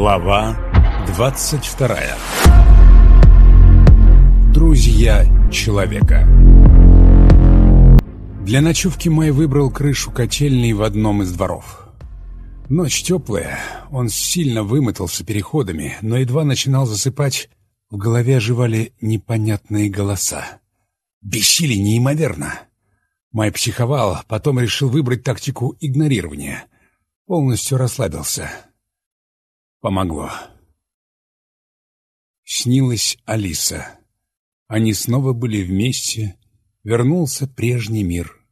Глава 22 Друзья человека Для ночевки Май выбрал крышу котельной в одном из дворов. Ночь теплая, он сильно вымотался переходами, но едва начинал засыпать, в голове оживали непонятные голоса. Бесили неимоверно. Май психовал, потом решил выбрать тактику игнорирования. Полностью расслабился. Помогло. Снилась Алиса. Они снова были вместе. Вернулся прежний мир.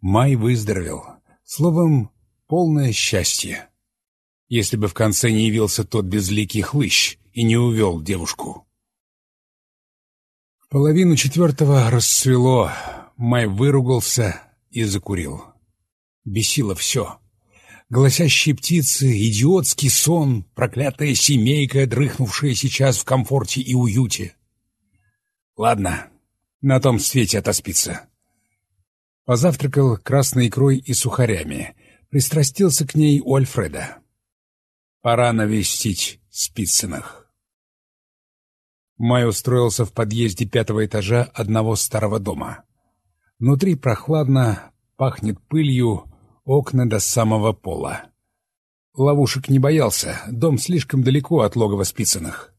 Май выздоровел. Словом, полное счастье. Если бы в конце не явился тот безликий хлыщ и не увел девушку. В половину четвертого расцвело. Май выругался и закурил. Бесило все. Голосящие птицы, идиотский сон, проклятая семейка, дрыхнувшая сейчас в комфорте и уюте. Ладно, на том свете отоспится. Позавтракал красной икрой и сухарями. Пристрастился к ней у Альфреда. Пора навестить Спицыных. Май устроился в подъезде пятого этажа одного старого дома. Внутри прохладно, пахнет пылью, окна до самого пола. Ловушек не боялся, дом слишком далеко от логова Спицыных.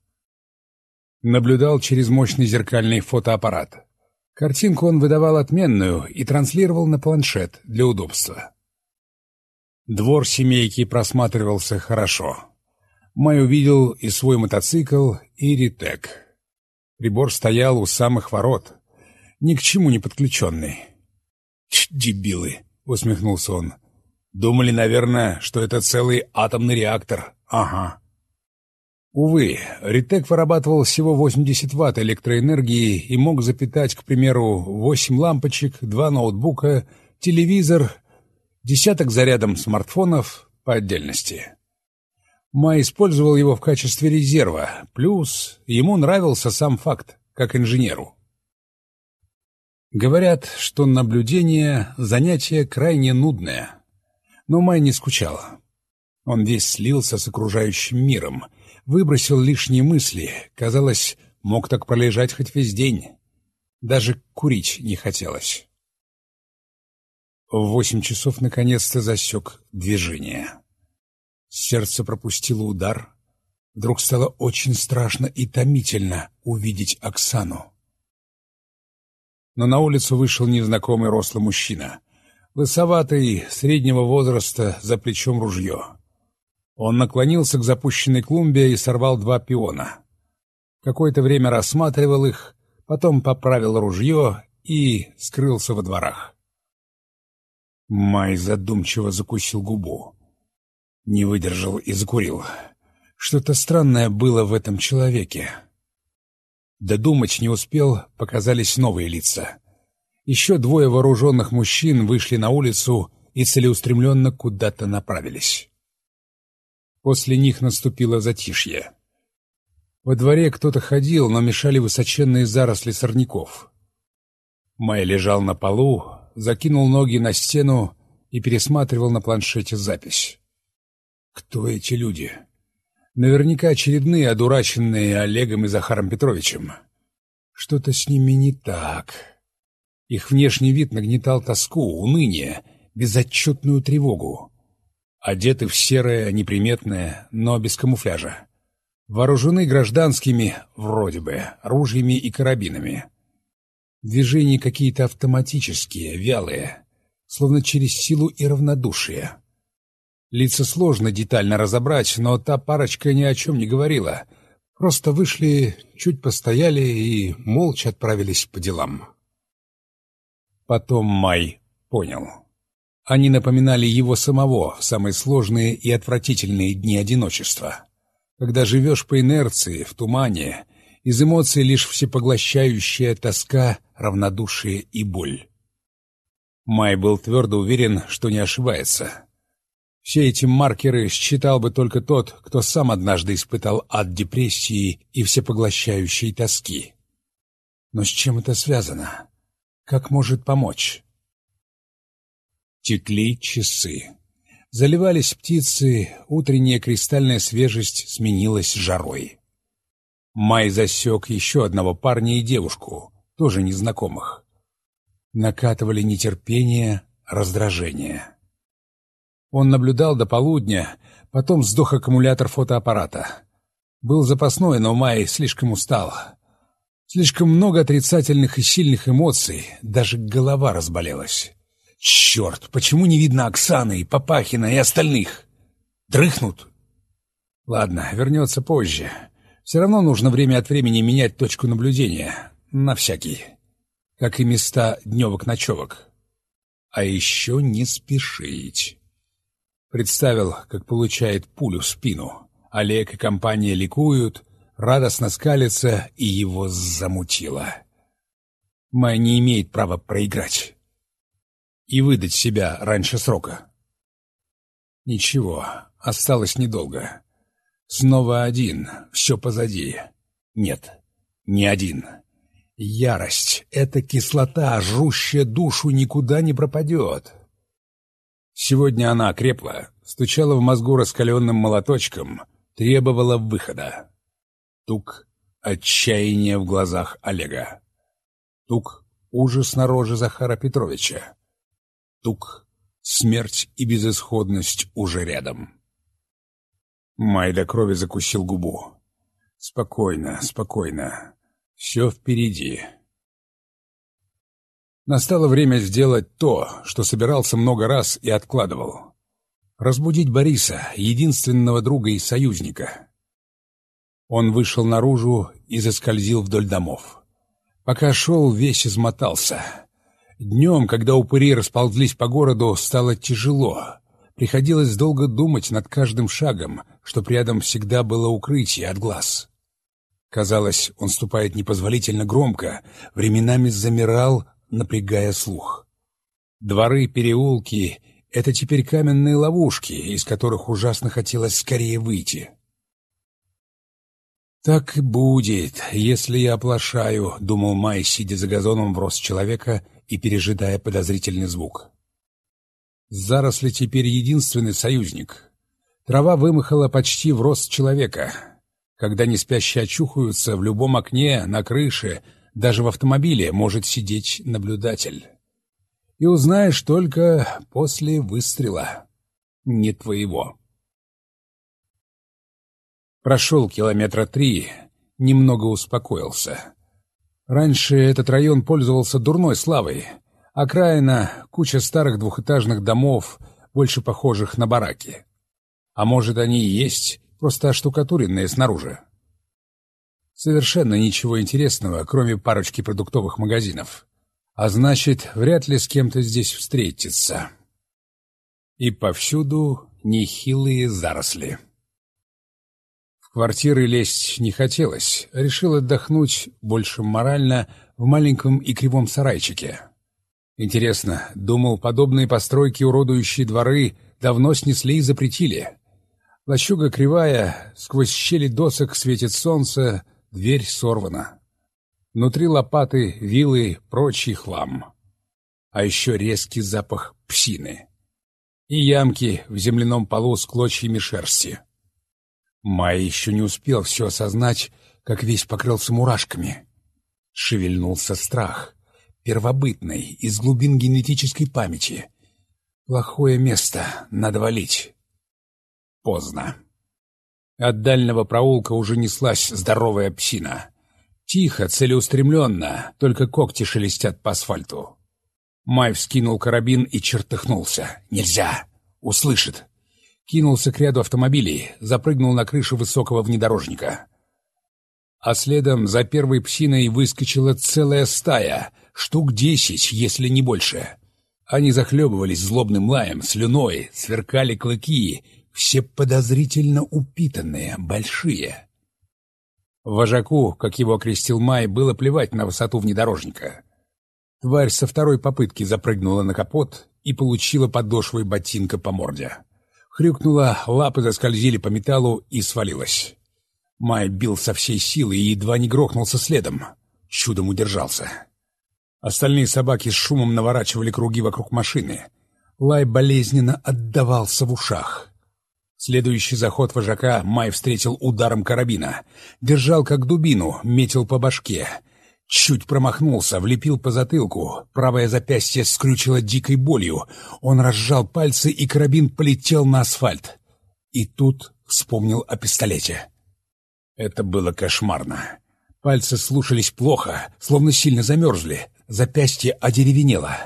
Наблюдал через мощный зеркальный фотоаппарат. Картинку он выдавал отменную и транслировал на планшет для удобства. Двор семейки просматривался хорошо. Май увидел и свой мотоцикл, и ритек. Прибор стоял у самых ворот, ни к чему не подключенный. «Дебилы!» — усмехнулся он. Думали, наверное, что это целый атомный реактор. Ага. Увы, Ритек вырабатывал всего 80 ватт электроэнергии и мог запитать, к примеру, 8 лампочек, 2 ноутбука, телевизор, десяток зарядом смартфонов по отдельности. Май использовал его в качестве резерва, плюс ему нравился сам факт, как инженеру. Говорят, что наблюдение — занятие крайне нудное — но Май не скучал. Он весь слился с окружающим миром, выбросил лишние мысли, казалось, мог так пролежать хоть весь день. Даже курить не хотелось. В восемь часов наконец-то засек движение. Сердце пропустило удар. Вдруг стало очень страшно и томительно увидеть Оксану. Но на улицу вышел незнакомый рослый мужчина — лысоватый, среднего возраста, за плечом ружье. Он наклонился к запущенной клумбе и сорвал два пиона. Какое-то время рассматривал их, потом поправил ружье и скрылся во дворах. Май задумчиво закусил губу. Не выдержал и закурил. Что-то странное было в этом человеке. Додумать не успел, показались новые лица. Еще двое вооруженных мужчин вышли на улицу и целеустремленно куда-то направились. После них наступило затишье. Во дворе кто-то ходил, но мешали высоченные заросли сорняков. Май лежал на полу, закинул ноги на стену и пересматривал на планшете запись. Кто эти люди? Наверняка очередные, одураченные Олегом и Захаром Петровичем. Что-то с ними не так. Их внешний вид нагнетал тоску, уныние, безотчетную тревогу. Одеты в серое, неприметное, но без камуфляжа. Вооружены гражданскими, вроде бы, ружьями и карабинами. Движения какие-то автоматические, вялые, словно через силу и равнодушие. Лица сложно детально разобрать, но та парочка ни о чем не говорила. Просто вышли, чуть постояли и молча отправились по делам. Потом Май понял. Они напоминали его самого в самые сложные и отвратительные дни одиночества. Когда живешь по инерции, в тумане, из эмоций лишь всепоглощающая тоска, равнодушие и боль. Май был твердо уверен, что не ошибается. Все эти маркеры считал бы только тот, кто сам однажды испытал ад депрессии и всепоглощающей тоски. Но с чем это связано? Как может помочь? Текли часы. Заливались птицы, утренняя кристальная свежесть сменилась жарой. Май засек еще одного парня и девушку, тоже незнакомых. Накатывали нетерпение, раздражение. Он наблюдал до полудня, потом сдох аккумулятор фотоаппарата. Был запасной, но Май слишком устал. Слишком много отрицательных и сильных эмоций, даже голова разболелась. Черт, почему не видно Оксаны и Папахина и остальных? Дрыхнут? Ладно, вернется позже. Все равно нужно время от времени менять точку наблюдения. На всякий. Как и места дневок-ночевок. А еще не спешить. Представил, как получает пулю в спину. Олег и компания ликуют, радостно скалится, и его замутило. Май не имеет права проиграть. И выдать себя раньше срока. Ничего, осталось недолго. Снова один, все позади. Нет, не один. Ярость — это кислота, жрущая душу, никуда не пропадет. Сегодня она крепла, стучала в мозгу раскаленным молоточком, требовала выхода. Тук отчаяние в глазах Олега. Тук ужас на роже Захара Петровича. Тук смерть и безысходность уже рядом. Май до крови закусил губу. Спокойно, спокойно. Все впереди. Настало время сделать то, что собирался много раз и откладывал. Разбудить Бориса, единственного друга и союзника. Он вышел наружу и заскользил вдоль домов. Пока шел, весь измотался. Днем, когда упыри расползлись по городу, стало тяжело. Приходилось долго думать над каждым шагом, чтоб рядом всегда было укрытие от глаз. Казалось, он ступает непозволительно громко, временами замирал, напрягая слух. Дворы, переулки — это теперь каменные ловушки, из которых ужасно хотелось скорее выйти. «Так и будет, если я оплошаю», — думал Май, сидя за газоном в рост человека и пережидая подозрительный звук. Заросли теперь единственный союзник. Трава вымахала почти в рост человека. Когда неспящие очухаются, в любом окне, на крыше — даже в автомобиле может сидеть наблюдатель. И узнаешь только после выстрела. Не твоего. Прошел километра три, немного успокоился. Раньше этот район пользовался дурной славой. Окраина, куча старых двухэтажных домов, больше похожих на бараки. А может, они и есть, просто оштукатуренные снаружи. Совершенно ничего интересного, кроме парочки продуктовых магазинов. А значит, вряд ли с кем-то здесь встретиться. И повсюду нехилые заросли. Квартиры лезть не хотелось. Решил отдохнуть, больше морально, в маленьком и кривом сарайчике. Интересно, думал, подобные постройки, уродующие дворы, давно снесли и запретили. Лачуга кривая, сквозь щели досок светит солнце, Дверь сорвана. Внутри лопаты, вилы, прочий хлам. А еще резкий запах псины. И ямки в земляном полу с клочьями шерсти. Май еще не успел все осознать, как весь покрылся мурашками. Шевельнулся страх, первобытный, из глубин генетической памяти. Плохое место, надо валить. Поздно. От дальнего проулка уже неслась здоровая псина. Тихо, целеустремленно, только когти шелестят по асфальту. Май вскинул карабин и чертыхнулся. «Нельзя! Услышит!» Кинулся к ряду автомобилей, запрыгнул на крышу высокого внедорожника. А следом за первой псиной выскочила целая стая, штук десять, если не больше. Они захлебывались злобным лаем, слюной, сверкали клыки все подозрительно упитанные, большие. Вожаку, как его окрестил Май, было плевать на высоту внедорожника. Тварь со второй попытки запрыгнула на капот и получила подошвой ботинка по морде. Хрюкнула, лапы заскользили по металлу и свалилась. Май бил со всей силы и едва не грохнулся следом. Чудом удержался. Остальные собаки с шумом наворачивали круги вокруг машины — Лай болезненно отдавался в ушах. Следующий заход вожака Май встретил ударом карабина. Держал как дубину, метил по башке. Чуть промахнулся, влепил по затылку. Правое запястье скрючило дикой болью. Он разжал пальцы, и карабин полетел на асфальт. И тут вспомнил о пистолете. Это было кошмарно. Пальцы слушались плохо, словно сильно замерзли. Запястье одеревенело.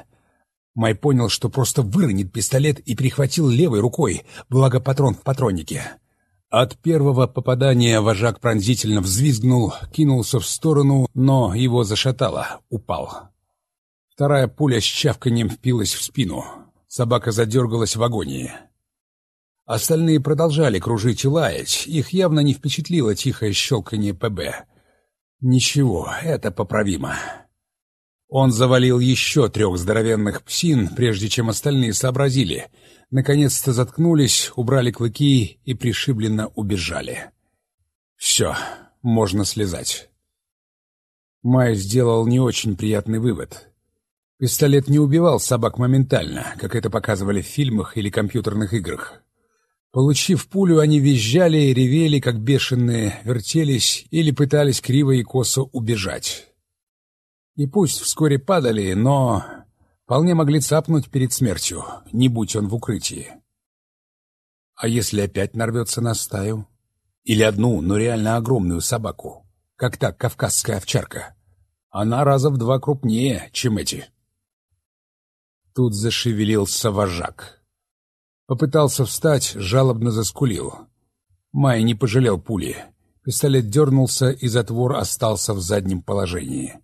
Май понял, что просто выронит пистолет и прихватил левой рукой, благо патрон в патроннике. От первого попадания вожак пронзительно взвизгнул, кинулся в сторону, но его зашатало, упал. Вторая пуля с чавканием впилась в спину. Собака задергалась в агонии. Остальные продолжали кружить и лаять, их явно не впечатлило тихое щелканье ПБ. Ничего, это поправимо. Он завалил еще трех здоровенных псин, прежде чем остальные сообразили. Наконец-то заткнулись, убрали клыки и пришибленно убежали. Все, можно слезать. Май сделал не очень приятный вывод. Пистолет не убивал собак моментально, как это показывали в фильмах или компьютерных играх. Получив пулю, они визжали и ревели, как бешеные, вертелись или пытались криво и косо убежать. И пусть вскоре падали, но вполне могли цапнуть перед смертью, не будь он в укрытии. А если опять нарвется на стаю? Или одну, но реально огромную собаку, как та кавказская овчарка? Она раза в два крупнее, чем эти. Тут зашевелился вожак. Попытался встать, жалобно заскулил. Май не пожалел пули. Пистолет дернулся, и затвор остался в заднем положении.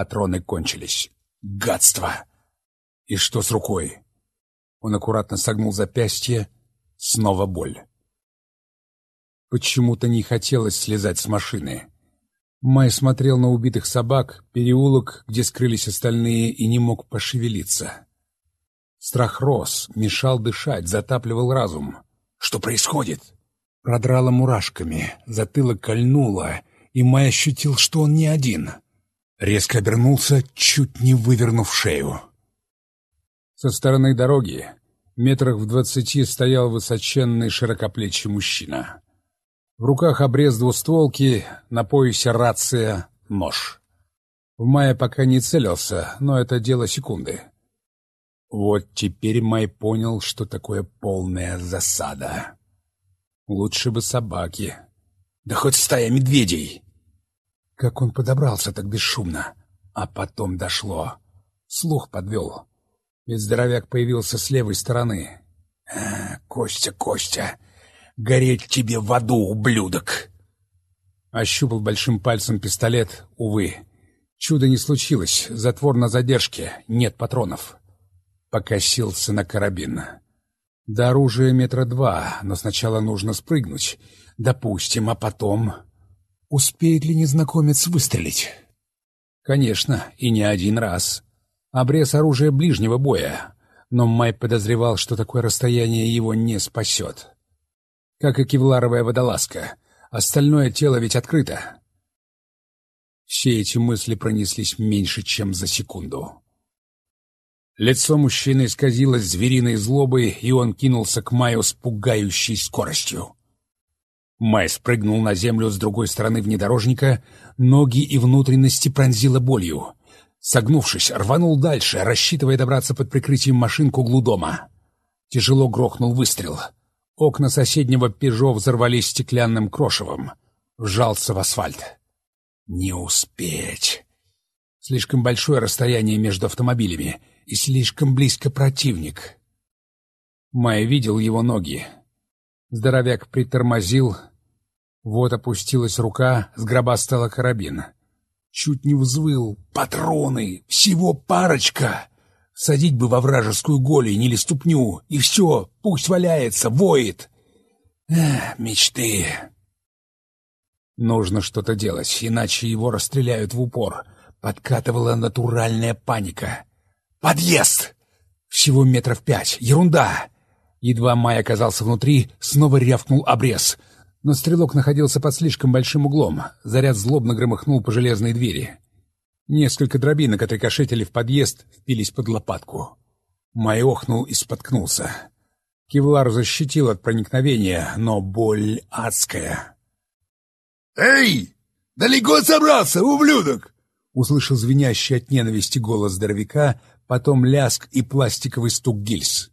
Патроны кончились. Гадство! И что с рукой? Он аккуратно согнул запястье. Снова боль. Почему-то не хотелось слезать с машины. Май смотрел на убитых собак, переулок, где скрылись остальные, и не мог пошевелиться. Страх рос, мешал дышать, затапливал разум. Что происходит? Продрало мурашками, затылок кольнуло, и Май ощутил, что он не один — Резко обернулся, чуть не вывернув шею. Со стороны дороги, метрах в двадцати, стоял высоченный широкоплечий мужчина. В руках обрез двустволки, на поясе рация, нож. В Мае пока не целился, но это дело секунды. Вот теперь Май понял, что такое полная засада. Лучше бы собаки. Да хоть стая медведей. Как он подобрался так бесшумно? А потом дошло. Слух подвел. Ведь здоровяк появился с левой стороны. «А, «Костя, Костя, гореть тебе в аду, ублюдок!» Ощупал большим пальцем пистолет, увы. Чудо не случилось, затвор на задержке, нет патронов. Покосился на карабин. До оружия метра два, но сначала нужно спрыгнуть. Допустим, а потом... Успеет ли незнакомец выстрелить? Конечно, и не один раз. Обрез оружия ближнего боя, но Май подозревал, что такое расстояние его не спасет. Как и кевларовая водолазка, остальное тело ведь открыто. Все эти мысли пронеслись меньше, чем за секунду. Лицо мужчины исказилось звериной злобой, и он кинулся к Маю с пугающей скоростью. Май спрыгнул на землю с другой стороны внедорожника, ноги и внутренности пронзило болью. Согнувшись, рванул дальше, рассчитывая добраться под прикрытием машин к углу дома. Тяжело грохнул выстрел. Окна соседнего «Пежо» взорвались стеклянным крошевом. Вжался в асфальт. Не успеть. Слишком большое расстояние между автомобилями и слишком близко противник. Май видел его ноги. Здоровяк притормозил, вот опустилась рука, с гроба стала карабин. Чуть не взвыл. Патроны! Всего парочка! Садить бы во вражескую голень или ступню, и все, пусть валяется, воет. Эх, мечты. Нужно что-то делать, иначе его расстреляют в упор. Подкатывала натуральная паника. «Подъезд!» Всего метров пять. Ерунда! Едва Май оказался внутри, снова рявкнул обрез — но стрелок находился под слишком большим углом. Заряд злобно громыхнул по железной двери. Несколько дробинок отрикошетили в подъезд, впились под лопатку. Май охнул и споткнулся. Кевлар защитил от проникновения, но боль адская. «Эй, далеко собрался, ублюдок?» — услышал звенящий от ненависти голос здоровяка, потом ляск и пластиковый стук гильз.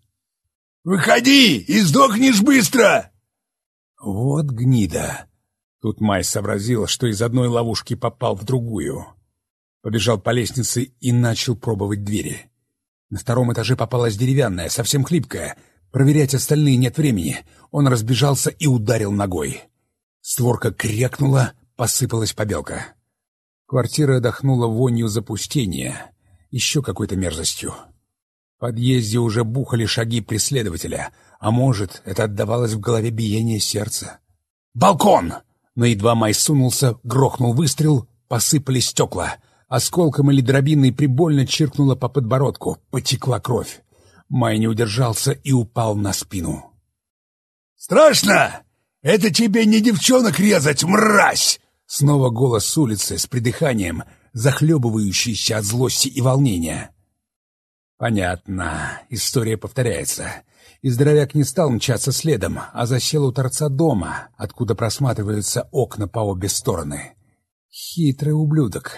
«Выходи и сдохнешь быстро!» «Вот гнида!» Тут Май сообразил, что из одной ловушки попал в другую. Побежал по лестнице и начал пробовать двери. На втором этаже попалась деревянная, совсем хлипкая. Проверять остальные нет времени. Он разбежался и ударил ногой. Створка крякнула, посыпалась побелка. Квартира отдохнула вонью запустения, еще какой-то мерзостью. В подъезде уже бухали шаги преследователя, а может, это отдавалось в голове биение сердца. «Балкон!» Но едва Май сунулся, грохнул выстрел, посыпались стекла. Осколком или дробиной прибольно чиркнуло по подбородку, потекла кровь. Май не удержался и упал на спину. «Страшно? Это тебе не девчонок резать, мразь!» Снова голос с улицы с придыханием, захлебывающийся от злости и волнения. Понятно, история повторяется. И здоровяк не стал мчаться следом, а засел у торца дома, откуда просматриваются окна по обе стороны. Хитрый ублюдок.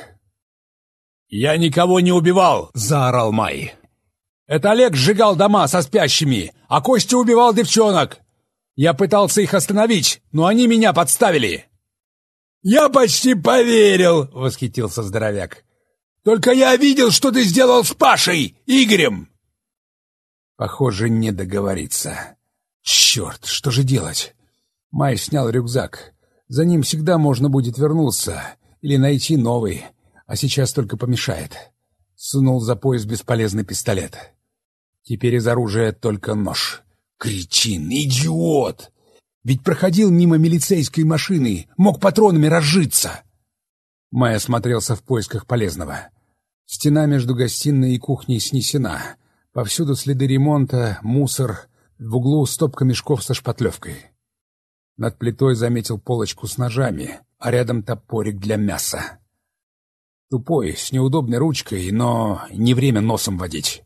«Я никого не убивал!» — заорал Май. «Это Олег сжигал дома со спящими, а Костя убивал девчонок. Я пытался их остановить, но они меня подставили». «Я почти поверил!» — восхитился здоровяк. «Только я видел, что ты сделал с Пашей, Игорем!» Похоже, не договориться. Черт, что же делать? Май снял рюкзак. За ним всегда можно будет вернуться или найти новый, а сейчас только помешает. Сунул за пояс бесполезный пистолет. Теперь из оружия только нож. Кретин, идиот! Ведь проходил мимо милицейской машины, мог патронами разжиться. Май осмотрелся в поисках полезного. Стена между гостиной и кухней снесена. Повсюду следы ремонта, мусор, в углу стопка мешков со шпатлевкой. Над плитой заметил полочку с ножами, а рядом топорик для мяса. Тупой, с неудобной ручкой, но не время носом водить.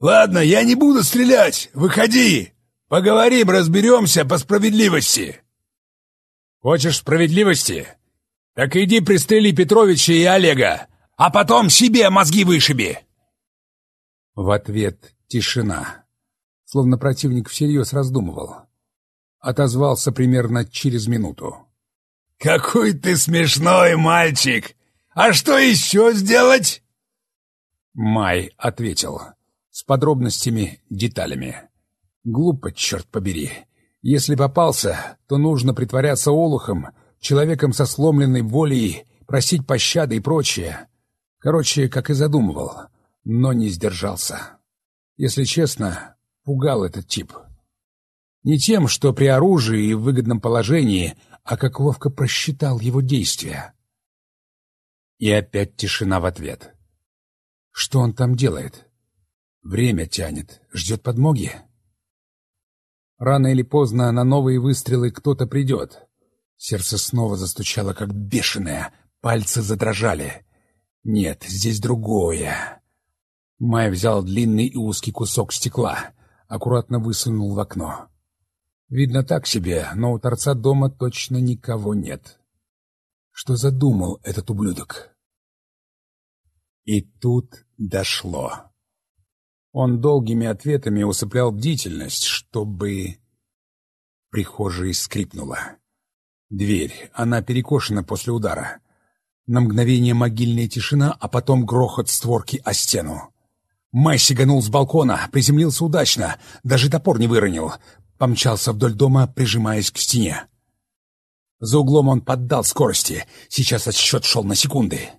«Ладно, я не буду стрелять! Выходи! Поговорим, разберемся по справедливости!» «Хочешь справедливости? Так иди пристрели Петровича и Олега, а потом себе мозги вышиби!» В ответ тишина. Словно противник всерьез раздумывал. Отозвался примерно через минуту. «Какой ты смешной мальчик! А что еще сделать?» Май ответил с подробностями, деталями. Глупо, черт побери. Если попался, то нужно притворяться олухом, человеком со сломленной волей, просить пощады и прочее. Короче, как и задумывал, но не сдержался. Если честно, пугал этот тип. Не тем, что при оружии и в выгодном положении, а как ловко просчитал его действия. И опять тишина в ответ. Что он там делает? Время тянет, ждет подмоги. Рано или поздно на новые выстрелы кто-то придет. Сердце снова застучало, как бешеное, пальцы задрожали. Нет, здесь другое. Май взял длинный и узкий кусок стекла, аккуратно высунул в окно. Видно так себе, но у торца дома точно никого нет. Что задумал этот ублюдок? И тут дошло. Он долгими ответами усыплял бдительность, чтобы... Прихожая скрипнула. Дверь, она перекошена после удара. На мгновение могильная тишина, а потом грохот створки о стену. Май сиганул с балкона, приземлился удачно, даже топор не выронил. Помчался вдоль дома, прижимаясь к стене. За углом он поддал скорости. Сейчас отсчет шел на секунды.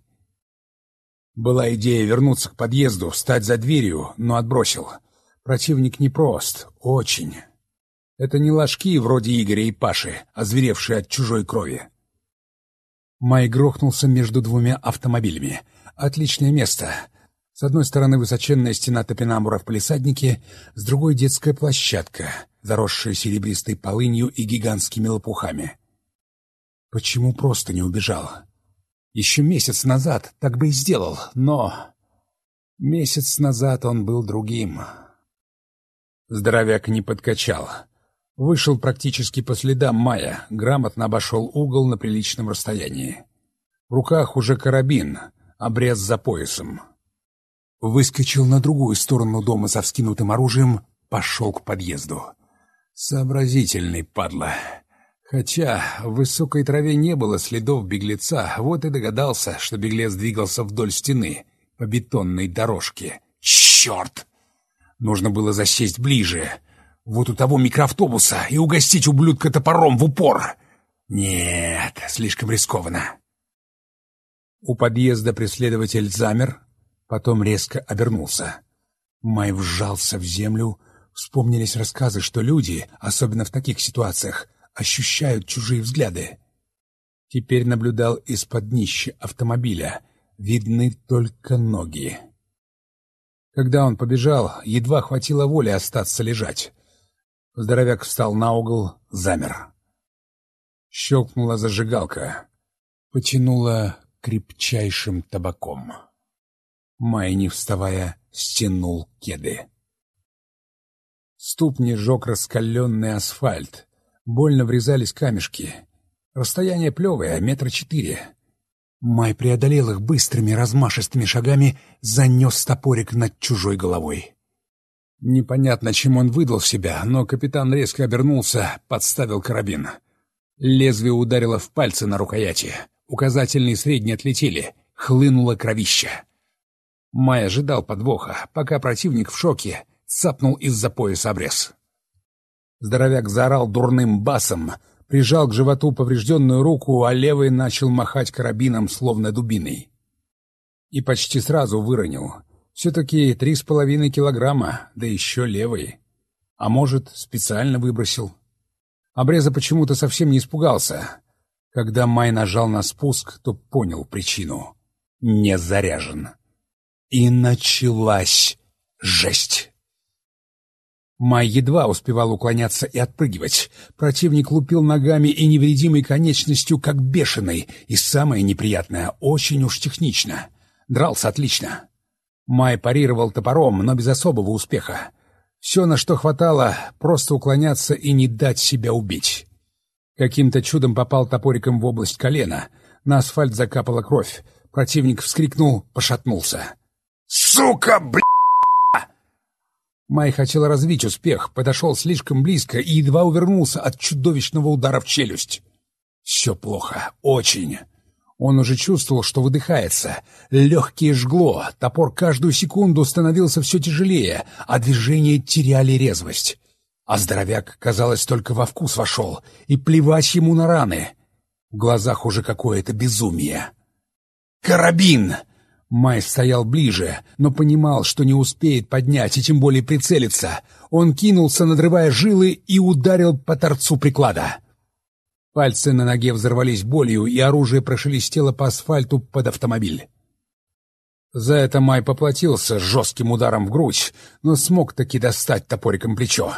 Была идея вернуться к подъезду, встать за дверью, но отбросил. Противник непрост, очень. Это не ложки вроде Игоря и Паши, озверевшие от чужой крови. Май грохнулся между двумя автомобилями. Отличное место. С одной стороны высоченная стена топинамбура в палисаднике, с другой детская площадка, заросшая серебристой полынью и гигантскими лопухами. Почему просто не убежал? Еще месяц назад так бы и сделал, но... Месяц назад он был другим. Здоровяк не подкачал. Вышел практически по следам Мая, грамотно обошел угол на приличном расстоянии. В руках уже карабин, обрез за поясом. Выскочил на другую сторону дома со вскинутым оружием, пошел к подъезду. Сообразительный падла. Хотя в высокой траве не было следов беглеца, вот и догадался, что беглец двигался вдоль стены, по бетонной дорожке. Черт! Нужно было засесть ближе, вот у того микроавтобуса, и угостить ублюдка топором в упор. Нет, слишком рискованно. У подъезда преследователь замер, потом резко обернулся. Май вжался в землю, вспомнились рассказы, что люди, особенно в таких ситуациях, ощущают чужие взгляды. Теперь наблюдал из-под днища автомобиля. Видны только ноги. Когда он побежал, едва хватило воли остаться лежать. Здоровяк встал на угол, замер. Щелкнула зажигалка. Потянула крепчайшим табаком. Май, не вставая, стянул кеды. Ступни жег раскаленный асфальт. Больно врезались камешки. Расстояние плевое, метра четыре. Май преодолел их быстрыми размашистыми шагами, занес топорик над чужой головой. Непонятно, чем он выдал себя, но капитан резко обернулся, подставил карабин. Лезвие ударило в пальцы на рукояти. Указательные и средние отлетели. Хлынуло кровище. Май ожидал подвоха, пока противник в шоке цапнул из-за пояса обрез. Здоровяк заорал дурным басом, прижал к животу поврежденную руку, а левый начал махать карабином, словно дубиной. И почти сразу выронил — все-таки три с половиной килограмма, да еще левый. А может, специально выбросил. Обреза почему-то совсем не испугался. Когда Май нажал на спуск, то понял причину. Не заряжен. И началась жесть. Май едва успевал уклоняться и отпрыгивать. Противник лупил ногами и невредимой конечностью, как бешеный, и самое неприятное, очень уж технично. Дрался отлично. Май парировал топором, но без особого успеха. Все, на что хватало, просто уклоняться и не дать себя убить. Каким-то чудом попал топориком в область колена. На асфальт закапала кровь. Противник вскрикнул, пошатнулся. «Сука, бля!» Май хотел развить успех, подошел слишком близко и едва увернулся от чудовищного удара в челюсть. Все плохо, очень. Он уже чувствовал, что выдыхается. Легкие жгло, топор каждую секунду становился все тяжелее, а движения теряли резвость. А здоровяк, казалось, только во вкус вошел, и плевать ему на раны. В глазах уже какое-то безумие. «Карабин!» Май стоял ближе, но понимал, что не успеет поднять и тем более прицелиться. Он кинулся, надрывая жилы, и ударил по торцу приклада. Пальцы на ноге взорвались болью, и оружие прошелестело по асфальту под автомобиль. За это Май поплатился жестким ударом в грудь, но смог таки достать топориком плечо.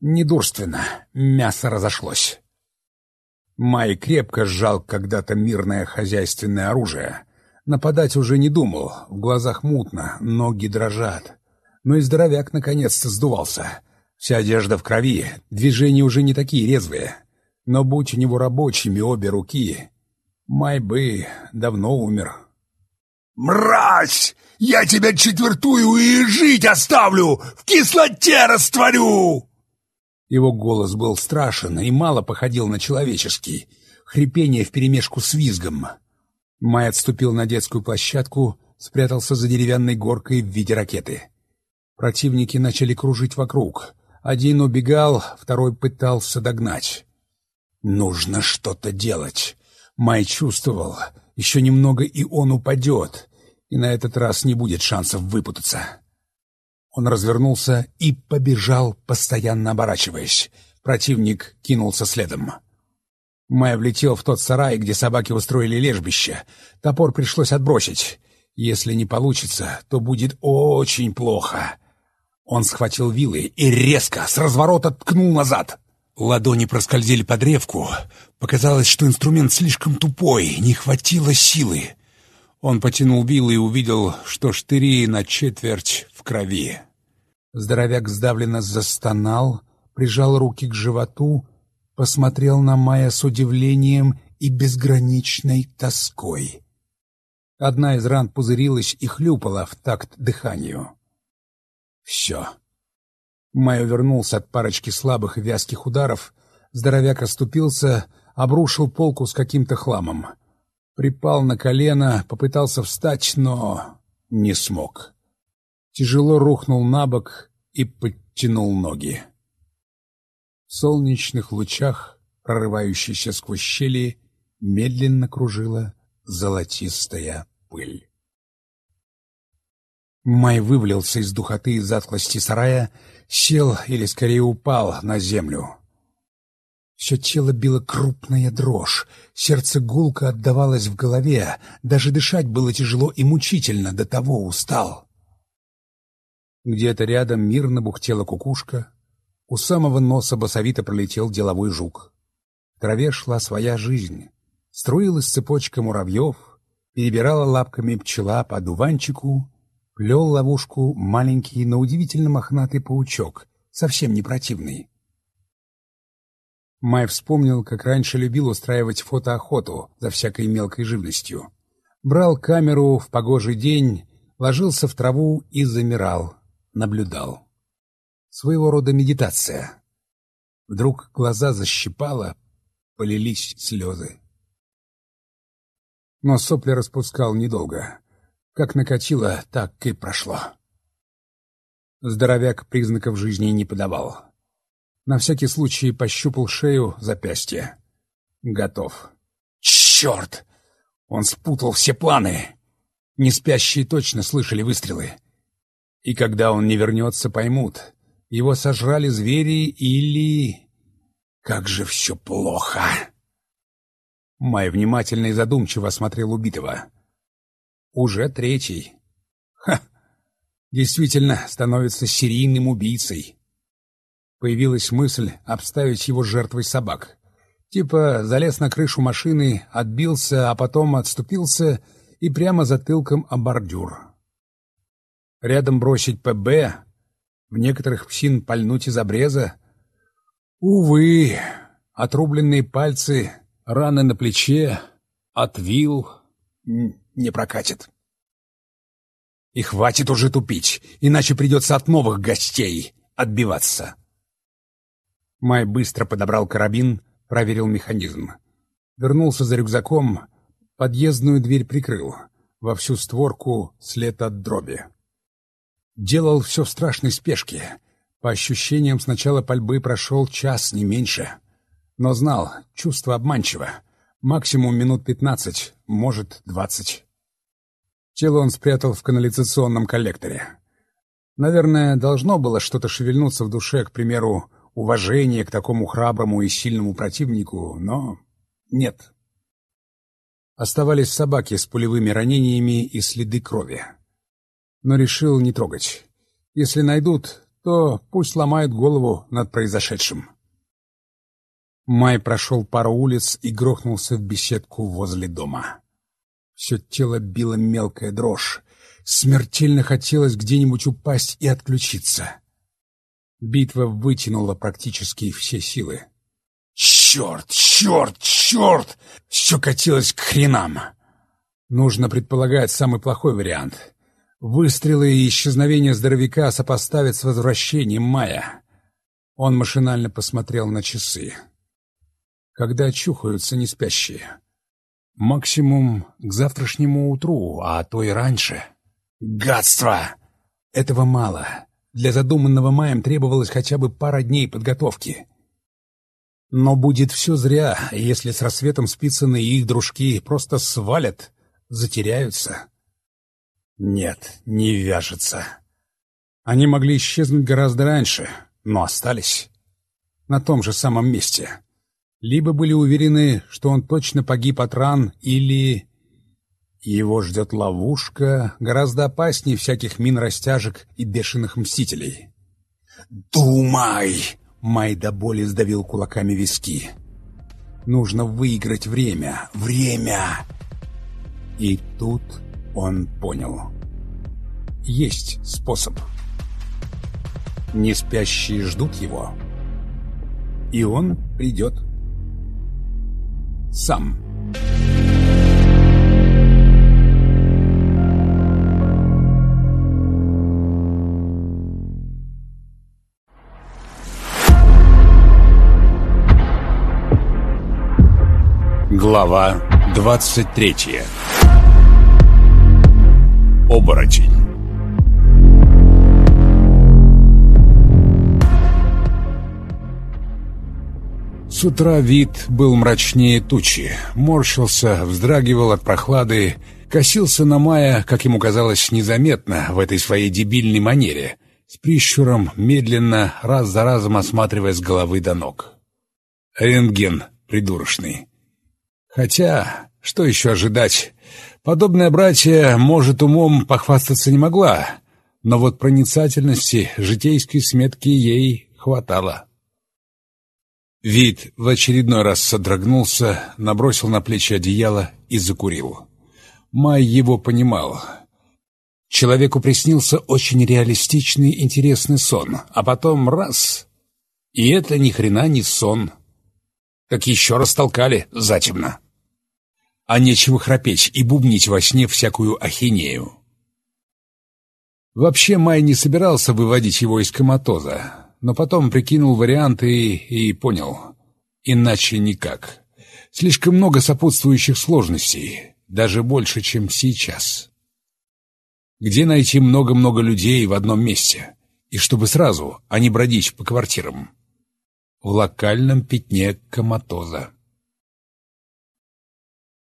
Недурственно, мясо разошлось. Май крепко сжал когда-то мирное хозяйственное оружие. Нападать уже не думал, в глазах мутно, ноги дрожат. Но и здоровяк наконец-то сдувался. Вся одежда в крови, движения уже не такие резвые. Но будь у него рабочими обе руки, Май бы давно умер. «Мразь! Я тебя четвертую и жить оставлю! В кислоте растворю!» Его голос был страшен и мало походил на человеческий. Хрипение вперемешку с визгом. Май отступил на детскую площадку, спрятался за деревянной горкой в виде ракеты. Противники начали кружить вокруг. Один убегал, второй пытался догнать. Нужно что-то делать. Май чувствовал, еще немного и он упадет, и на этот раз не будет шансов выпутаться. Он развернулся и побежал, постоянно оборачиваясь. Противник кинулся следом. Май влетел в тот сарай, где собаки устроили лежбище. Топор пришлось отбросить. Если не получится, то будет очень плохо. Он схватил вилы и резко, с разворота ткнул назад. Ладони проскользили под ревку. Показалось, что инструмент слишком тупой, не хватило силы. Он потянул вилы и увидел, что штыри на четверть в крови. Здоровяк сдавленно застонал, прижал руки к животу, посмотрел на Майя с удивлением и безграничной тоской. Одна из ран пузырилась и хлюпала в такт дыханию. Все. Майя вернулся от парочки слабых и вязких ударов, здоровяк оступился, обрушил полку с каким-то хламом. Припал на колено, попытался встать, но не смог. Тяжело рухнул на бок и подтянул ноги. Солнечных лучах, прорывающейся сквозь щели, медленно кружила золотистая пыль. Май вывалился из духоты и затхлости сарая, сел или скорее упал на землю. Все тело било крупная дрожь, сердце гулко отдавалось в голове, даже дышать было тяжело и мучительно, до того устал. Где-то рядом мирно бухтела кукушка, у самого носа босовито пролетел деловой жук. В траве шла своя жизнь, струилась цепочка муравьев, перебирала лапками пчела по дуванчику, плел ловушку маленький, но удивительно мохнатый паучок, совсем не противный. Май вспомнил, как раньше любил устраивать фотоохоту за всякой мелкой живностью. Брал камеру в погожий день, ложился в траву и замирал, наблюдал. Своего рода медитация. Вдруг глаза защипало, полились слезы. Но сопли распускал недолго. Как накатило, так и прошло. Здоровяк признаков жизни не подавал. На всякий случай пощупал шею, запястье. Готов. Черт! Он спутал все планы. Неспящие точно слышали выстрелы. И когда он не вернется, поймут. Его сожрали звери или... Как же все плохо! Май внимательно и задумчиво осмотрел убитого. Уже третий. Ха! Действительно, становится серийным убийцей. Появилась мысль обставить его жертвой собак. Типа залез на крышу машины, отбился, а потом отступился и прямо затылком о бордюр. Рядом бросить ПБ, в некоторых псин пальнуть из обреза. Увы, отрубленные пальцы, раны на плече, отвил не прокатит. И хватит уже тупить, иначе придется от новых гостей отбиваться. Май быстро подобрал карабин, проверил механизм. Вернулся за рюкзаком, подъездную дверь прикрыл. Во всю створку след от дроби. Делал все в страшной спешке. По ощущениям, с начала пальбы прошел час, не меньше. Но знал, чувство обманчиво. Максимум минут пятнадцать, может, двадцать. Тело он спрятал в канализационном коллекторе. Наверное, должно было что-то шевельнуться в душе, к примеру, уважение к такому храброму и сильному противнику, но нет. Оставались собаки с пулевыми ранениями и следы крови. Но решил не трогать. Если найдут, то пусть ломают голову над произошедшим. Май прошел пару улиц и грохнулся в беседку возле дома. Все тело било мелкая дрожь. Смертельно хотелось где-нибудь упасть и отключиться. Битва вытянула практически все силы. Черт, черт, черт! Все катилось к хренам. Нужно предполагать самый плохой вариант. Выстрелы и исчезновение здоровяка сопоставят с возвращением Мая. Он машинально посмотрел на часы. Когда очухаются неспящие? Максимум к завтрашнему утру, а то и раньше. Гадство! Этого мало. Для задуманного маем требовалось хотя бы пара дней подготовки. Но будет все зря, если с рассветом Спицыны и их дружки просто свалят, затеряются. Нет, не вяжется. Они могли исчезнуть гораздо раньше, но остались на том же самом месте. Либо были уверены, что он точно погиб от ран, или... Его ждет ловушка, гораздо опаснее всяких мин-растяжек и бешеных мстителей. «Думай!» — Май до боли сдавил кулаками виски. «Нужно выиграть время! Время!» И тут Он понял. Есть способ. Не спящие ждут его. И он придет. Сам. Глава 23 Оборотень С утра вид был мрачнее тучи, морщился, вздрагивал от прохлады, косился на Мая, как ему казалось, незаметно в этой своей дебильной манере, с прищуром, медленно, раз за разом осматривая с головы до ног. Рентген придурочный. Хотя, что еще ожидать? Подобное братья, может, умом похвастаться не могла, но вот проницательности, житейской сметки ей хватало. Вид в очередной раз содрогнулся, набросил на плечи одеяло и закурил. Май его понимал. Человеку приснился очень реалистичный интересный сон, а потом раз — и это ни хрена не сон. Как еще раз толкали затемно. А нечего храпеть и бубнить во сне всякую ахинею. Вообще Май не собирался выводить его из коматоза но потом прикинул варианты и, и понял. Иначе никак. Слишком много сопутствующих сложностей, даже больше, чем сейчас. Где найти много-много людей в одном месте? И чтобы сразу, а не бродить по квартирам. В локальном пятне коматоза.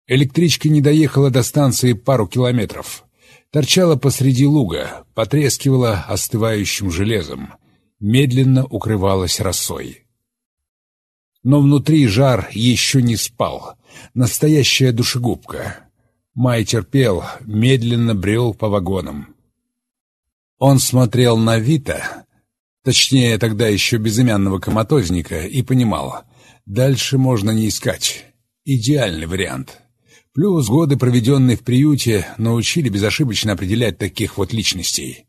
Электричка не доехала до станции пару километров. Торчала посреди луга, потрескивала остывающим железом медленно укрывалась росой. Но внутри жар еще не спал. Настоящая душегубка. Май терпел, медленно брел по вагонам. Он смотрел на Вита, точнее, тогда еще безымянного коматозника, и понимал, дальше можно не искать. Идеальный вариант. Плюс годы, проведенные в приюте, научили безошибочно определять таких вот личностей.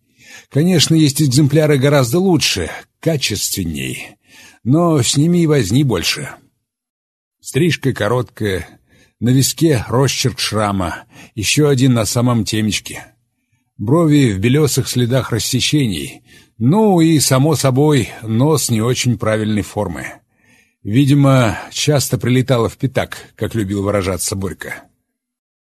Конечно, есть экземпляры гораздо лучше, качественней, но с ними и возни больше. Стрижка короткая, на виске росчерк шрама, еще один на самом темечке. Брови в белесых следах рассечений, ну и, само собой, нос не очень правильной формы. Видимо, часто прилетало в пятак, как любил выражаться Борька.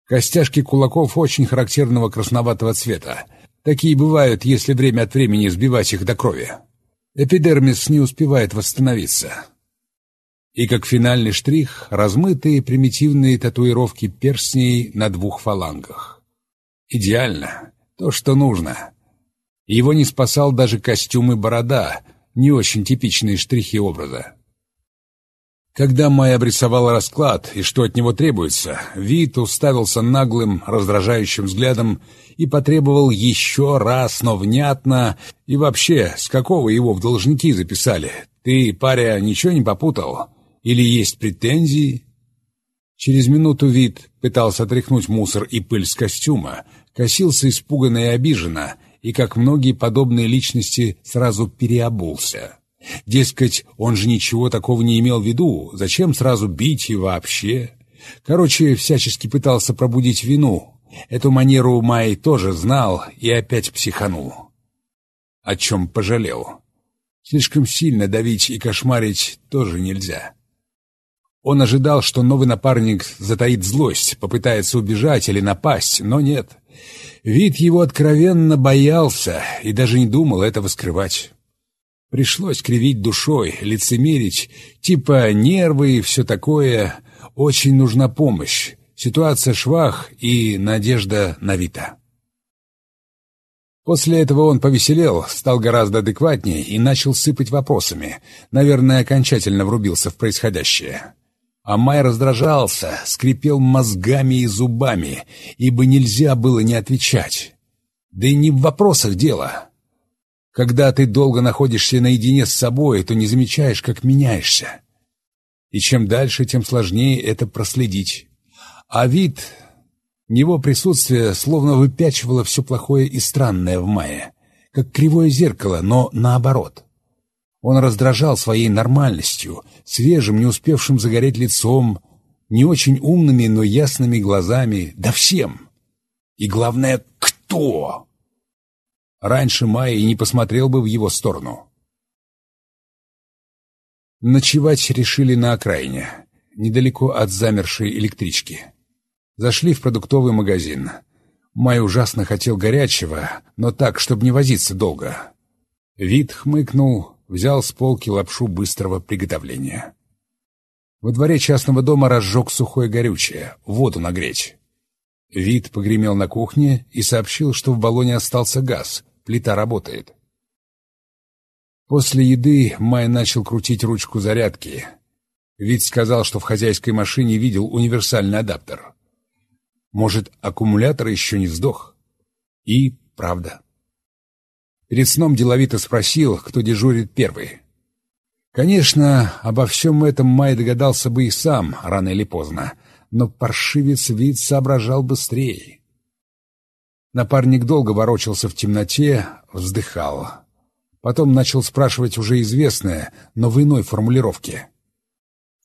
Костяшки кулаков очень характерного красноватого цвета, Такие бывают, если время от времени сбивать их до крови. Эпидермис не успевает восстановиться. И как финальный штрих — размытые примитивные татуировки перстней на двух фалангах. Идеально. То, что нужно. Его не спасал даже костюм и борода, не очень типичные штрихи образа. Когда Майя обрисовала расклад и что от него требуется, Вит уставился наглым, раздражающим взглядом и потребовал еще раз, но внятно, и вообще, с какого его в должники записали? Ты, паря, ничего не попутал? Или есть претензии? Через минуту Вит пытался отряхнуть мусор и пыль с костюма, косился испуганно и обиженно, и, как многие подобные личности, сразу переобулся. Дескать, он же ничего такого не имел в виду, зачем сразу бить и вообще? Короче, всячески пытался пробудить вину. Эту манеру Май тоже знал и опять психанул. О чем пожалел. Слишком сильно давить и кошмарить тоже нельзя. Он ожидал, что новый напарник затаит злость, попытается убежать или напасть, но нет. Вид его откровенно боялся и даже не думал этого скрывать. Пришлось кривить душой, лицемерить, типа нервы и все такое. Очень нужна помощь. Ситуация швах и надежда на Вита. После этого он повеселел, стал гораздо адекватнее и начал сыпать вопросами. Наверное, окончательно врубился в происходящее. А Май раздражался, скрипел мозгами и зубами, ибо нельзя было не отвечать. Да и не в вопросах дело. Когда ты долго находишься наедине с собой, то не замечаешь, как меняешься. И чем дальше, тем сложнее это проследить. А вид... Его присутствие словно выпячивало все плохое и странное в мае, как кривое зеркало, но наоборот. Он раздражал своей нормальностью, свежим, не успевшим загореть лицом, не очень умными, но ясными глазами, да всем. И главное, кто? Раньше Майя и не посмотрел бы в его сторону. Ночевать решили на окраине, недалеко от замершей электрички. Зашли в продуктовый магазин. Май ужасно хотел горячего, но так, чтобы не возиться долго. Вид хмыкнул, взял с полки лапшу быстрого приготовления. Во дворе частного дома разжег сухое горючее, воду нагреть. Вид погремел на кухне и сообщил, что в баллоне остался газ, плита работает. После еды Май начал крутить ручку зарядки. Вид сказал, что в хозяйской машине видел универсальный адаптер. Может, аккумулятор еще не сдох? И правда. Перед сном деловито спросил, кто дежурит первый. Конечно, обо всем этом Май догадался бы и сам, рано или поздно, но паршивец вид соображал быстрее. Напарник долго ворочался в темноте, вздыхал. Потом начал спрашивать уже известное, но в иной формулировке.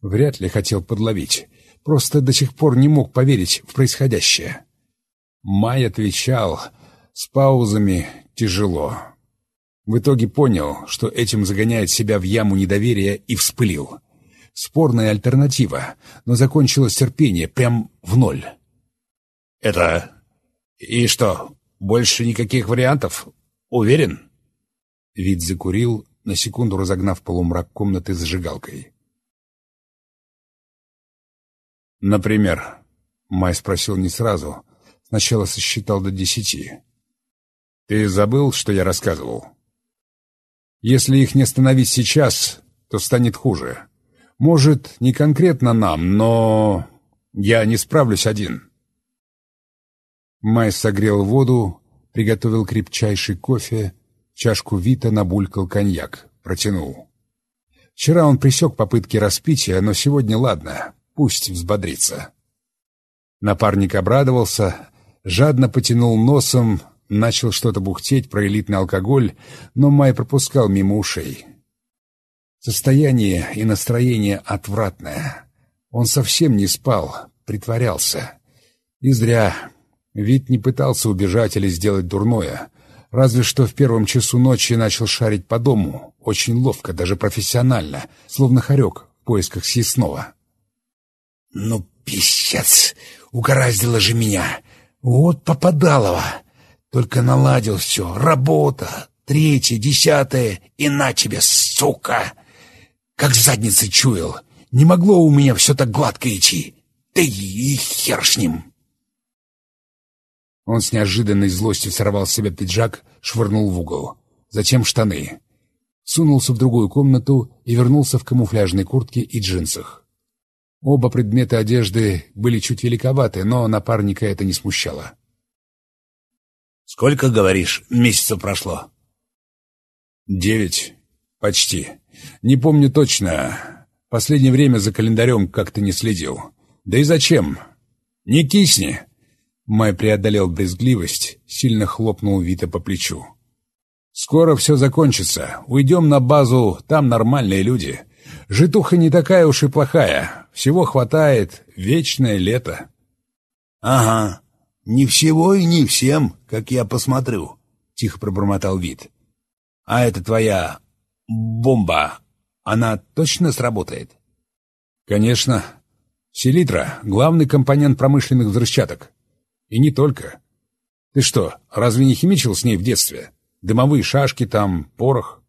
Вряд ли хотел подловить, просто до сих пор не мог поверить в происходящее. Май отвечал с паузами «тяжело». В итоге понял, что этим загоняет себя в яму недоверия и вспылил. Спорная альтернатива, но закончилось терпение прям в ноль. «Это... и что, больше никаких вариантов? Уверен?» Вид закурил, на секунду разогнав полумрак комнаты зажигалкой. «Например?» — Май спросил не сразу. Сначала сосчитал до десяти. «Ты забыл, что я рассказывал?» Если их не остановить сейчас, то станет хуже. Может, не конкретно нам, но я не справлюсь один. Май согрел воду, приготовил крепчайший кофе, чашку Вита набулькал коньяк, протянул. Вчера он пресек попытки распития, но сегодня ладно, пусть взбодрится. Напарник обрадовался, жадно потянул носом, Начал что-то бухтеть про элитный алкоголь, но Май пропускал мимо ушей. Состояние и настроение отвратное. Он совсем не спал, притворялся. И зря. Вид не пытался убежать или сделать дурное. Разве что в первом часу ночи начал шарить по дому. Очень ловко, даже профессионально, словно хорек в поисках съестного. «Ну, писец! Угораздило же меня! Вот попадалово! Только наладил все. Работа. Третье, десятое. И на тебе, сука! Как задницы чуял. Не могло у меня все так гладко идти. Да и хер с ним. Он с неожиданной злостью сорвал с себя пиджак, швырнул в угол. Затем штаны. Сунулся в другую комнату и вернулся в камуфляжной куртке и джинсах. Оба предмета одежды были чуть великоваты, но напарника это не смущало. Сколько, говоришь, месяцев прошло? Девять. Почти. Не помню точно. Последнее время за календарем как-то не следил. Да и зачем? Не кисни. Май преодолел брезгливость, сильно хлопнул Вита по плечу. «Скоро все закончится. Уйдем на базу, там нормальные люди. Житуха не такая уж и плохая. Всего хватает. Вечное лето». «Ага. «Не всего и не всем, как я посмотрю», — тихо пробормотал вид. «А это твоя бомба, она точно сработает?» «Конечно. Селитра — главный компонент промышленных взрывчаток. И не только. Ты что, разве не химичил с ней в детстве? Дымовые шашки там, порох?»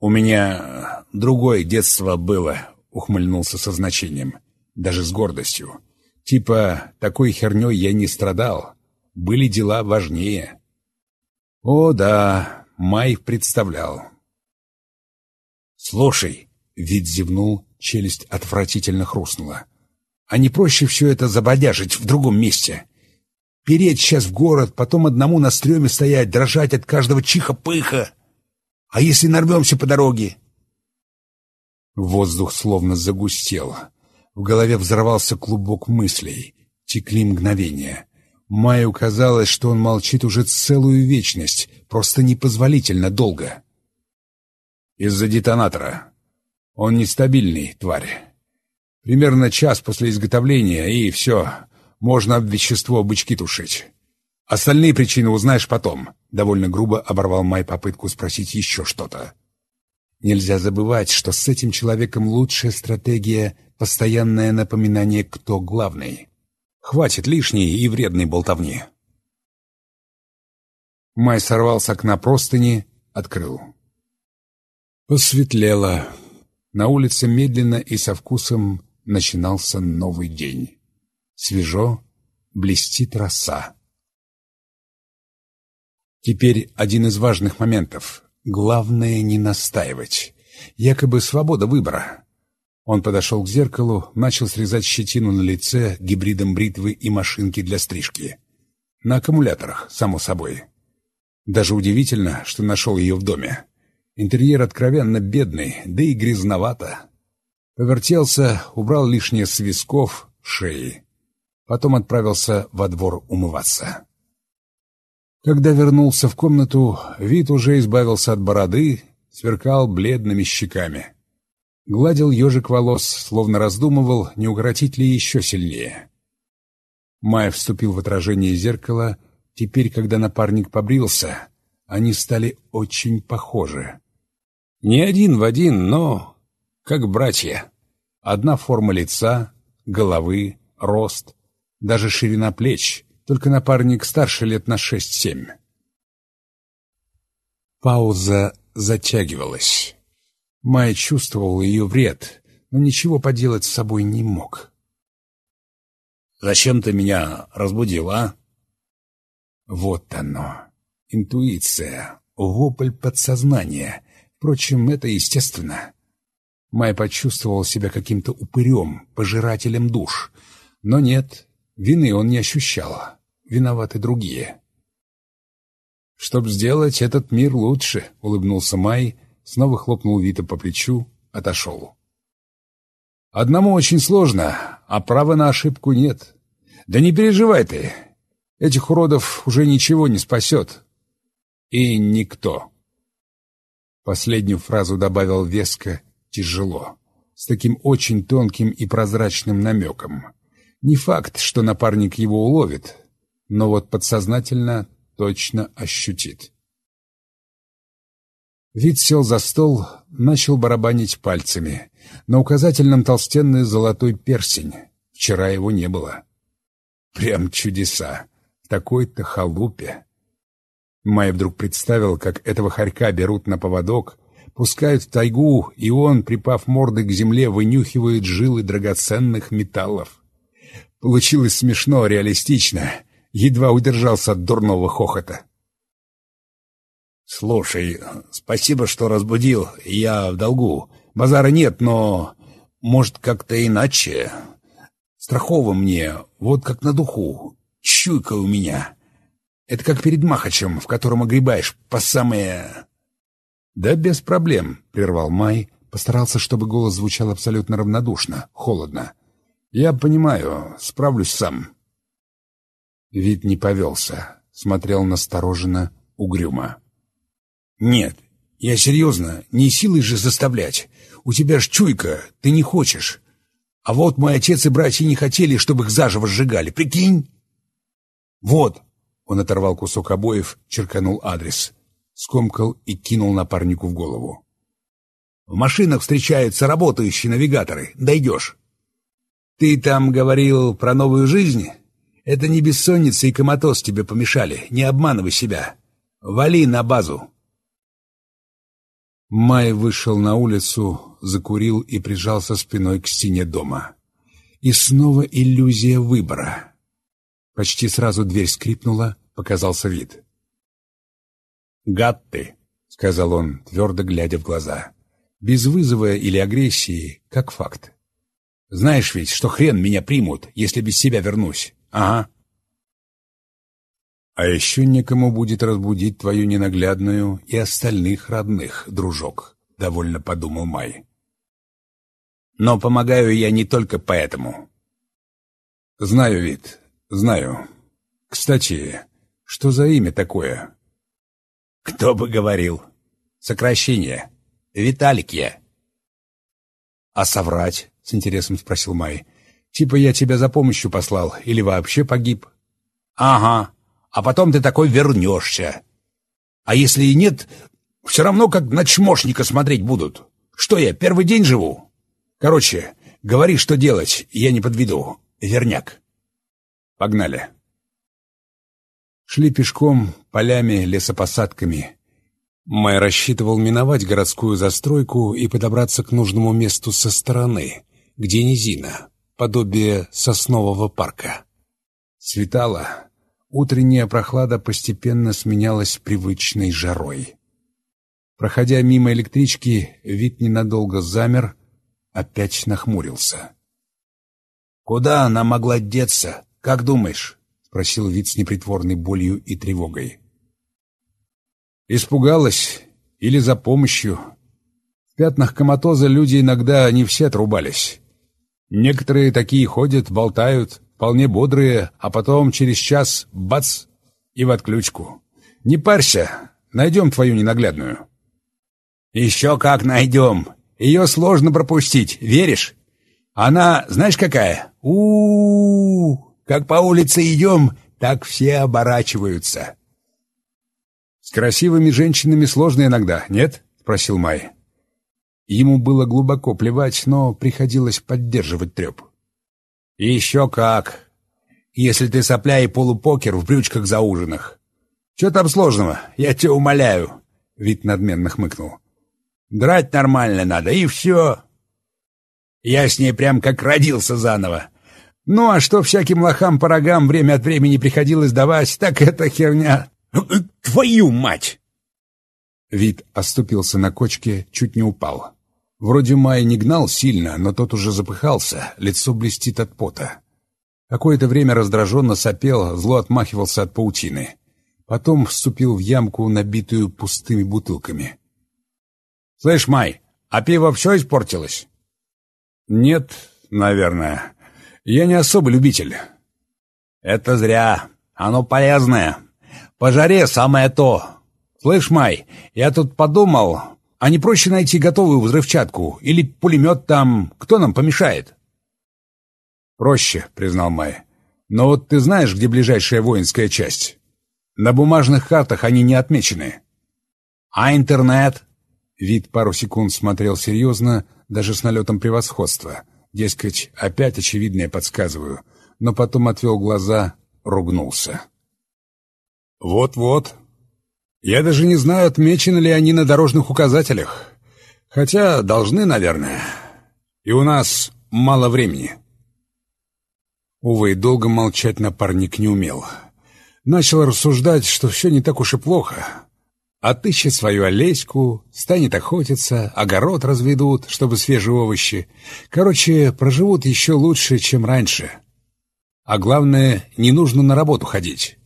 «У меня другое детство было», — ухмыльнулся со значением, даже с гордостью. Типа, такой херней я не страдал. Были дела важнее. О, да, Май представлял. «Слушай», — вид зевнул, челюсть отвратительно хрустнула. «А не проще все это забодяжить в другом месте? Переть сейчас в город, потом одному на стреме стоять, дрожать от каждого чиха-пыха? А если нарвемся по дороге?» Воздух словно загустел. В голове взорвался клубок мыслей. Текли мгновения. Майю казалось, что он молчит уже целую вечность, просто непозволительно долго. Из-за детонатора. Он нестабильный, тварь. Примерно час после изготовления, и все, можно об вещество бычки тушить. Остальные причины узнаешь потом. Довольно грубо оборвал Май попытку спросить еще что-то. Нельзя забывать, что с этим человеком лучшая стратегия — постоянное напоминание, кто главный. Хватит лишней и вредной болтовни. Май сорвал с окна простыни, открыл. Посветлело. На улице медленно и со вкусом начинался новый день. Свежо, блестит роса. Теперь один из важных моментов. Главное не настаивать. Якобы свобода выбора. Он подошел к зеркалу, начал срезать щетину на лице гибридом бритвы и машинки для стрижки. На аккумуляторах, само собой. Даже удивительно, что нашел ее в доме. Интерьер откровенно бедный, да и грязновато. Повертелся, убрал лишнее с висков, шеи. Потом отправился во двор умываться. Когда вернулся в комнату, вид уже избавился от бороды, сверкал бледными щеками. Гладил ежик волос, словно раздумывал, не укоротить ли еще сильнее. Майя вступил в отражение зеркала. Теперь, когда напарник побрился, они стали очень похожи. Не один в один, но как братья. Одна форма лица, головы, рост, даже ширина плеч, только напарник старше лет на шесть-семь. Пауза затягивалась. Майя чувствовал ее вред, но ничего поделать с собой не мог. «Зачем ты меня разбудил, а?» Вот оно. Интуиция, вопль подсознания. Впрочем, это естественно. Май почувствовал себя каким-то упырем, пожирателем душ. Но нет, вины он не ощущал. Виноваты другие. «Чтоб сделать этот мир лучше», — улыбнулся Май, снова хлопнул Вита по плечу, отошел. «Одному очень сложно, а права на ошибку нет. Да не переживай ты, этих уродов уже ничего не спасет. И никто». Последнюю фразу добавил веско тяжело, с таким очень тонким и прозрачным намеком. Не факт, что напарник его уловит, но вот подсознательно точно ощутит. Вид сел за стол, начал барабанить пальцами. На указательном толстенный золотой персень. Вчера его не было. Прям чудеса. В такой-то халупе. Май вдруг представил, как этого хорька берут на поводок, пускают в тайгу, и он, припав мордой к земле, вынюхивает жилы драгоценных металлов. Получилось смешно, реалистично. Едва удержался от дурного хохота. «Слушай, спасибо, что разбудил. Я в долгу. Базара нет, но, может, как-то иначе. Страхово мне, вот как на духу. Чуйка у меня. Это как перед Махачем, в котором огребаешь по самое...» «Да без проблем», — прервал Май, постарался, чтобы голос звучал абсолютно равнодушно, холодно. «Я понимаю, справлюсь сам». Вид не повелся, смотрел настороженно, угрюмо. «Нет, я серьезно, не силой же заставлять. У тебя ж чуйка, ты не хочешь. А вот мой отец и братья не хотели, чтобы их заживо сжигали, прикинь?» «Вот», — он оторвал кусок обоев, черканул адрес скомкал и кинул напарнику в голову. «В машинах встречаются работающие навигаторы. Дойдешь». «Ты там говорил про новую жизнь? Это не бессонница и коматоз тебе помешали. Не обманывай себя. Вали на базу». Май вышел на улицу, закурил и прижался спиной к стене дома. И снова иллюзия выбора. Почти сразу дверь скрипнула, показался вид. «Гад ты!» — сказал он, твердо глядя в глаза. Без вызова или агрессии, как факт. «Знаешь ведь, что хрен меня примут, если без себя вернусь. Ага». «А еще некому будет разбудить твою ненаглядную и остальных родных, дружок», — довольно подумал Май. «Но помогаю я не только поэтому». «Знаю, Вит, знаю. Кстати, что за имя такое? Кто бы говорил? Сокращение. Виталик я. А соврать? С интересом спросил Май. Типа я тебя за помощью послал или вообще погиб? Ага. А потом ты такой вернешься. А если и нет, все равно как на чмошника смотреть будут. Что я, первый день живу? Короче, говори, что делать, я не подведу. Верняк. Погнали. Шли пешком, полями, лесопосадками. Май рассчитывал миновать городскую застройку и подобраться к нужному месту со стороны, где низина, подобие соснового парка. Светало, утренняя прохлада постепенно сменялась привычной жарой. Проходя мимо электрички, вид ненадолго замер, опять нахмурился. «Куда она могла деться, как думаешь?» — спросил вид с непритворной болью и тревогой. Испугалась или за помощью. В пятнах коматоза люди иногда не все отрубались. Некоторые такие ходят, болтают, вполне бодрые, а потом через час — бац! — и в отключку. Не парься, найдем твою ненаглядную. Еще как найдем. Ее сложно пропустить, веришь? Она, знаешь, какая? у у, -у, -у Как по улице идем, так все оборачиваются. «С красивыми женщинами сложно иногда, нет?» — спросил Май. Ему было глубоко плевать, но приходилось поддерживать треп. «Еще как! Если ты сопля и полупокер в брючках за ужинах. Че там сложного? Я тебя умоляю!» Вид надменно хмыкнул. «Драть нормально надо, и все!» Я с ней прям как родился заново. Ну, а что всяким лохам по рогам время от времени приходилось давать, так это херня Твою мать!» Вид оступился на кочке, чуть не упал. Вроде Май не гнал сильно, но тот уже запыхался, лицо блестит от пота. Какое-то время раздраженно сопел, зло отмахивался от паутины. Потом вступил в ямку, набитую пустыми бутылками. «Слышь, Май, а пиво все испортилось?» «Нет, наверное. Я не особо любитель». «Это зря. Оно полезное. По жаре самое то. Слышь, Май, я тут подумал, а не проще найти готовую взрывчатку? Или пулемет там? Кто нам помешает?» «Проще», — признал Май. «Но вот ты знаешь, где ближайшая воинская часть? На бумажных картах они не отмечены». «А интернет?» Вид пару секунд смотрел серьезно, даже с налетом превосходства. Дескать, опять очевидное подсказываю. Но потом отвел глаза, ругнулся. «Вот-вот. Я даже не знаю, отмечены ли они на дорожных указателях. Хотя должны, наверное. И у нас мало времени». Увы, долго молчать напарник не умел. Начал рассуждать, что все не так уж и плохо. Отыщет свою олеську, станет охотиться, огород разведут, чтобы свежие овощи. Короче, проживут еще лучше, чем раньше. А главное, не нужно на работу ходить.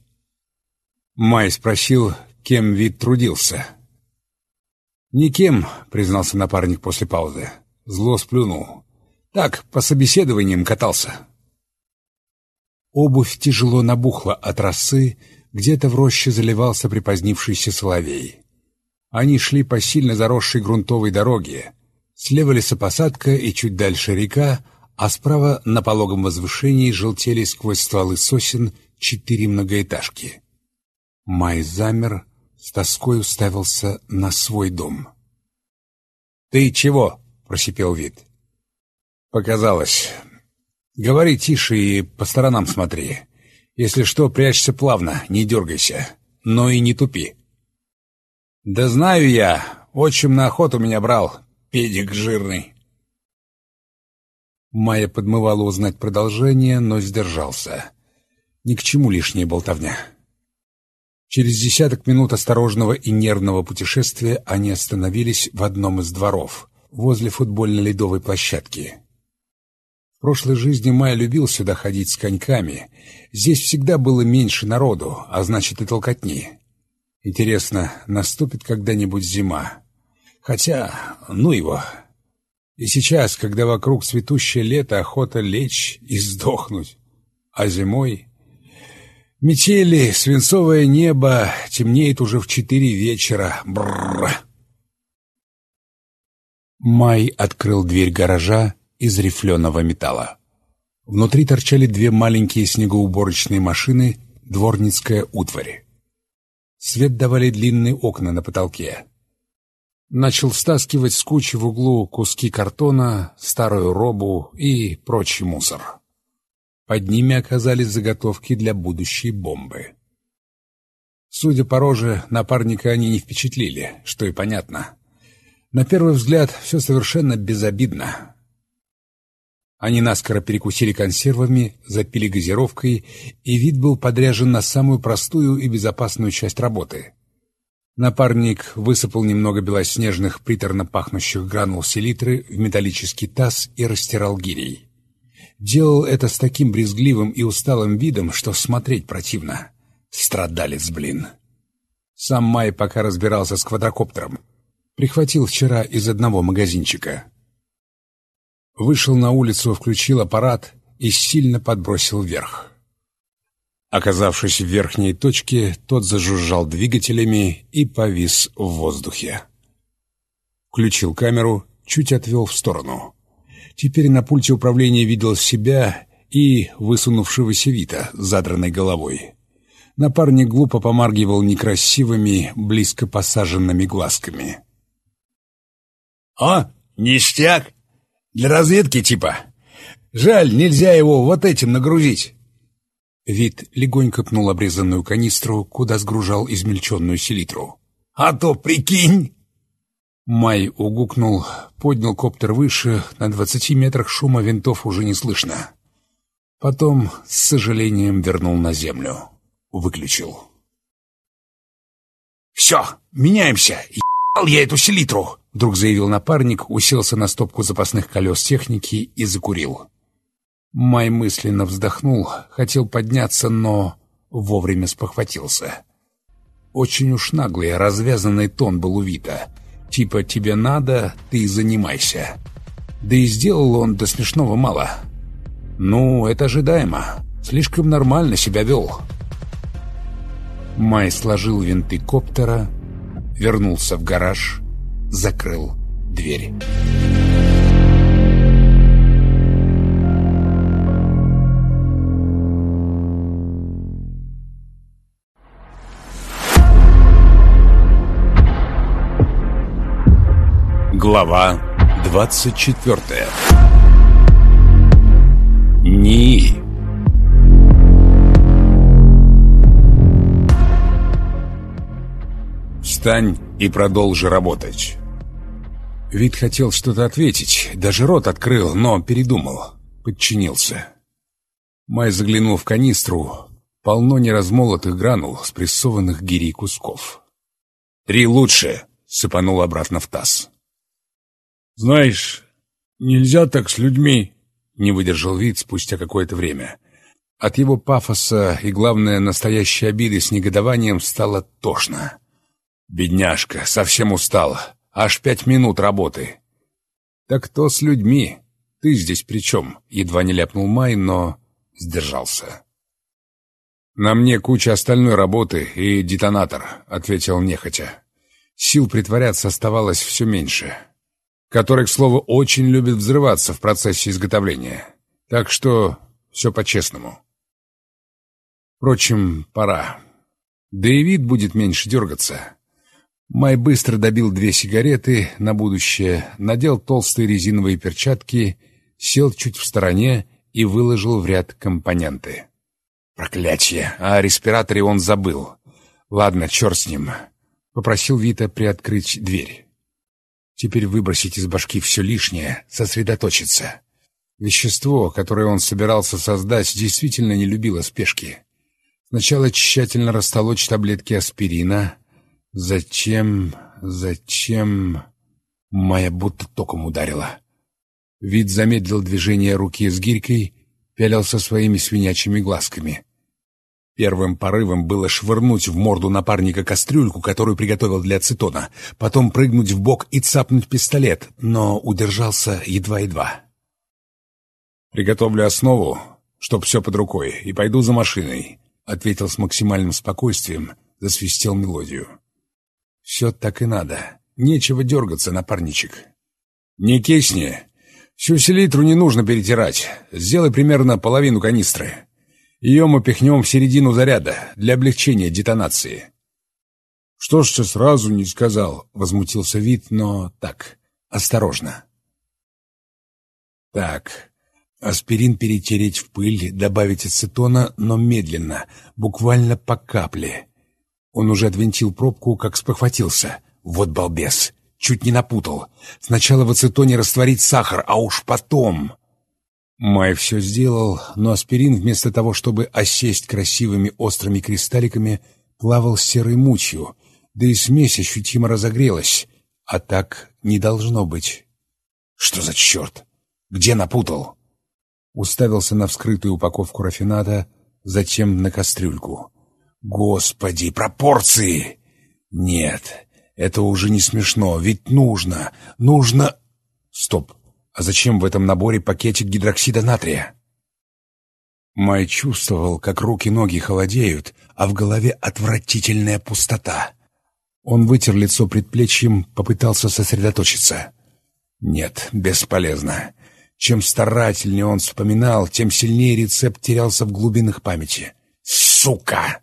Май спросил, кем вид трудился. «Никем», — признался напарник после паузы. Зло сплюнул. «Так, по собеседованиям катался». Обувь тяжело набухла от росы, где-то в роще заливался припозднившийся соловей. Они шли по сильно заросшей грунтовой дороге. Слева лесопосадка и чуть дальше река, а справа на пологом возвышении желтели сквозь стволы сосен четыре многоэтажки. Май замер, с тоской уставился на свой дом. «Ты чего?» — просипел вид. «Показалось. Говори тише и по сторонам смотри. Если что, прячься плавно, не дергайся, но и не тупи». «Да знаю я. Отчим на охоту меня брал, педик жирный». Майя подмывала узнать продолжение, но сдержался. Ни к чему лишняя болтовня. Через десяток минут осторожного и нервного путешествия они остановились в одном из дворов, возле футбольно-ледовой площадки. В прошлой жизни Майя любил сюда ходить с коньками. Здесь всегда было меньше народу, а значит и толкотни. Интересно, наступит когда-нибудь зима? Хотя, ну его. И сейчас, когда вокруг цветущее лето, охота лечь и сдохнуть. А зимой Метели, свинцовое небо, темнеет уже в четыре вечера. Бррр. Май открыл дверь гаража из рифленого металла. Внутри торчали две маленькие снегоуборочные машины, дворницкая утварь. Свет давали длинные окна на потолке. Начал стаскивать с кучи в углу куски картона, старую робу и прочий мусор. Под ними оказались заготовки для будущей бомбы. Судя по роже, напарника они не впечатлили, что и понятно. На первый взгляд все совершенно безобидно. Они наскоро перекусили консервами, запили газировкой, и вид был подряжен на самую простую и безопасную часть работы. Напарник высыпал немного белоснежных, приторно пахнущих гранул селитры в металлический таз и растирал гирей. Делал это с таким брезгливым и усталым видом, что смотреть противно. Страдалец, блин. Сам Май пока разбирался с квадрокоптером. Прихватил вчера из одного магазинчика. Вышел на улицу, включил аппарат и сильно подбросил вверх. Оказавшись в верхней точке, тот зажужжал двигателями и повис в воздухе. Включил камеру, чуть отвел в сторону. Теперь на пульте управления видел себя и высунувшегося Вита с задранной головой. Напарник глупо помаргивал некрасивыми, близко посаженными глазками. «О, ништяк! Для разведки типа. Жаль, нельзя его вот этим нагрузить». Вид легонько пнул обрезанную канистру, куда сгружал измельченную селитру. «А то, прикинь!» Май угукнул, поднял коптер выше, на двадцати метрах шума винтов уже не слышно. Потом, с сожалением, вернул на землю. Выключил. «Все, меняемся! Ебал я эту селитру!» Вдруг заявил напарник, уселся на стопку запасных колес техники и закурил. Май мысленно вздохнул, хотел подняться, но вовремя спохватился. Очень уж наглый, развязанный тон был у Вита. Типа «тебе надо, ты занимайся». Да и сделал он до смешного мало. Ну, это ожидаемо. Слишком нормально себя вел. Май сложил винты коптера, вернулся в гараж закрыл дверь. Глава 24 НИИ Встань и продолжи работать. Вид хотел что-то ответить, даже рот открыл, но передумал, подчинился. Май заглянул в канистру, полно неразмолотых гранул, спрессованных гирей кусков. «Три лучше!» — сыпанул обратно в таз. «Знаешь, нельзя так с людьми!» — не выдержал вид спустя какое-то время. От его пафоса и, главное, настоящей обиды с негодованием стало тошно. «Бедняжка, совсем устала. Аж пять минут работы. Так кто с людьми? Ты здесь при чем? Едва не ляпнул Май, но сдержался. «На мне куча остальной работы и детонатор», — ответил нехотя. Сил притворяться оставалось все меньше. Который, к слову, очень любит взрываться в процессе изготовления. Так что все по-честному. Впрочем, пора. Да и вид будет меньше дергаться. Май быстро добил две сигареты на будущее, надел толстые резиновые перчатки, сел чуть в стороне и выложил в ряд компоненты. Проклятье! А о респираторе он забыл. Ладно, черт с ним. Попросил Вита приоткрыть дверь. Теперь выбросить из башки все лишнее, сосредоточиться. Вещество, которое он собирался создать, действительно не любило спешки. Сначала тщательно растолочь таблетки аспирина, Зачем, зачем... Майя будто током ударила. Вид замедлил движение руки с гирькой, пялился своими свинячьими глазками. Первым порывом было швырнуть в морду напарника кастрюльку, которую приготовил для ацетона, потом прыгнуть в бок и цапнуть пистолет, но удержался едва-едва. «Приготовлю основу, чтоб все под рукой, и пойду за машиной. ответил с максимальным спокойствием, засвистел мелодию. «Все так и надо. Нечего дергаться, напарничек». «Не кисни. Всю селитру не нужно перетирать. Сделай примерно половину канистры. Ее мы пихнем в середину заряда для облегчения детонации». «Что ж ты сразу не сказал?» — возмутился вид, но так, осторожно. «Так, аспирин перетереть в пыль, добавить ацетона, но медленно, буквально по капле». Он уже отвинтил пробку, как спохватился. «Вот балбес! Чуть не напутал. Сначала в ацетоне растворить сахар, а уж потом...» Май все сделал, но аспирин вместо того, чтобы осесть красивыми острыми кристалликами, плавал серой мутью, да и смесь ощутимо разогрелась, а так не должно быть. Что за черт? Где напутал? Уставился на вскрытую упаковку рафината, затем на кастрюльку. Господи, пропорции! Нет, это уже не смешно, ведь нужно, нужно... Стоп, а зачем в этом наборе пакетик гидроксида натрия? Май чувствовал, как руки-ноги холодеют, а в голове отвратительная пустота. Он вытер лицо предплечьем, попытался сосредоточиться. Нет, бесполезно. Чем старательнее он вспоминал, тем сильнее рецепт терялся в глубинах памяти. «Сука!»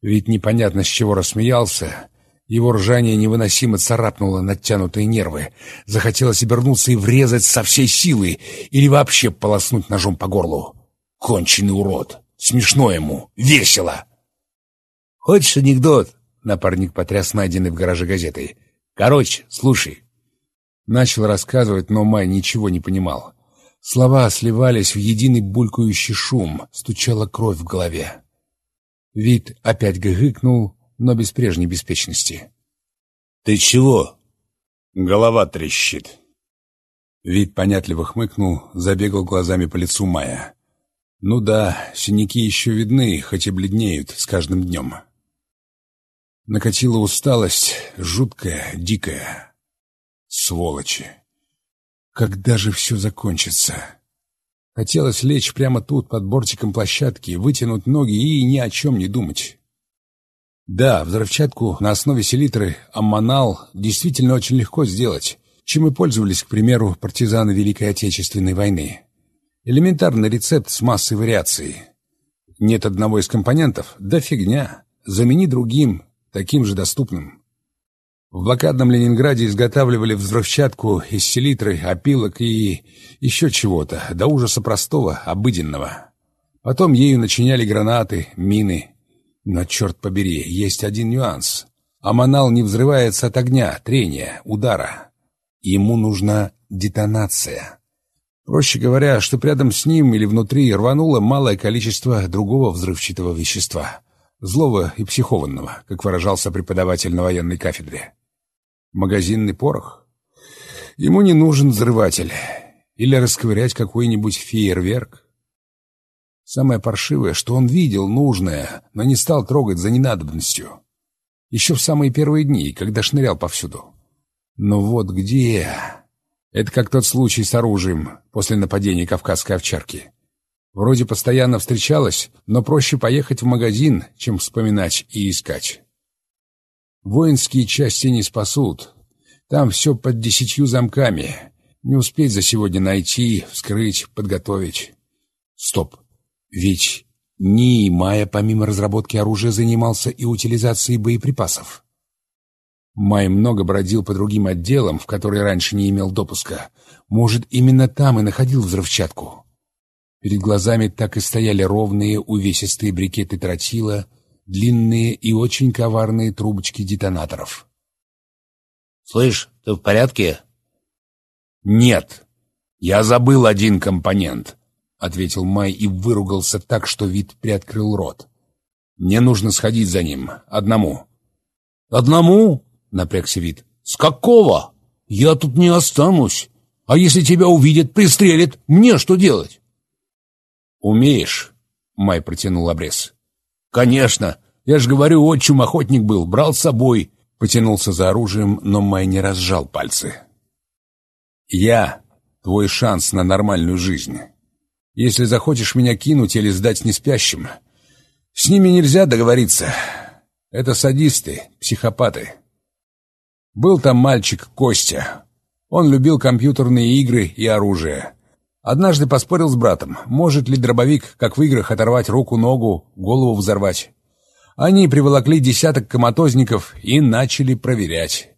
Ведь непонятно, с чего рассмеялся. Его ржание невыносимо царапнуло натянутые нервы. Захотелось обернуться и врезать со всей силы или вообще полоснуть ножом по горлу. Конченый урод. Смешно ему. Весело. «Хочешь анекдот?» Напарник потряс найденной в гараже газетой. «Короче, слушай». Начал рассказывать, но Май ничего не понимал. Слова сливались в единый булькающий шум, стучала кровь в голове. Вид опять гыгыкнул, но без прежней беспечности. «Ты чего?» «Голова трещит». Вид понятливо хмыкнул, забегал глазами по лицу Мая. «Ну да, синяки еще видны, хоть и бледнеют с каждым днем». Накатила усталость, жуткая, дикая. Сволочи! Когда же все закончится? Хотелось лечь прямо тут, под бортиком площадки, вытянуть ноги и ни о чем не думать. Да, взрывчатку на основе селитры аммонал действительно очень легко сделать, чем и пользовались, к примеру, партизаны Великой Отечественной войны. Элементарный рецепт с массой вариаций. Нет одного из компонентов? Да фигня. Замени другим, таким же доступным. В блокадном Ленинграде изготавливали взрывчатку из селитры, опилок и еще чего-то, до ужаса простого, обыденного. Потом ею начиняли гранаты, мины. Но, черт побери, есть один нюанс. Аманал не взрывается от огня, трения, удара. Ему нужна детонация. Проще говоря, что рядом с ним или внутри рвануло малое количество другого взрывчатого вещества злого и психованного, как выражался преподаватель на военной кафедре. Магазинный порох? Ему не нужен взрыватель. Или расковырять какой-нибудь фейерверк. Самое паршивое, что он видел нужное, но не стал трогать за ненадобностью. Еще в самые первые дни, когда шнырял повсюду. Но вот где... Это как тот случай с оружием после нападения кавказской овчарки. Вроде постоянно встречалась, но проще поехать в магазин, чем вспоминать и искать. Воинские части не спасут. Там все под десятью замками. Не успеть за сегодня найти, вскрыть, подготовить. Стоп. Ведь НИИ Майя помимо разработки оружия занимался и утилизацией боеприпасов. Май много бродил по другим отделам, в которые раньше не имел допуска. Может, именно там и находил взрывчатку. Перед глазами так и стояли ровные увесистые брикеты тротила, длинные и очень коварные трубочки детонаторов. «Слышь, ты в порядке?» «Нет, я забыл один компонент», — ответил Май и выругался так, что вид приоткрыл рот. «Мне нужно сходить за ним, одному». «Одному?» — напрягся вид. «С какого? Я тут не останусь. А если тебя увидят, пристрелят, мне что делать?» «Умеешь?» — Май протянул обрез. «Конечно! Я же говорю, отчим охотник был, брал с собой». Потянулся за оружием, но Май не разжал пальцы. «Я — твой шанс на нормальную жизнь. Если захочешь меня кинуть или сдать неспящим, С ними нельзя договориться. Это садисты, психопаты. Был там мальчик Костя. Он любил компьютерные игры и оружие. Однажды поспорил с братом, может ли дробовик, как в играх, оторвать руку, ногу, голову взорвать. Они приволокли десяток коматозников и начали проверять.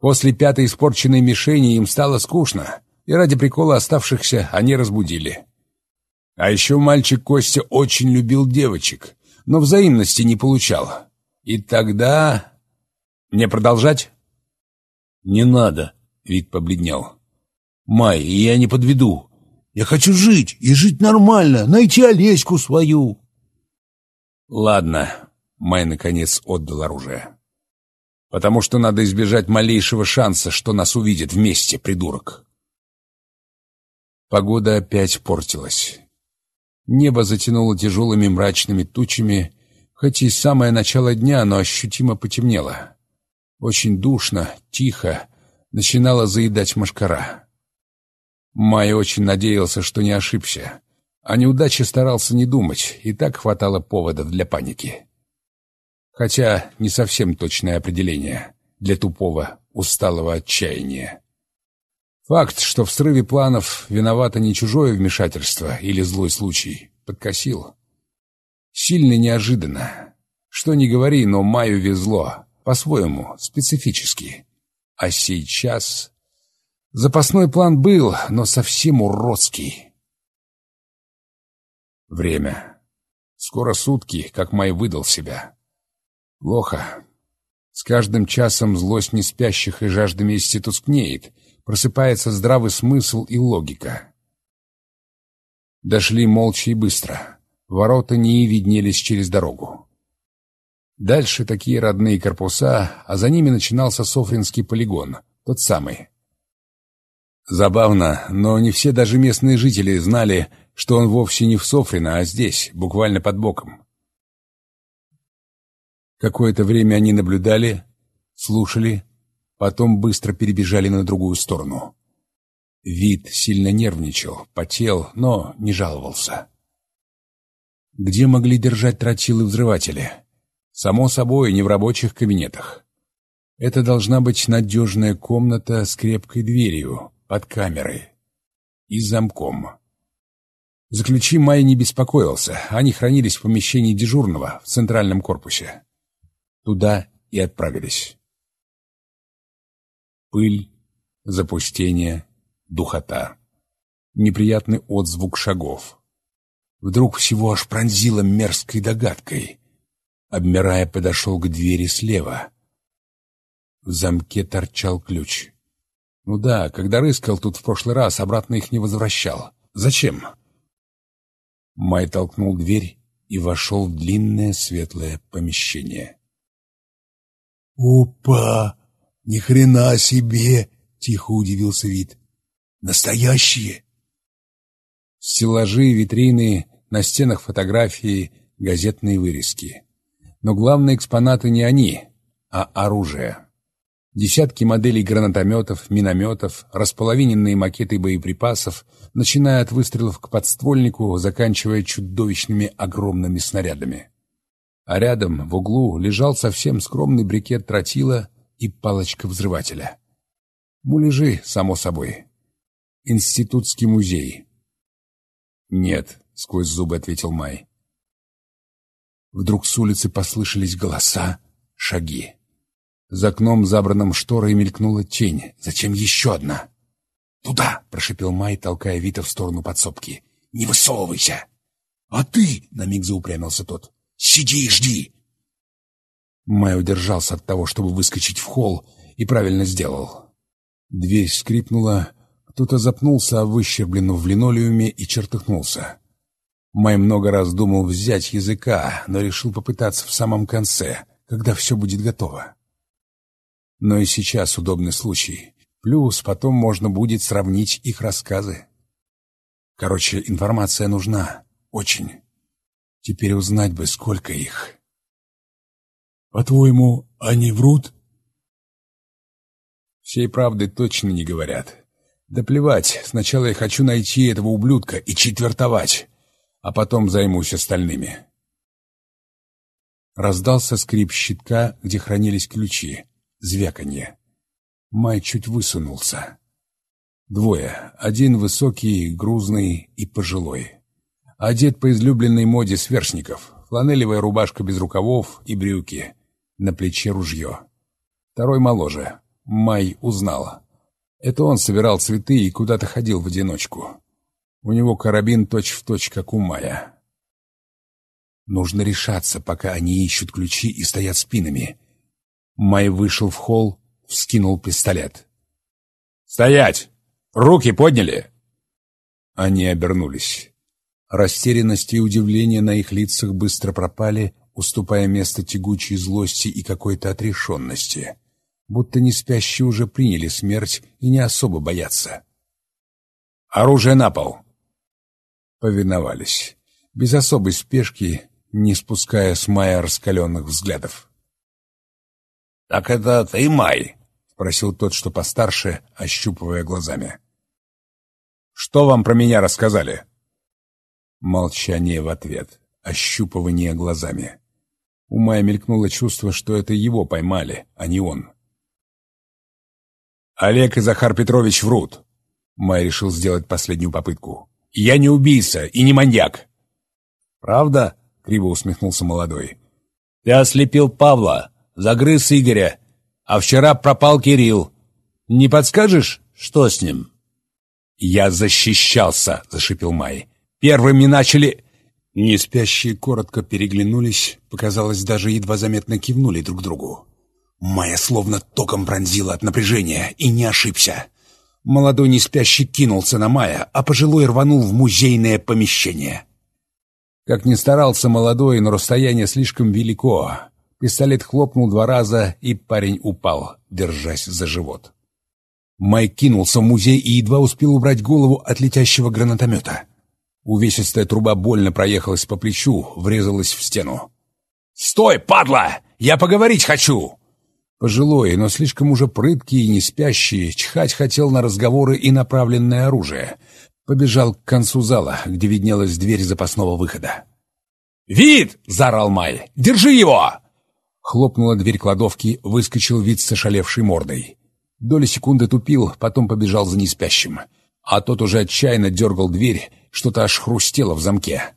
После пятой испорченной мишени им стало скучно, и ради прикола оставшихся они разбудили. А еще мальчик Костя очень любил девочек, но взаимности не получал. И тогда... Мне продолжать? Не надо, вид побледнел. Май, я не подведу. Я хочу жить, и жить нормально, найти Олеську свою. Ладно, Май наконец отдал оружие. Потому что надо избежать малейшего шанса, что нас увидят вместе, придурок. Погода опять портилась. Небо затянуло тяжелыми мрачными тучами, хоть и самое начало дня, но ощутимо потемнело. Очень душно, тихо, начинала заедать машкара. Май очень надеялся, что не ошибся. О неудаче старался не думать, и так хватало поводов для паники. Хотя не совсем точное определение для тупого, усталого отчаяния. Факт, что в срыве планов виновато не чужое вмешательство или злой случай, подкосил. Сильно неожиданно. Что ни говори, но Маю везло. По-своему, специфически. А сейчас... Запасной план был, но совсем уродский. Время. Скоро сутки, как Май выдал себя. Плохо. С каждым часом злость неспящих и жажда мести тускнеет — просыпается здравый смысл и логика. Дошли молча и быстро. Ворота не виднелись через дорогу. Дальше такие родные корпуса, а за ними начинался Софринский полигон, тот самый. Забавно, но не все даже местные жители знали, что он вовсе не в Софрино, а здесь, буквально под боком. Какое-то время они наблюдали, слушали, Потом быстро перебежали на другую сторону. Вид сильно нервничал, потел, но не жаловался. Где могли держать тротилы-взрыватели? Само собой, не в рабочих кабинетах. Это должна быть надежная комната с крепкой дверью, под камерой и замком. За ключи Май не беспокоился, они хранились в помещении дежурного в центральном корпусе. Туда и отправились. Пыль, запустение, духота. Неприятный отзвук шагов. Вдруг всего аж пронзило мерзкой догадкой. Обмирая, подошел к двери слева. В замке торчал ключ. Ну да, когда рыскал тут в прошлый раз, обратно их не возвращал. Зачем? Май толкнул дверь и вошел в длинное светлое помещение. «Опа!» «Ни хрена себе!» — тихо удивился вид. «Настоящие!» Стеллажи, витрины, на стенах фотографии, газетные вырезки. Но главные экспонаты не они, а оружие. Десятки моделей гранатометов, минометов, располовиненные макеты боеприпасов, начиная от выстрелов к подствольнику, заканчивая чудовищными огромными снарядами. А рядом, в углу, лежал совсем скромный брикет тротила и палочка взрывателя. Муляжи, само собой. Институтский музей. «Нет», — сквозь зубы ответил Май. Вдруг с улицы послышались голоса, шаги. За окном, забранным шторой, мелькнула тень. Затем еще одна. «Туда!» — прошипел Май, толкая Вита в сторону подсобки. «Не высовывайся!» «А ты?» — на миг заупрямился тот. «Сиди и жди! Май удержался от того, чтобы выскочить в холл, и правильно сделал. Дверь скрипнула, кто-то запнулся о выщербленную в линолеуме и чертыхнулся. Май много раз думал взять языка, но решил попытаться в самом конце, когда все будет готово. Но и сейчас удобный случай. Плюс потом можно будет сравнить их рассказы. Короче, информация нужна. Очень. Теперь узнать бы, сколько их. По-твоему, они врут? Всей правды точно не говорят. Да плевать, сначала я хочу найти этого ублюдка и четвертовать, а потом займусь остальными. Раздался скрип щитка, где хранились ключи. Звяканье. Май чуть высунулся. Двое. Один высокий, грузный и пожилой. Одет по излюбленной моде сверстников. Фланелевая рубашка без рукавов и брюки. На плече ружье. Второй моложе. Май узнал. Это он собирал цветы и куда-то ходил в одиночку. У него карабин точь-в-точь, точь, как у Мая. Нужно решаться, пока они ищут ключи и стоят спинами. Май вышел в холл, вскинул пистолет. «Стоять! Руки подняли!» Они обернулись. Растерянность и удивление на их лицах быстро пропали, уступая место тягучей злости и какой-то отрешенности. Будто не спящие уже приняли смерть и не особо боятся. «Оружие на пол!» Повиновались. Без особой спешки, не спуская с Майя раскаленных взглядов. «Так это ты, Май?» — спросил тот, что постарше, ощупывая глазами. «Что вам про меня рассказали?» Молчание в ответ, ощупывание глазами. У Майя мелькнуло чувство, что это его поймали, а не он. «Олег и Захар Петрович врут!» Май решил сделать последнюю попытку. «Я не убийца и не маньяк!» «Правда?» Криво усмехнулся молодой. «Ты ослепил Павла, загрыз Игоря, а вчера пропал Кирилл. Не подскажешь, что с ним?» «Я защищался!» — зашипел Май. «Первыми начали...» Неспящие коротко переглянулись, показалось, даже едва заметно кивнули друг другу. Майя словно током пронзила от напряжения и не ошибся. Молодой неспящий кинулся на Майя, а пожилой рванул в музейное помещение. Как ни старался молодой, но расстояние слишком велико. Пистолет хлопнул два раза, и парень упал, держась за живот. Майк кинулся в музей и едва успел убрать голову от летящего гранатомета. Увесистая труба больно проехалась по плечу, врезалась в стену. «Стой, падла! Я поговорить хочу!» Пожилой, но слишком уже прыткий и не спящий, чхать хотел на разговоры и направленное оружие. Побежал к концу зала, где виднелась дверь запасного выхода. «Вид!» — заорал Май. «Держи его!» Хлопнула дверь кладовки, выскочил вид с ошалевшей мордой. Доли секунды тупил, потом побежал за неспящим. А тот уже отчаянно дергал дверь, что-то аж хрустело в замке.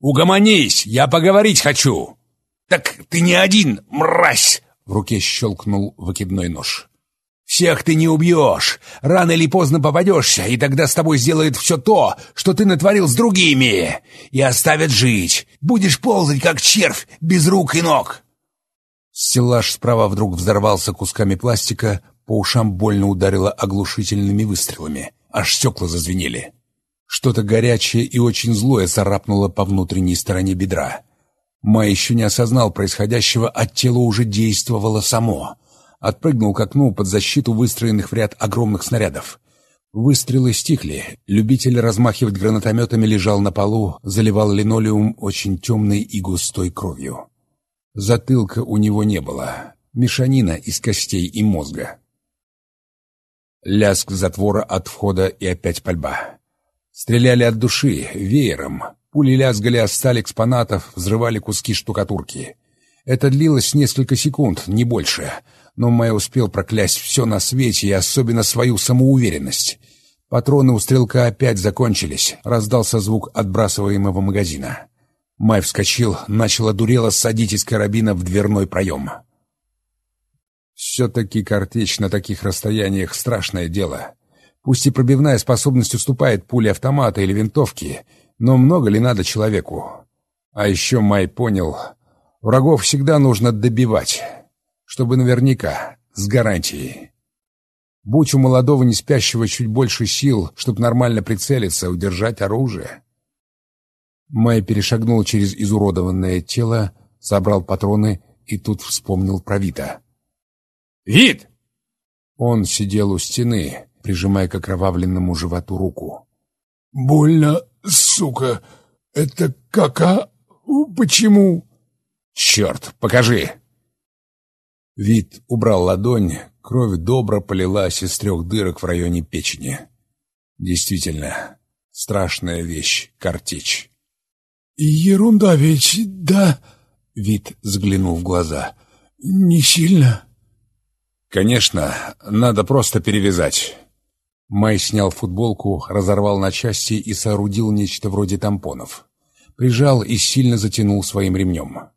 «Угомонись! Я поговорить хочу!» «Так ты не один, мразь!» В руке щелкнул выкидной нож. Всех ты не убьешь. Рано или поздно попадешься, и тогда с тобой сделают все то, что ты натворил с другими, и оставят жить. Будешь ползать, как червь, без рук и ног. Стеллаж справа вдруг взорвался кусками пластика, по ушам больно ударило оглушительными выстрелами. Аж стекла зазвенели. Что-то горячее и очень злое царапнуло по внутренней стороне бедра. Май еще не осознал происходящего, а тело уже действовало само — отпрыгнул к окну под защиту выстроенных в ряд огромных снарядов. Выстрелы стихли. Любитель размахивать гранатометами лежал на полу, заливал линолеум очень темной и густой кровью. Затылка у него не было. Мешанина из костей и мозга. Лязг затвора от входа и опять пальба. Стреляли от души, веером. Пули лязгали о сталь экспонатов, взрывали куски штукатурки. Это длилось несколько секунд, не больше — но Мэй успел проклясть все на свете и особенно свою самоуверенность. Патроны у стрелка опять закончились, раздался звук отбрасываемого магазина. Май вскочил, начал одурело садить из карабина в дверной проем. Все-таки картечь на таких расстояниях — страшное дело. Пусть и пробивная способность уступает пуле автомата или винтовки, но много ли надо человеку? А еще Май понял, врагов всегда нужно добивать чтобы наверняка, с гарантией. Будь у молодого неспящего чуть больше сил, чтобы нормально прицелиться, удержать оружие. Май перешагнул через изуродованное тело, собрал патроны и тут вспомнил про Вита. «Вид!» Он сидел у стены, прижимая к окровавленному животу руку. «Больно, сука! Это кака? Почему?» «Черт, покажи!» Вид убрал ладонь, кровь добро полилась из трех дырок в районе печени. Действительно, страшная вещь — картечь. «Ерунда ведь, да? Вид взглянул в глаза. «Не сильно?» «Конечно, надо просто перевязать». Май снял футболку, разорвал на части и соорудил нечто вроде тампонов. Прижал и сильно затянул своим ремнем.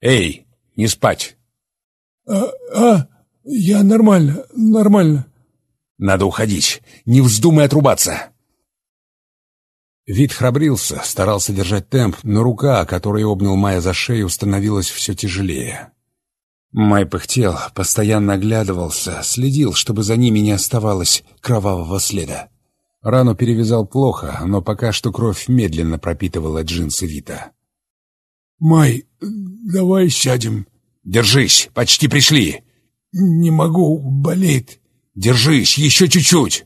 «Эй, не спать!» «А, а, я нормально, нормально». «Надо уходить, не вздумай отрубаться!» Вид храбрился, старался держать темп, но рука, которой обнял Майя за шею, становилась все тяжелее. Май пыхтел, постоянно оглядывался, следил, чтобы за ними не оставалось кровавого следа. Рану перевязал плохо, но пока что кровь медленно пропитывала джинсы Вита. «Май, давай сядем». «Держись, почти пришли». «Не могу, болит». «Держись, еще чуть-чуть».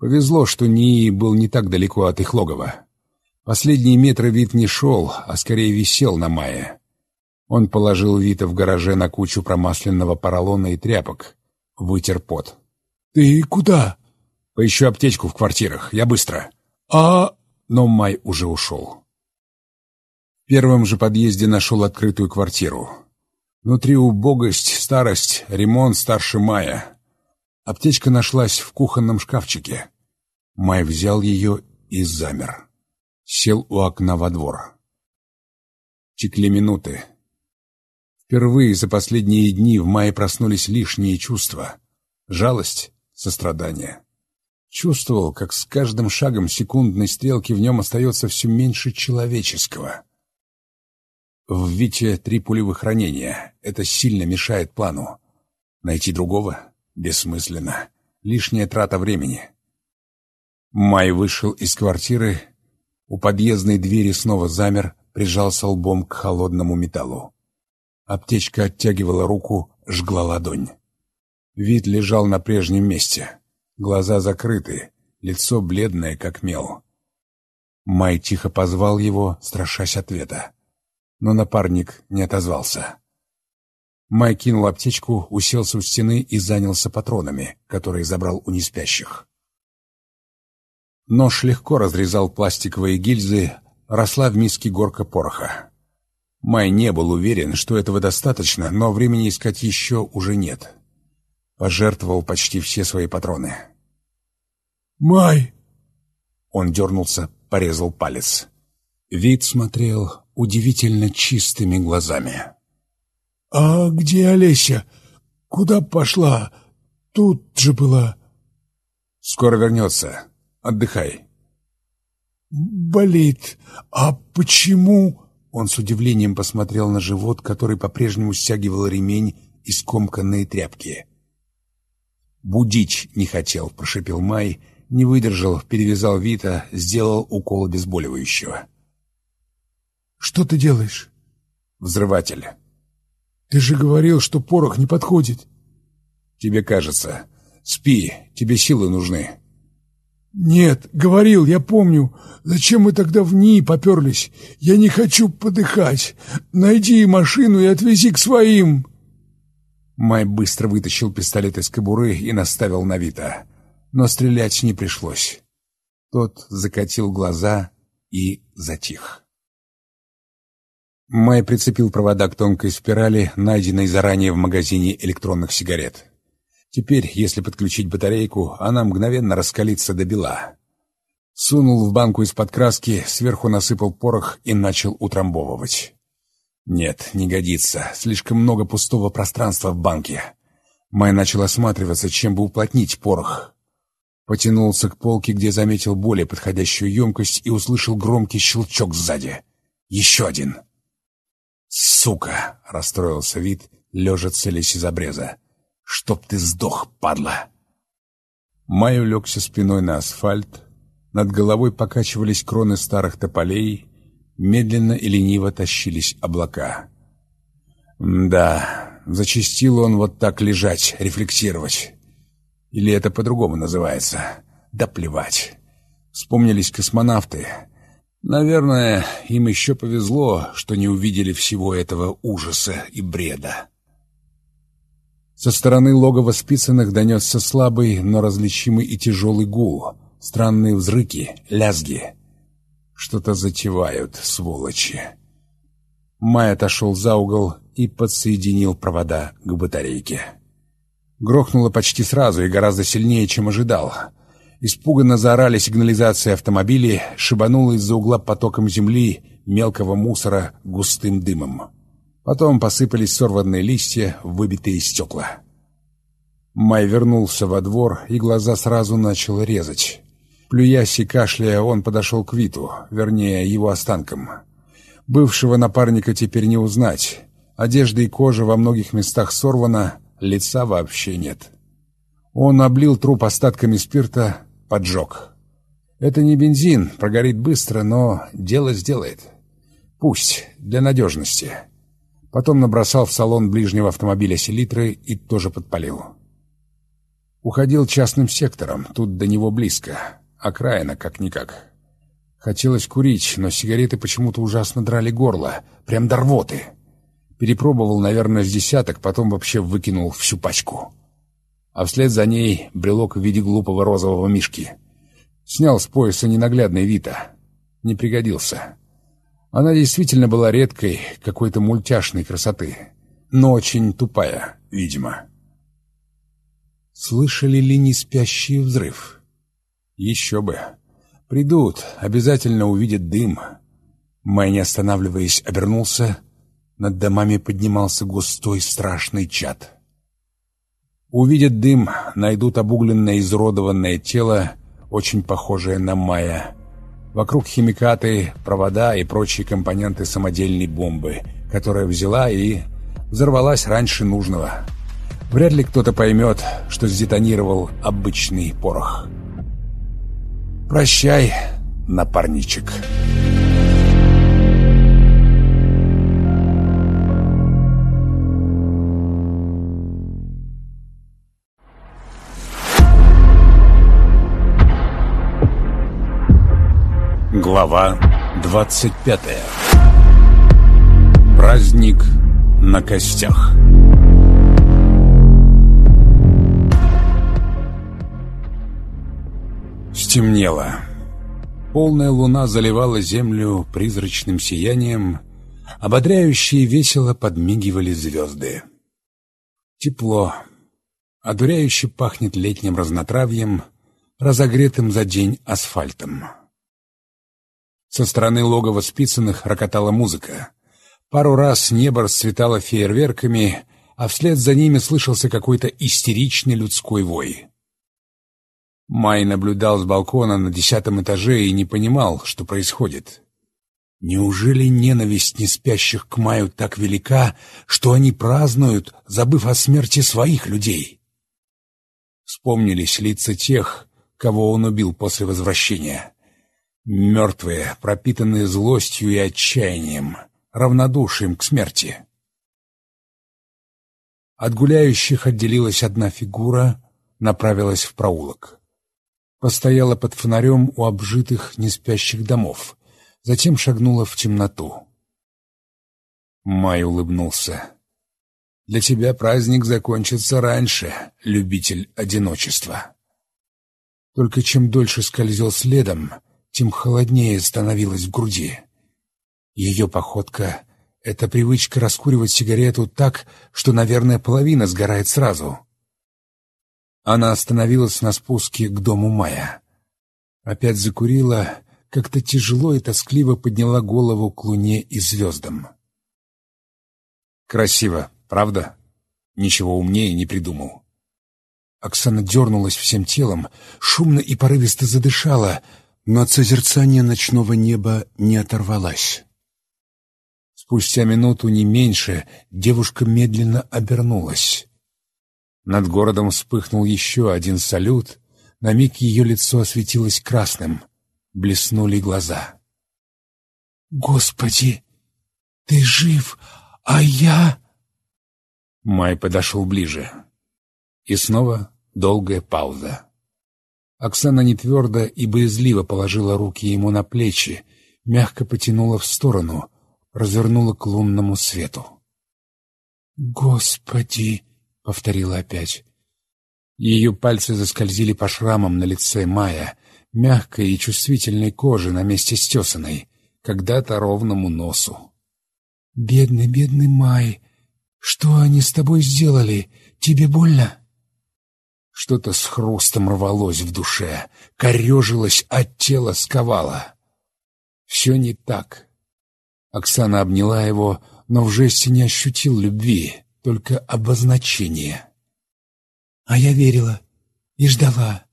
Повезло, что Нии был не так далеко от их логова. Последние метры вид не шел, а скорее висел на мае. Он положил Вита в гараже на кучу промасленного поролона и тряпок. Вытер пот. «Ты куда?» «Поищу аптечку в квартирах. Я быстро». «А...» Но Май уже ушел. В первом же подъезде нашел открытую квартиру. Внутри убогость, старость, ремонт старше Мая. Аптечка нашлась в кухонном шкафчике. Май взял ее и замер. Сел у окна во двор. Текли минуты. Впервые за последние дни в мае проснулись лишние чувства. Жалость, сострадание. Чувствовал, как с каждым шагом секундной стрелки в нем остается все меньше человеческого. В Вите три пулевых ранения. Это сильно мешает плану. Найти другого Бессмысленно. Лишняя трата времени. Май вышел из квартиры. У подъездной двери снова замер, прижался лбом к холодному металлу. Аптечка оттягивала руку, жгла ладонь. Вид лежал на прежнем месте. Глаза закрыты, лицо бледное, как мел. Май тихо позвал его, страшась ответа. Но напарник не отозвался. Май кинул аптечку, уселся у стены и занялся патронами, которые забрал у неспящих. Нож легко разрезал пластиковые гильзы, росла в миске горка пороха. Май не был уверен, что этого достаточно, но времени искать еще уже нет. Пожертвовал почти все свои патроны. «Май!» Он дернулся, порезал палец. Вид смотрел удивительно чистыми глазами. «А где Олеся? Куда пошла? Тут же была». «Скоро вернется. Отдыхай». «Болит. А почему?» Он с удивлением посмотрел на живот, который по-прежнему стягивал ремень и скомканные тряпки. «Будить не хотел», — прошепел Май, не выдержал, перевязал Вита, сделал укол обезболивающего. «Что ты делаешь?» «Взрыватель». «Ты же говорил, что порох не подходит». «Тебе кажется. Спи, тебе силы нужны». «Нет, говорил, я помню. Зачем мы тогда в НИИ поперлись? Я не хочу подыхать. Найди машину и отвези к своим». Май быстро вытащил пистолет из кобуры и наставил на Вита. Но стрелять не пришлось. Тот закатил глаза и затих. Май прицепил провода к тонкой спирали, найденной заранее в магазине электронных сигарет. Теперь, если подключить батарейку, она мгновенно раскалится до бела. Сунул в банку из-под краски, сверху насыпал порох и начал утрамбовывать. Нет, не годится. Слишком много пустого пространства в банке. Май начал осматриваться, чем бы уплотнить порох. Потянулся к полке, где заметил более подходящую емкость и услышал громкий щелчок сзади. Еще один. «Сука!» — расстроился вид, лежа целясь из обреза. «Чтоб ты сдох, падла!» Май улегся спиной на асфальт. Над головой покачивались кроны старых тополей. Медленно и лениво тащились облака. Да, зачастил он вот так лежать, рефлексировать. Или это по-другому называется? Да плевать. Вспомнились космонавты — Наверное, им еще повезло, что не увидели всего этого ужаса и бреда. Со стороны логова спицанных донесся слабый, но различимый и тяжелый гул, странные взрыки, лязги. Что-то затевают, сволочи. Май отошел за угол и подсоединил провода к батарейке. Грохнуло почти сразу и гораздо сильнее, чем ожидал. Испуганно заорали сигнализации автомобилей, шибануло из-за угла потоком земли, мелкого мусора, густым дымом. Потом посыпались сорванные листья, выбитые стекла. Май вернулся во двор, и глаза сразу начал резать. Плюясь и кашляя, он подошел к Виту, вернее, его останкам. Бывшего напарника теперь не узнать. Одежда и кожа во многих местах сорвана, лица вообще нет. Он облил труп остатками спирта, поджег. Это не бензин, прогорит быстро, но дело сделает. Пусть, для надежности. Потом набросал в салон ближнего автомобиля селитры и тоже подпалил. Уходил частным сектором, тут до него близко. Окраина, как-никак. Хотелось курить, но сигареты почему-то ужасно драли горло, прям до рвоты. Перепробовал, наверное, с десяток, потом вообще выкинул всю пачку. А вслед за ней брелок в виде глупого розового мишки. Снял с пояса ненаглядный Вита. Не пригодился. Она действительно была редкой, какой-то мультяшной красоты. Но очень тупая, видимо. Слышали ли не спящий взрыв? Еще бы. Придут, обязательно увидят дым. Май, не останавливаясь, обернулся. Над домами поднимался густой страшный чад. Увидят дым, найдут обугленное изуродованное тело, очень похожее на Майя. Вокруг химикаты, провода и прочие компоненты самодельной бомбы, которая взяла и взорвалась раньше нужного. Вряд ли кто-то поймет, что сдетонировал обычный порох. Прощай, напарничек. Глава 25 Праздник на костях Стемнело. Полная луна заливала землю призрачным сиянием, ободряюще и весело подмигивали звезды. Тепло. Одуряюще пахнет летним разнотравьем, разогретым за день асфальтом. Со стороны логова Спицыных рокотала музыка. Пару раз небо расцветало фейерверками, а вслед за ними слышался какой-то истеричный людской вой. Май наблюдал с балкона на десятом этаже и не понимал, что происходит. Неужели ненависть неспящих к Маю так велика, что они празднуют, забыв о смерти своих людей? Вспомнились лица тех, кого он убил после возвращения. Мертвые, пропитанные злостью и отчаянием, равнодушием к смерти. От гуляющих отделилась одна фигура, направилась в проулок постояла под фонарем у обжитых неспящих домов, затем шагнула в темноту. Май улыбнулся. «Для тебя праздник закончится раньше, любитель одиночества». Только чем дольше скользил следом, тем холоднее становилось в груди. Ее походка — это привычка раскуривать сигарету так, что, наверное, половина сгорает сразу — она остановилась на спуске к дому Мая. Опять закурила, как-то тяжело и тоскливо подняла голову к луне и звездам. «Красиво, правда?» Ничего умнее не придумал. Оксана дернулась всем телом, шумно и порывисто задышала, но от созерцания ночного неба не оторвалась. Спустя минуту не меньше девушка медленно обернулась. Над городом вспыхнул еще один салют. На миг ее лицо осветилось красным. Блеснули глаза. «Господи, ты жив, а я...» Май подошел ближе. И снова долгая пауза. Оксана нетвердо и боязливо положила руки ему на плечи, мягко потянула в сторону, развернула к лунному свету. «Господи!» — повторила опять. Ее пальцы заскользили по шрамам на лице Мая, мягкой и чувствительной кожи на месте стесанной, когда-то ровному носу. Бедный, бедный Май, что они с тобой сделали? Тебе больно?» Что-то с хрустом рвалось в душе, корежилось от тела сковало. Все не так. Оксана обняла его, но в жесте не ощутил любви, только обозначение. «А я верила и ждала.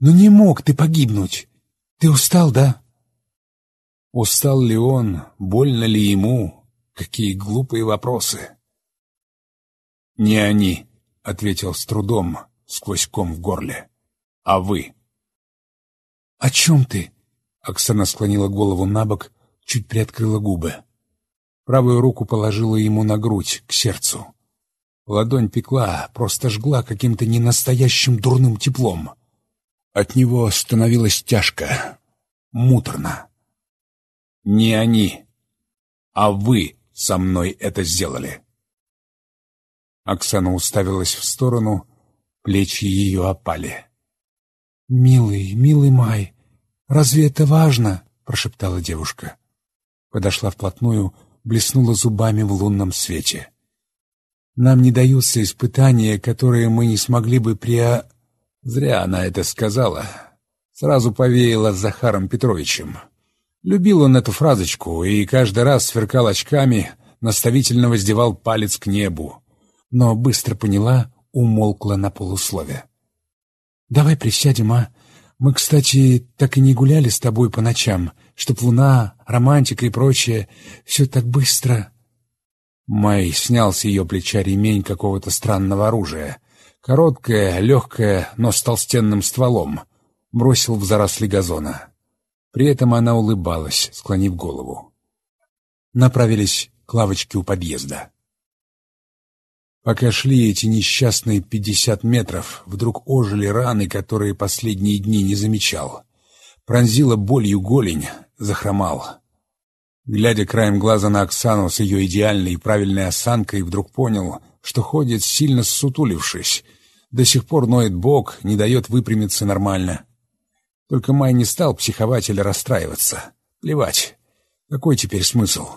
Но не мог ты погибнуть. Ты устал, да?» Устал ли он, больно ли ему? Какие глупые вопросы. «Не они», — ответил с трудом, сквозь ком в горле. «А вы?» «О чем ты?» Оксана склонила голову на бок, чуть приоткрыла губы. Правую руку положила ему на грудь, к сердцу. Ладонь пекла, просто жгла каким-то ненастоящим дурным теплом. От него становилось тяжко, муторно. «Не они, а вы со мной это сделали». Оксана уставилась в сторону, плечи ее опали. «Милый, милый Май, разве это важно?» — прошептала девушка. Подошла вплотную, блеснула зубами в лунном свете. «Нам не даются испытания, которые мы не смогли бы преа...» Зря она это сказала. Сразу повеяла с Захаром Петровичем. Любил он эту фразочку и каждый раз сверкал очками, наставительно воздевал палец к небу но быстро поняла, умолкла на полуслове. «Давай присядем, а? Мы, кстати, так и не гуляли с тобой по ночам, чтоб луна, романтика и прочее, все так быстро...» Май снял с ее плеча ремень какого-то странного оружия. Короткое, легкое, но с толстенным стволом. Бросил в заросли газона. При этом она улыбалась, склонив голову. Направились к лавочке у подъезда. Пока шли эти несчастные пятьдесят метров, вдруг ожили раны, которые последние дни не замечал. Пронзила болью голень, захромал. Глядя краем глаза на Оксану с ее идеальной и правильной осанкой, вдруг понял, что ходит сильно ссутулившись. До сих пор ноет бок, не дает выпрямиться нормально. Только Май не стал психовать расстраиваться. Плевать. Какой теперь смысл?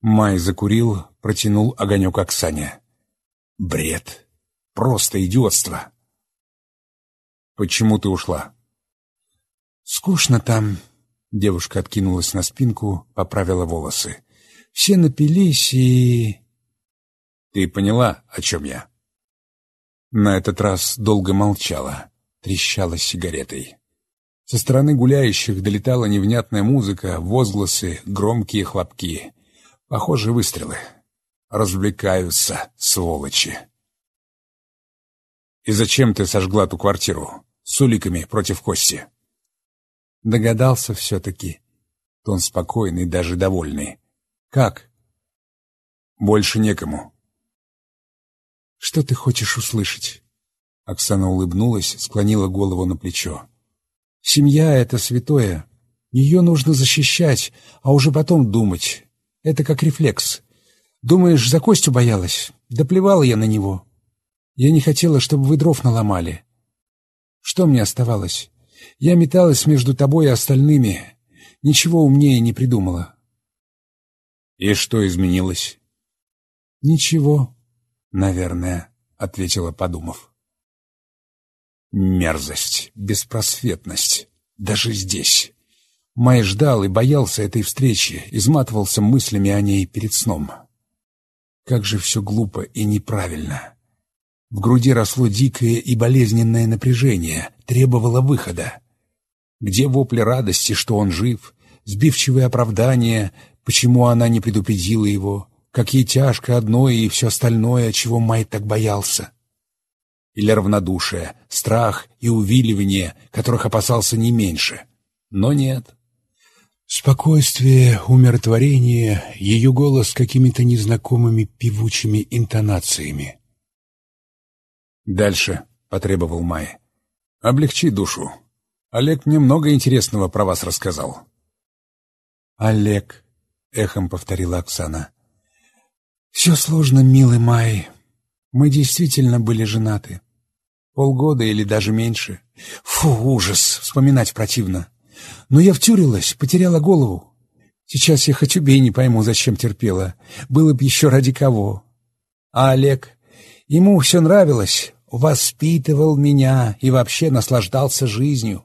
Май закурил, протянул огонек Оксане. Бред. Просто идиотство. Почему ты ушла? Скучно там. Девушка откинулась на спинку, поправила волосы. Все напились и... Ты поняла, о чем я? На этот раз долго молчала, трещала сигаретой. Со стороны гуляющих долетала невнятная музыка, возгласы, громкие хлопки. Похоже, выстрелы. Развлекаются, сволочи. И зачем ты сожгла ту квартиру? С уликами против Кости. Догадался все-таки. Тон спокойный, даже довольный. Как? Больше некому. Что ты хочешь услышать? Оксана улыбнулась, склонила голову на плечо. Семья — это святое. Ее нужно защищать, а уже потом думать, это как рефлекс. Думаешь, за Костю боялась? Да плевала я на него. Я не хотела, чтобы вы дров наломали. Что мне оставалось? Я металась между тобой и остальными. Ничего умнее не придумала. И что изменилось? Ничего, наверное, ответила, подумав. Мерзость, беспросветность, даже здесь. Май ждал и боялся этой встречи, изматывался мыслями о ней перед сном. Как же все глупо и неправильно. В груди росло дикое и болезненное напряжение, требовало выхода. Где вопли радости, что он жив, сбивчивые оправдания, почему она не предупредила его, как ей тяжко одно и все остальное, чего Май так боялся. Или равнодушие, страх и увиливание, которых опасался не меньше. Но нет. Спокойствие, умиротворение, ее голос какими-то незнакомыми певучими интонациями. «Дальше», — потребовал Май. «Облегчи душу. Олег мне много интересного про вас рассказал». «Олег», — эхом повторила Оксана. «Все сложно, милый Май. Мы действительно были женаты. Полгода или даже меньше. Фу, ужас, вспоминать противно. Но я втюрилась, потеряла голову. Сейчас я хоть убей не пойму, зачем терпела. Было бы еще ради кого. А Олег? Ему все нравилось. Воспитывал меня и вообще наслаждался жизнью.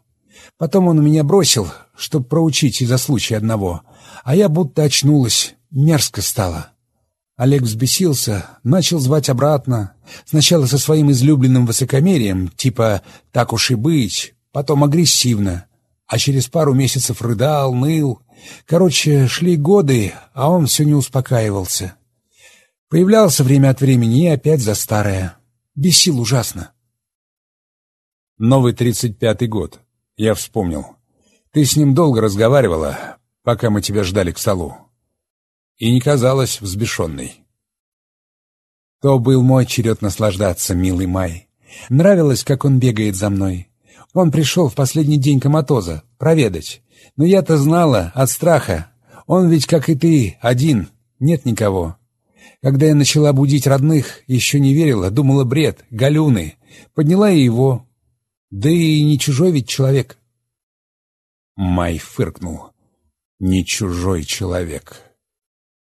Потом он меня бросил, чтобы проучить из-за случая одного. А я будто очнулась, мерзко стало. Олег взбесился, начал звать обратно. Сначала со своим излюбленным высокомерием, типа «так уж и быть», потом агрессивно. А через пару месяцев рыдал, ныл. Короче, шли годы, а он все не успокаивался. Появлялся время от времени и опять за старое. Бесил ужасно. Новый тридцать пятый год. Я вспомнил. Ты с ним долго разговаривала, пока мы тебя ждали к столу и не казалась взбешенной. То был мой черед наслаждаться, милый Май. Нравилось, как он бегает за мной. Он пришел в последний день коматоза, проведать. Но я-то знала от страха. Он ведь, как и ты, один, нет никого. Когда я начала будить родных, еще не верила, думала бред, галюны. Подняла и его. Да и не чужой ведь человек. Май фыркнул. Не чужой человек.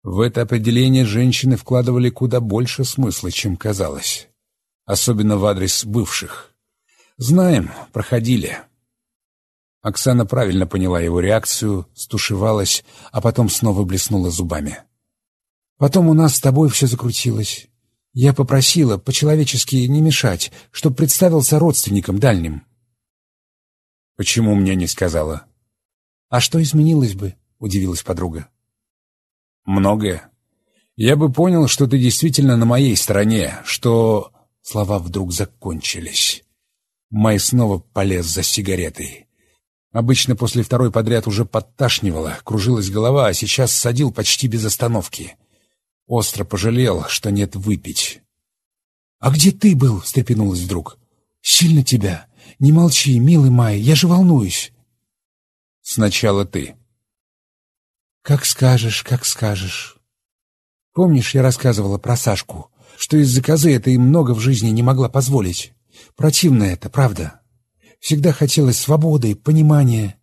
В это определение женщины вкладывали куда больше смысла, чем казалось. Особенно в адрес бывших. Знаем, проходили. Оксана правильно поняла его реакцию, стушевалась, а потом снова блеснула зубами. «Потом у нас с тобой все закрутилось. Я попросила по-человечески не мешать, чтоб представился родственником дальним». «Почему мне не сказала?» «А что изменилось бы?» — удивилась подруга. Многое. Я бы понял, что ты действительно на моей стороне, что...» Слова вдруг закончились. Май снова полез за сигаретой. Обычно после второй подряд уже подташнивало, кружилась голова, а сейчас садил почти без остановки. Остро пожалел, что нет выпить. «А где ты был?» — встрепенулась вдруг. «Сильно тебя. Не молчи, милый Май, я же волнуюсь». «Сначала ты». «Как скажешь, как скажешь». Помнишь, я рассказывала про Сашку, что из-за козы это им много в жизни не могла позволить? Противно это, правда. Всегда хотелось свободы, понимания,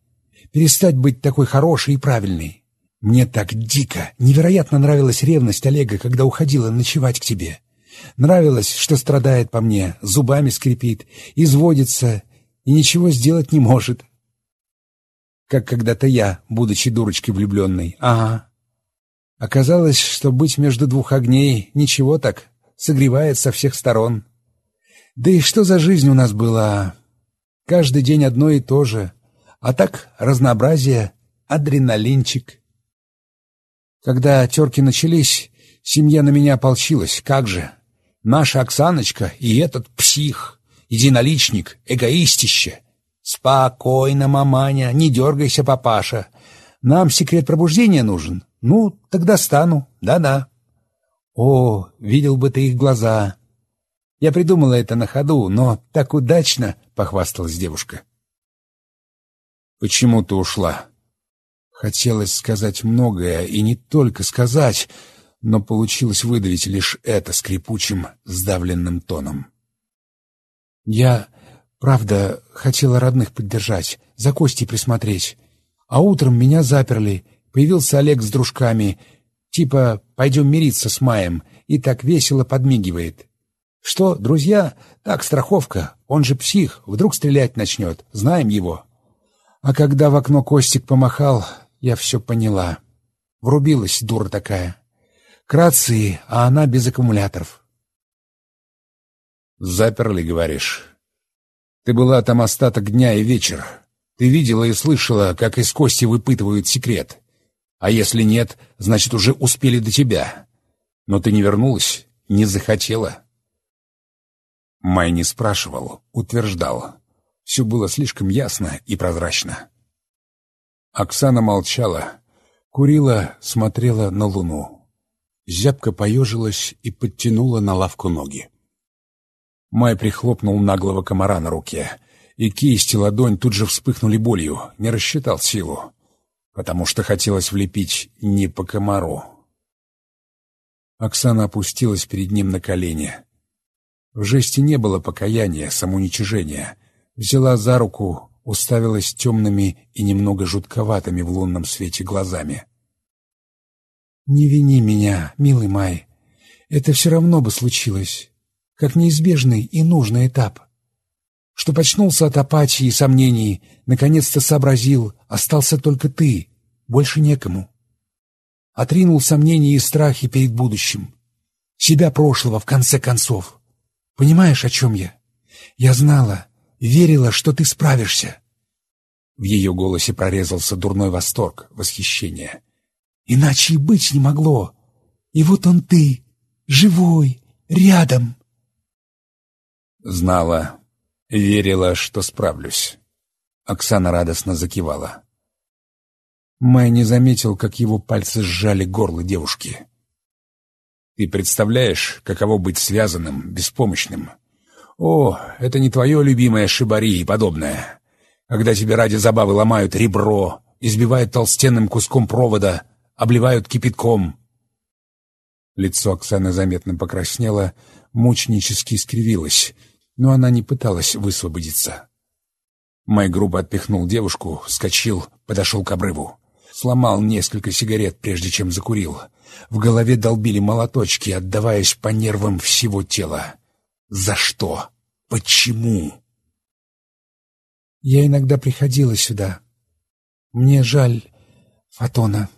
перестать быть такой хорошей и правильной. Мне так дико, невероятно нравилась ревность Олега, когда уходила ночевать к тебе. Нравилось, что страдает по мне, зубами скрипит, изводится и ничего сделать не может как когда-то я, будучи дурочкой влюбленной. Ага. Оказалось, что быть между двух огней ничего так, согревает со всех сторон. Да и что за жизнь у нас была? Каждый день одно и то же. А так разнообразие, адреналинчик. Когда терки начались, семья на меня ополчилась. Как же? Наша Оксаночка и этот псих, единоличник, эгоистище — «Спокойно, маманя, не дергайся, папаша. Нам секрет пробуждения нужен. Ну, тогда стану, да-да». «О, видел бы ты их глаза!» «Я придумала это на ходу, но так удачно!» — похвасталась девушка. «Почему ты ушла?» Хотелось сказать многое, и не только сказать, но получилось выдавить лишь это скрипучим, сдавленным тоном. «Я Правда, хотела родных поддержать, за Костей присмотреть. А утром меня заперли. Появился Олег с дружками. Типа, пойдем мириться с Маем. И так весело подмигивает. Что, друзья? Так, страховка. Он же псих. Вдруг стрелять начнет. Знаем его. А когда в окно Костик помахал, я все поняла. Врубилась, дура такая. К а она без аккумуляторов. «Заперли, говоришь?» Ты была там остаток дня и вечер. Ты видела и слышала, как из кости выпытывают секрет. А если нет, значит, уже успели до тебя. Но ты не вернулась, не захотела. Май не спрашивал, утверждал. Все было слишком ясно и прозрачно. Оксана молчала, курила, смотрела на луну. Зябко поежилась и подтянула на лавку ноги. Май прихлопнул наглого комара на руке, и кисть и ладонь тут же вспыхнули болью, не рассчитал силу, потому что хотелось влепить не по комару. Оксана опустилась перед ним на колени. В жесте не было покаяния, самоуничижения. Взяла за руку, уставилась темными и немного жутковатыми в лунном свете глазами. Не вини меня, милый Май. Это все равно бы случилось, как неизбежный и нужный этап. Что очнулся от апатии и сомнений, наконец-то сообразил, остался только ты, больше некому. Отринул сомнения и страхи перед будущим. Себя прошлого, в конце концов. Понимаешь, о чем я? Я знала, верила, что ты справишься. В ее голосе прорезался дурной восторг, восхищение. Иначе и быть не могло. И вот он ты, живой, рядом. Знала, верила, что справлюсь. Оксана радостно закивала. Май не заметил, как его пальцы сжали горло девушки. «Ты представляешь, каково быть связанным, беспомощным? О, это не твое любимое шибари и подобное. Когда тебе ради забавы ломают ребро, избивают толстенным куском провода, обливают кипятком». Лицо Оксаны заметно покраснело, мученически искривилось, но она не пыталась высвободиться. Май грубо отпихнул девушку, вскочил, подошел к обрыву. Сломал несколько сигарет, прежде чем закурил. В голове долбили молоточки, отдаваясь по нервам всего тела. За что? Почему? Я иногда приходила сюда. Мне жаль Фотона.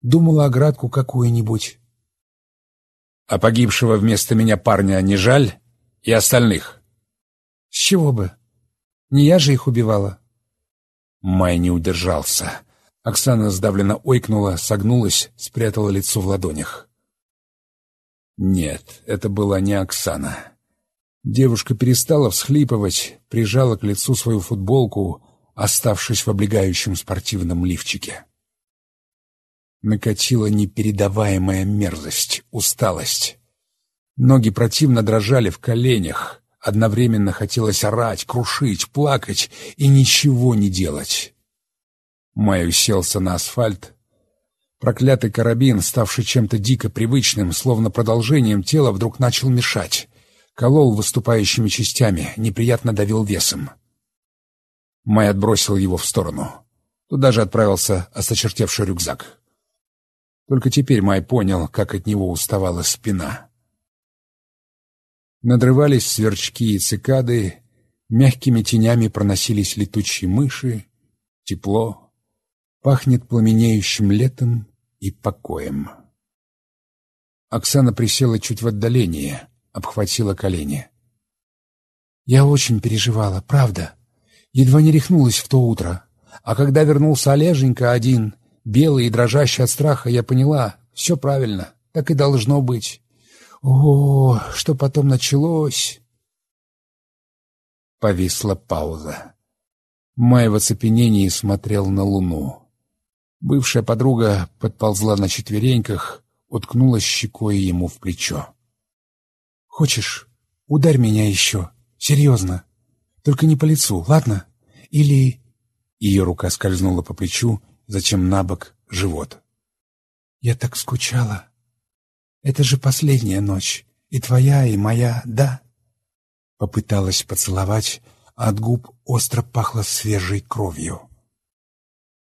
Думала оградку какую-нибудь. А погибшего вместо меня парня не жаль? И остальных? С чего бы? Не я же их убивала. Май не удержался. Оксана сдавленно ойкнула, согнулась, спрятала лицо в ладонях. Нет, это была не Оксана. Девушка перестала всхлипывать, прижала к лицу свою футболку, оставшись в облегающем спортивном лифчике. Накатила непередаваемая мерзость, усталость. Ноги противно дрожали в коленях, одновременно хотелось орать, крушить, плакать и ничего не делать. Май уселся на асфальт. Проклятый карабин, ставший чем-то дико привычным, словно продолжением тела, вдруг начал мешать. Колол выступающими частями, неприятно давил весом. Май отбросил его в сторону. Туда же отправился осточертевший рюкзак. Только теперь Май понял, как от него уставала спина. Надрывались сверчки и цикады, мягкими тенями проносились летучие мыши, тепло, Пахнет пламенеющим летом и покоем. Оксана присела чуть в отдалении, обхватила колени. «Я очень переживала, правда. Едва не рехнулась в то утро. А когда вернулся Олеженька один, белый и дрожащий от страха, я поняла, все правильно, так и должно быть. О, что потом началось!» Повисла пауза. Май в оцепенении смотрел на луну. Бывшая подруга подползла на четвереньках, уткнулась щекой ему в плечо. «Хочешь, ударь меня еще, серьезно. Только не по лицу, ладно? Или...» Ее рука скользнула по плечу, затем на бок, живот. «Я так скучала. Это же последняя ночь, и твоя, и моя, да?» Попыталась поцеловать, а от губ остро пахло свежей кровью.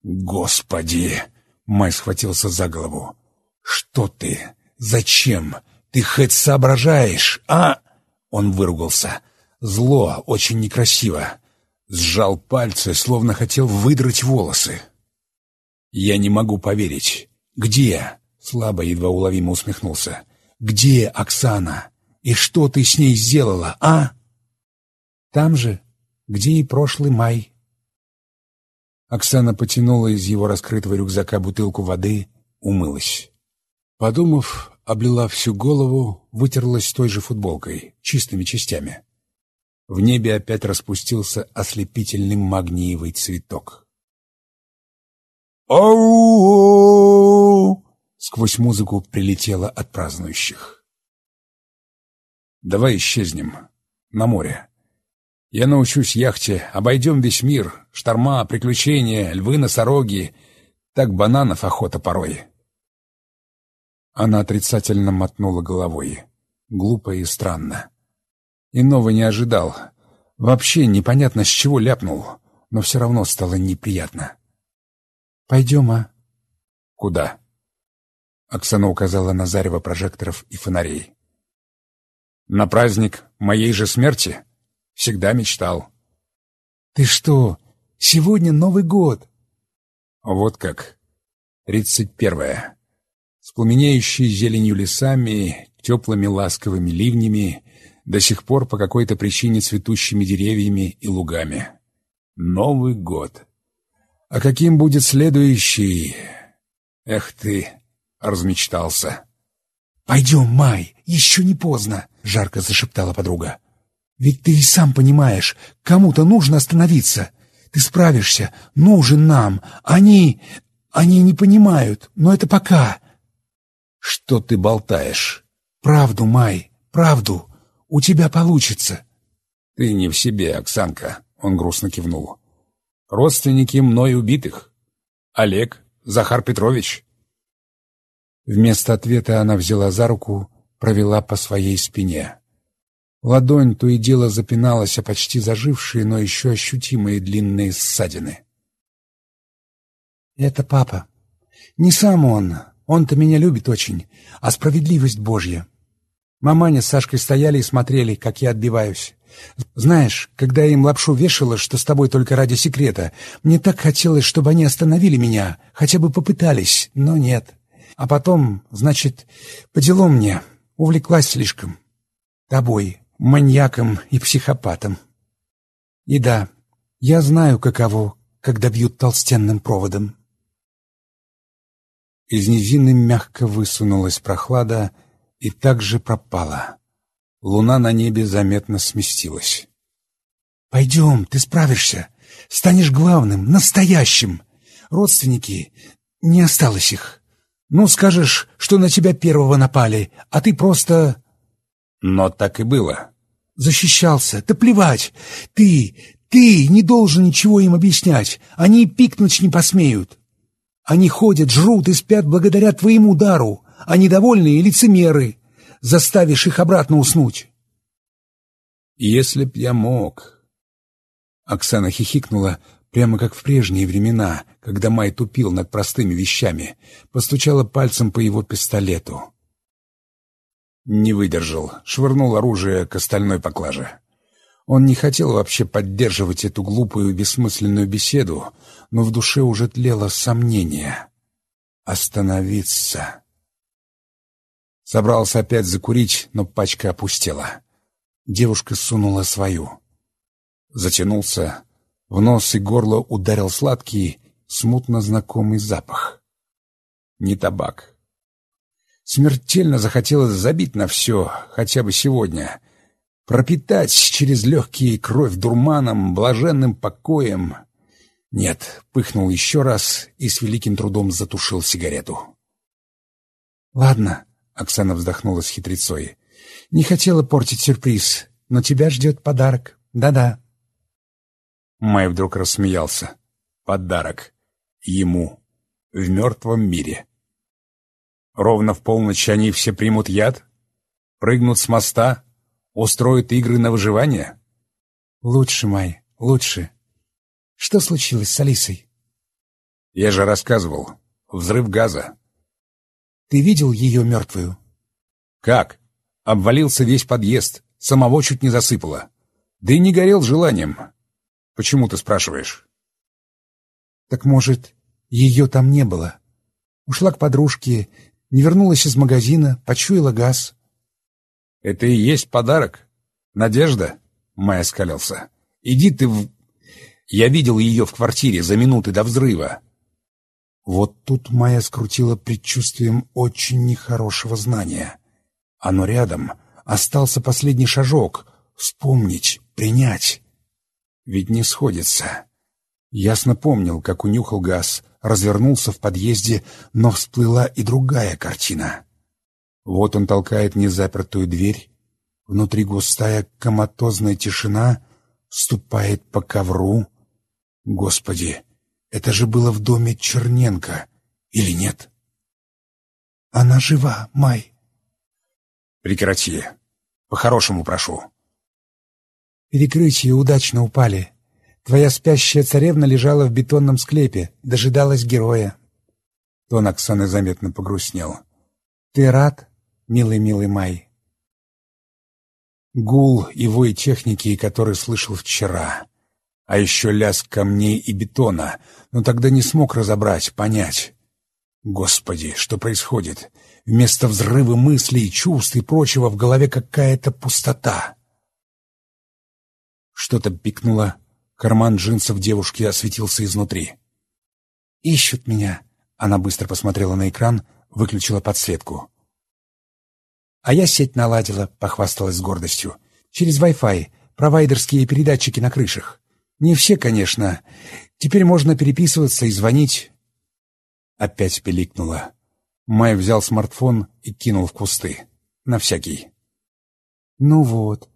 «Господи!» — Май схватился за голову. «Что ты? Зачем? Ты хоть соображаешь, а?» Он выругался. Зло, очень некрасиво. Сжал пальцы, словно хотел выдрать волосы. «Я не могу поверить. Где?» — слабо, едва уловимо усмехнулся. «Где Оксана? И что ты с ней сделала, а?» «Там же, где и прошлый май», Оксана потянула из его раскрытого рюкзака бутылку воды, умылась. Подумав, облила всю голову, вытерлась той же футболкой, чистыми частями. В небе опять распустился ослепительный магниевый цветок. «Оу!» — сквозь музыку прилетело от празднующих. «Давай исчезнем. На море. Я научусь яхте, обойдем весь мир, шторма, приключения, львы-носороги. Так бананов охота порой. Она отрицательно мотнула головой. Глупо и странно. Иного не ожидал. Вообще непонятно, с чего ляпнул, но все равно стало неприятно. «Пойдем, а?» «Куда?» Оксана указала на зарево прожекторов и фонарей. «На праздник моей же смерти всегда мечтал». «Ты что, сегодня Новый год?» «Вот как. Тридцать первое. С пламенеющей зеленью лесами, теплыми ласковыми ливнями, до сих пор по какой-то причине цветущими деревьями и лугами. Новый год. А каким будет следующий? Эх ты, размечтался. «Пойдем, Май, еще не поздно», — жарко зашептала подруга. «Ведь ты и сам понимаешь, кому-то нужно остановиться. Ты справишься, нужен нам. Они... они не понимают, но это пока». «Что ты болтаешь?» «Правду, Май, правду. У тебя получится». «Ты не в себе, Оксанка», — он грустно кивнул. «Родственники мной убитых. Олег, Захар Петрович». Вместо ответа она взяла за руку, провела по своей спине. Ладонь то и дело запиналась о почти зажившие, но еще ощутимые длинные ссадины. «Это папа. Не сам он. Он-то меня любит очень, а справедливость Божья. Маманя с Сашкой стояли и смотрели, как я отбиваюсь. Знаешь, когда я им лапшу вешала, что с тобой только ради секрета, мне так хотелось, чтобы они остановили меня, хотя бы попытались, но нет. А потом, значит, по делу мне, увлеклась слишком. Тобой, маньяком и психопатом. И да, я знаю, каково, когда бьют толстенным проводом. Из низины мягко высунулась прохлада и также пропала. Луна на небе заметно сместилась. «Пойдем, ты справишься. Станешь главным, настоящим. Родственники, не осталось их. Ну, скажешь, что на тебя первого напали, а ты просто...» Но так и было. «Защищался. Да плевать. Ты, ты не должен ничего им объяснять. Они пикнуть не посмеют. Они ходят, жрут и спят благодаря твоему удару, а недовольные лицемеры. Заставишь их обратно уснуть». «Если б я мог...» Оксана хихикнула, прямо как в прежние времена, когда Май тупил над простыми вещами, постучала пальцем по его пистолету. Не выдержал, швырнул оружие к остальной поклаже. Он не хотел вообще поддерживать эту глупую и бессмысленную беседу, но в душе уже тлело сомнение. Остановиться. Собрался опять закурить, но пачка опустела. Девушка сунула свою. Затянулся, в нос и горло ударил сладкий, смутно знакомый запах. Не табак. Смертельно захотелось забить на все, хотя бы сегодня. Пропитать через легкие кровь дурманом, блаженным покоем. Нет, пыхнул еще раз и с великим трудом затушил сигарету. «Ладно», — Оксана вздохнула с хитрецой. «Не хотела портить сюрприз, но тебя ждет подарок. Да-да». Май вдруг рассмеялся. Подарок. Ему. В мертвом мире. Ровно в полночь они все примут яд? Прыгнут с моста? Устроят игры на выживание? Лучше, Май, лучше. Что случилось с Алисой? Я же рассказывал. Взрыв газа. Ты видел ее мертвую? Как? Обвалился весь подъезд. Самого чуть не засыпало. Да и не горел желанием. Почему ты спрашиваешь? Так может, ее там не было? Ушла к подружке, не вернулась из магазина, почуяла газ. Это и есть подарок? Надежда? Майя скалился. Иди ты в... Я видел ее в квартире за минуты до взрыва. Вот тут Майя скрутила предчувствием очень нехорошего знания. Оно рядом. Остался последний шажок. Вспомнить, принять. Ведь не сходится. Ясно помнил, как унюхал газ, развернулся в подъезде, но всплыла и другая картина. Вот он толкает незапертую дверь, внутри густая коматозная тишина, ступает по ковру. Господи, это же было в доме Черненко, или нет? Она жива, Май. Прекрати. По-хорошему прошу. Перекрытия удачно упали. Твоя спящая царевна лежала в бетонном склепе, дожидалась героя. Тон Оксаны заметно погрустнел. Ты рад, милый-милый Май? Гул и вой техники, который слышал вчера. А еще лязг камней и бетона, но тогда не смог разобрать, понять. Господи, что происходит? Вместо взрыва мыслей, чувств и прочего в голове какая-то пустота. Что-то пикнуло, карман джинсов девушки осветился изнутри. «Ищут меня», — она быстро посмотрела на экран, выключила подсветку. «А я сеть наладила», — похвасталась с гордостью. «Через Wi-Fi, провайдерские передатчики на крышах. Не все, конечно. Теперь можно переписываться и звонить». Опять пиликнуло. Май взял смартфон и кинул в кусты. На всякий. «Ну вот.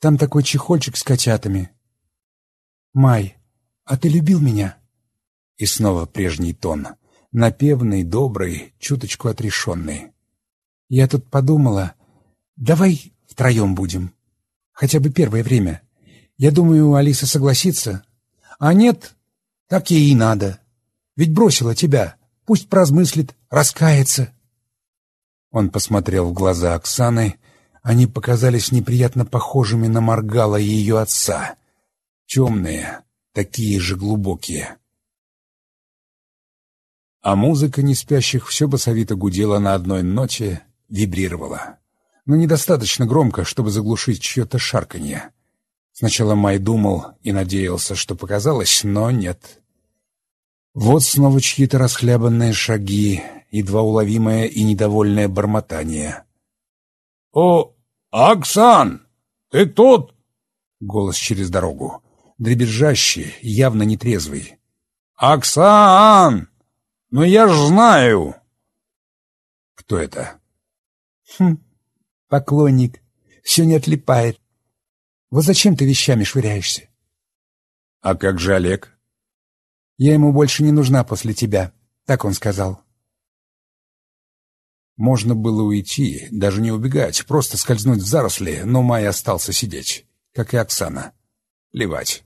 Там такой чехольчик с котятами. Май, а ты любил меня?» И снова прежний тон. Напевный, добрый, чуточку отрешенный. «Я тут подумала, давай втроем будем. Хотя бы первое время. Я думаю, Алиса согласится. А нет, так ей и надо. Ведь бросила тебя. Пусть поразмыслит, раскается. Он посмотрел в глаза Оксаны. Они показались неприятно похожими на Маргала и ее отца. Темные, такие же глубокие. А музыка неспящих все басовито гудела на одной ноте, вибрировала. Но недостаточно громко, чтобы заглушить чье-то шарканье. Сначала Май думал и надеялся, что показалось, но нет. Вот снова чьи-то расхлябанные шаги, едва уловимое и недовольное бормотание. «О, Оксан, ты тут?» Голос через дорогу, дребезжащий, явно нетрезвый. «Оксан! Ну я ж знаю!» «Кто это?» «Хм, поклонник. Все не отлипает. Вот зачем ты вещами швыряешься? — А как же Олег? — Я ему больше не нужна после тебя, так он сказал. Можно было уйти, даже не убегать, просто скользнуть в заросли, но Май остался сидеть, как и Оксана. Плевать.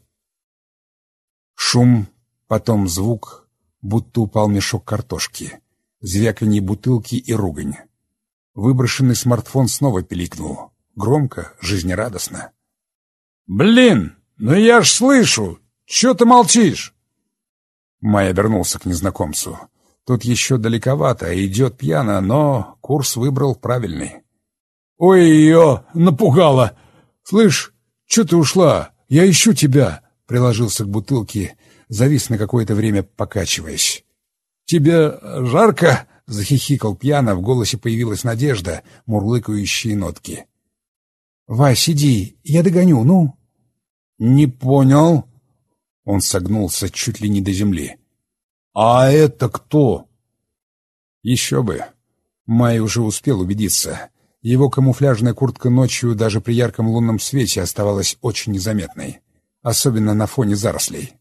Шум, потом звук, будто упал мешок картошки, звяканье бутылки и ругань. Выброшенный смартфон снова пиликнул. Громко, жизнерадостно. «Блин, ну я ж слышу! Чё ты молчишь?» Май обернулся к незнакомцу. Тут еще далековато, идет пьяно, но курс выбрал правильный. «Ой, ее напугала! Слышь, чё ты ушла? Я ищу тебя!» Приложился к бутылке, завис на какое-то время, покачиваясь. «Тебе жарко?» — захихикал пьяно, в голосе появилась надежда, мурлыкающие нотки. «Вась, иди, я догоню, ну!» «Не понял?» Он согнулся чуть ли не до земли. «А это кто?» Еще бы. Май уже успел убедиться. Его камуфляжная куртка ночью даже при ярком лунном свете оставалась очень незаметной. Особенно на фоне зарослей.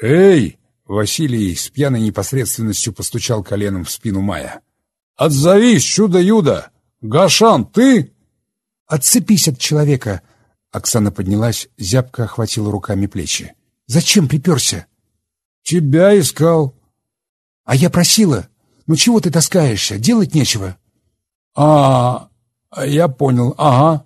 «Эй!» — Василий с пьяной непосредственностью постучал коленом в спину Мая. «Отзовись, чудо-юдо! Гашан, ты?» «Отцепись от человека!» Оксана поднялась, зябко охватила руками плечи. «Зачем приперся?» «Тебя искал». «А я просила. Ну чего ты таскаешься? Делать нечего». «А, я понял, ага».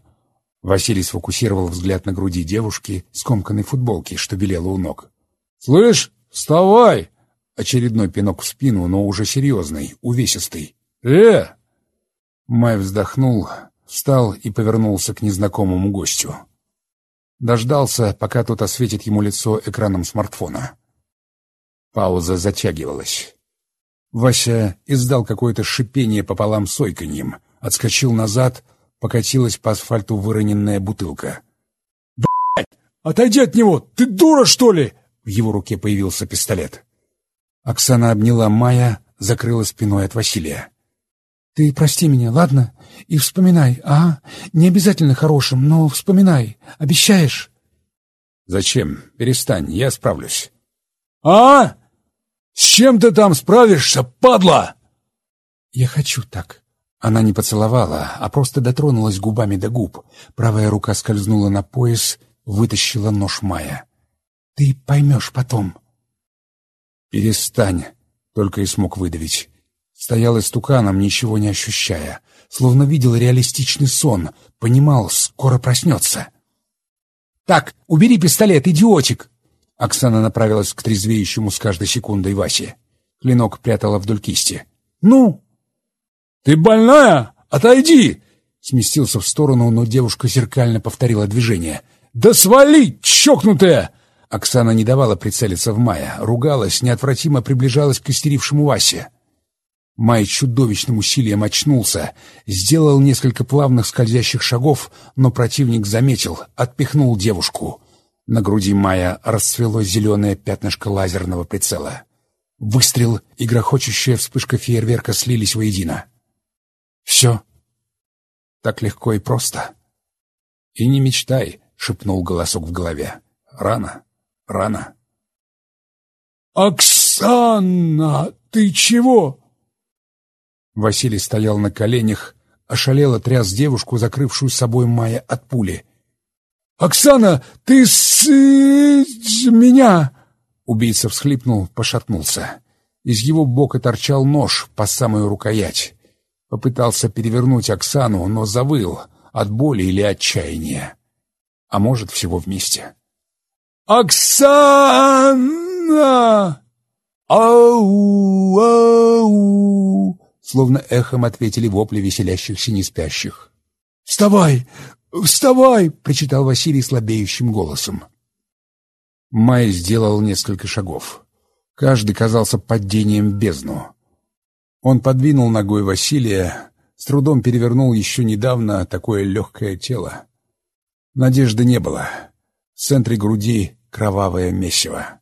Василий сфокусировал взгляд на груди девушки, скомканной футболки, что белела у ног. «Слышь, вставай!» Очередной пинок в спину, но уже серьезный, увесистый. «Э!» Май вздохнул, встал и повернулся к незнакомому гостю. Дождался, пока тот осветит ему лицо экраном смартфона. Пауза затягивалась. Вася издал какое-то шипение пополам с ойканьем, отскочил назад, покатилась по асфальту выроненная бутылка. «Блядь! Отойди от него! Ты дура, что ли?» В его руке появился пистолет. Оксана обняла Майя, закрыла спиной от Василия. «Ты прости меня, ладно? И вспоминай, а? Не обязательно хорошим, но вспоминай. Обещаешь?» «Зачем? Перестань, я справлюсь». «А? С чем ты там справишься, падла?» «Я хочу так». Она не поцеловала, а просто дотронулась губами до губ. Правая рука скользнула на пояс, вытащила нож Майя. «Ты поймешь потом». «Перестань», — только и смог выдавить. Стоял истуканом, ничего не ощущая, словно видел реалистичный сон, понимал, скоро проснется. «Так, убери пистолет, идиотик!» Оксана направилась к трезвеющему с каждой секундой Васе. Клинок прятала вдоль кисти. «Ну?» «Ты больная? Отойди!» Сместился в сторону, но девушка зеркально повторила движение. «Да свали, чокнутая!» Оксана не давала прицелиться в Мая, ругалась, неотвратимо приближалась к истерившему Васе. Май чудовищным усилием очнулся, сделал несколько плавных скользящих шагов, но противник заметил, отпихнул девушку. На груди Мая расцвело зеленое пятнышко лазерного прицела. Выстрел и грохочущая вспышка фейерверка слились воедино. «Все. Так легко и просто». «И не мечтай», — шепнул голосок в голове. «Рано, рано». «Оксана, ты чего?» Василий стоял на коленях, ошалело тряс девушку, закрывшую собой Майя от пули. «Оксана, ты с... меня!» Убийца всхлипнул, пошатнулся. Из его бока торчал нож по самую рукоять. Попытался перевернуть Оксану, но завыл от боли или отчаяния. А может, всего вместе. «Оксана! Ау! Ау!» Словно эхом ответили вопли веселящихся неспящих. «Вставай! «Вставай!» — причитал Василий слабеющим голосом. Май сделал несколько шагов. Каждый казался падением в бездну. Он подвинул ногой Василия, с трудом перевернул еще недавно такое легкое тело. Надежды не было. В центре груди кровавое месиво.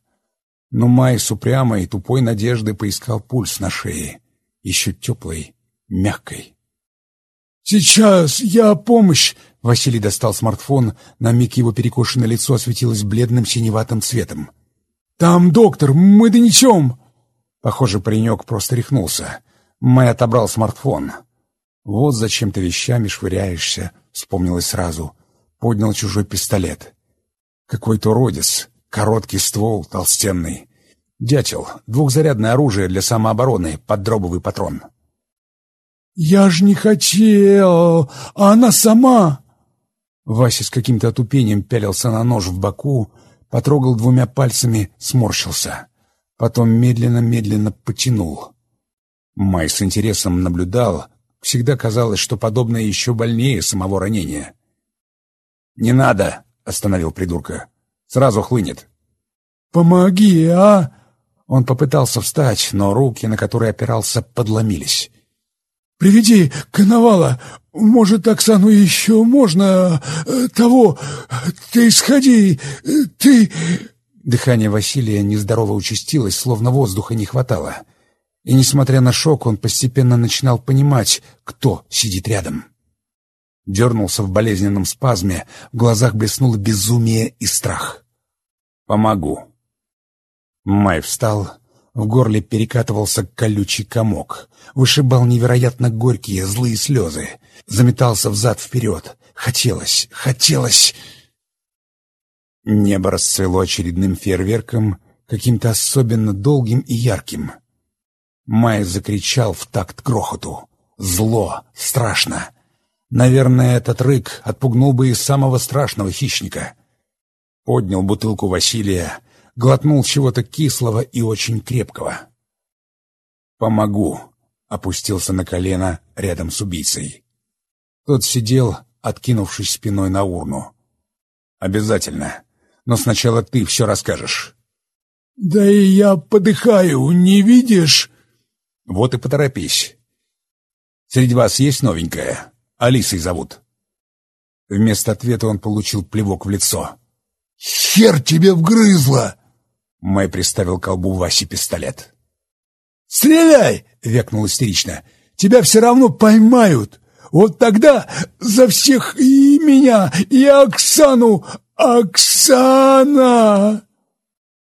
Но Май с упрямой, тупой надеждой поискал пульс на шее, еще теплой, мягкой. «Сейчас я помощь!» Василий достал смартфон, на миг его перекошенное лицо осветилось бледным синеватым цветом. «Там доктор, мы донесем!» Похоже, паренек просто рехнулся. Май отобрал смартфон. «Вот зачем ты вещами швыряешься», — вспомнилось сразу. Поднял чужой пистолет. Какой-то уродец, короткий ствол, толстенный. Дятел, двухзарядное оружие для самообороны, поддробовый патрон. «Я ж не хотел, а она сама!» Вася с каким-то отупением пялился на нож в боку, потрогал двумя пальцами, сморщился. Потом медленно-медленно потянул. Май с интересом наблюдал. Всегда казалось, что подобное еще больнее самого ранения. «Не надо!» — остановил придурка. «Сразу хлынет». «Помоги, а!» Он попытался встать, но руки, на которые опирался, подломились. «Приведи коновала! Может, Оксану еще можно... Э, того... Ты сходи... Ты...» Дыхание Василия нездорово участилось, словно воздуха не хватало. И, несмотря на шок, он постепенно начинал понимать, кто сидит рядом. Дернулся в болезненном спазме, в глазах блеснуло безумие и страх. «Помогу». Май встал, в горле перекатывался колючий комок, вышибал невероятно горькие злые слезы, заметался взад-вперед. Хотелось, хотелось... Небо расцвело очередным фейерверком, каким-то особенно долгим и ярким. Май закричал в такт грохоту. Зло, страшно. Наверное, этот рык отпугнул бы и самого страшного хищника. Поднял бутылку Василия, глотнул чего-то кислого и очень крепкого. «Помогу», — опустился на колено рядом с убийцей. Тот сидел, откинувшись спиной на урну. «Обязательно. Но сначала ты все расскажешь». «Да и я подыхаю, не видишь?» «Вот и поторопись. Среди вас есть новенькая? Алисой зовут». Вместо ответа он получил плевок в лицо. «Хер тебе вгрызло!» Май приставил колбу Васе пистолет. «Стреляй!» — векнул истерично. «Тебя все равно поймают! Вот тогда за всех и меня, и Оксану! Оксана!»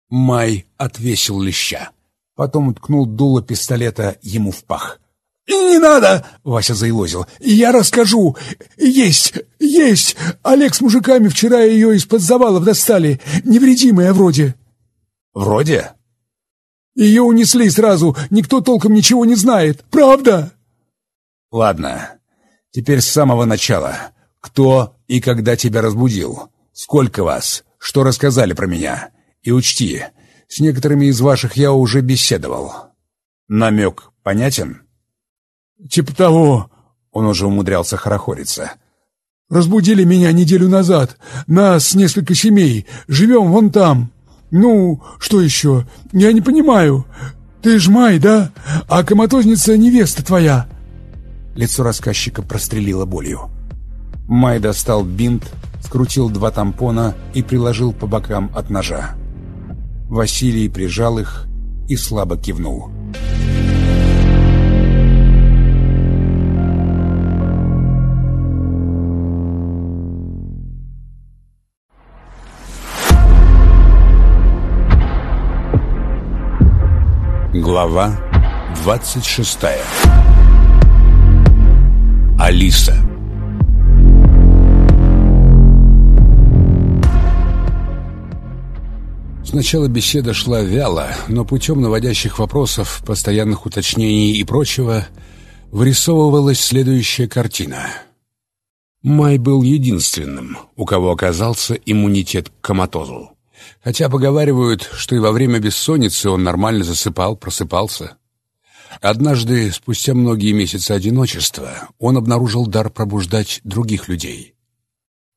Май отвесил леща. Потом уткнул дуло пистолета ему в пах. «Не надо!» — Вася заилозил. «Я расскажу. Есть, есть! Олег с мужиками вчера ее из-под завалов достали. Невредимая вроде». «Вроде?» Ее унесли сразу, никто толком ничего не знает. Правда?» «Ладно, теперь с самого начала. Кто и когда тебя разбудил? Сколько вас? Что рассказали про меня? И учти, с некоторыми из ваших я уже беседовал. Намек понятен?» «Типа того», — он уже умудрялся хорохориться. «Разбудили меня неделю назад. Нас несколько семей. Живем вон там. Ну, что еще? Я не понимаю. Ты ж Май, да? А коматозница невеста твоя». Лицо рассказчика прострелило болью. Май достал бинт, скрутил два тампона и приложил по бокам от ножа. Василий прижал их и слабо кивнул. Глава 26 Алиса Сначала беседа шла вяло, но путем наводящих вопросов, постоянных уточнений и прочего вырисовывалась следующая картина. Май был единственным, у кого оказался иммунитет к коматозу. Хотя поговаривают, что и во время бессонницы он нормально засыпал, просыпался. Однажды, спустя многие месяцы одиночества, он обнаружил дар пробуждать других людей.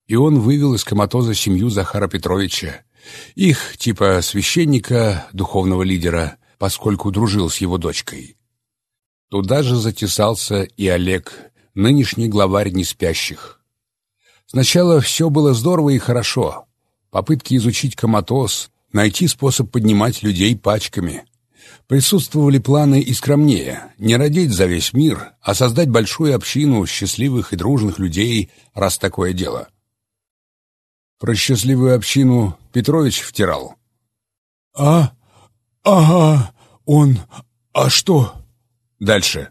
И он вывел из коматоза семью Захара Петровича, их, типа священника, духовного лидера, поскольку дружил с его дочкой. Туда же затесался и Олег, нынешний главарь неспящих. Сначала все было здорово и хорошо. Попытки изучить коматоз, найти способ поднимать людей пачками. Присутствовали планы и скромнее, не родить за весь мир, а создать большую общину счастливых и дружных людей, раз такое дело. Про счастливую общину Петрович втирал. «А? Ага, он... А что?» «Дальше».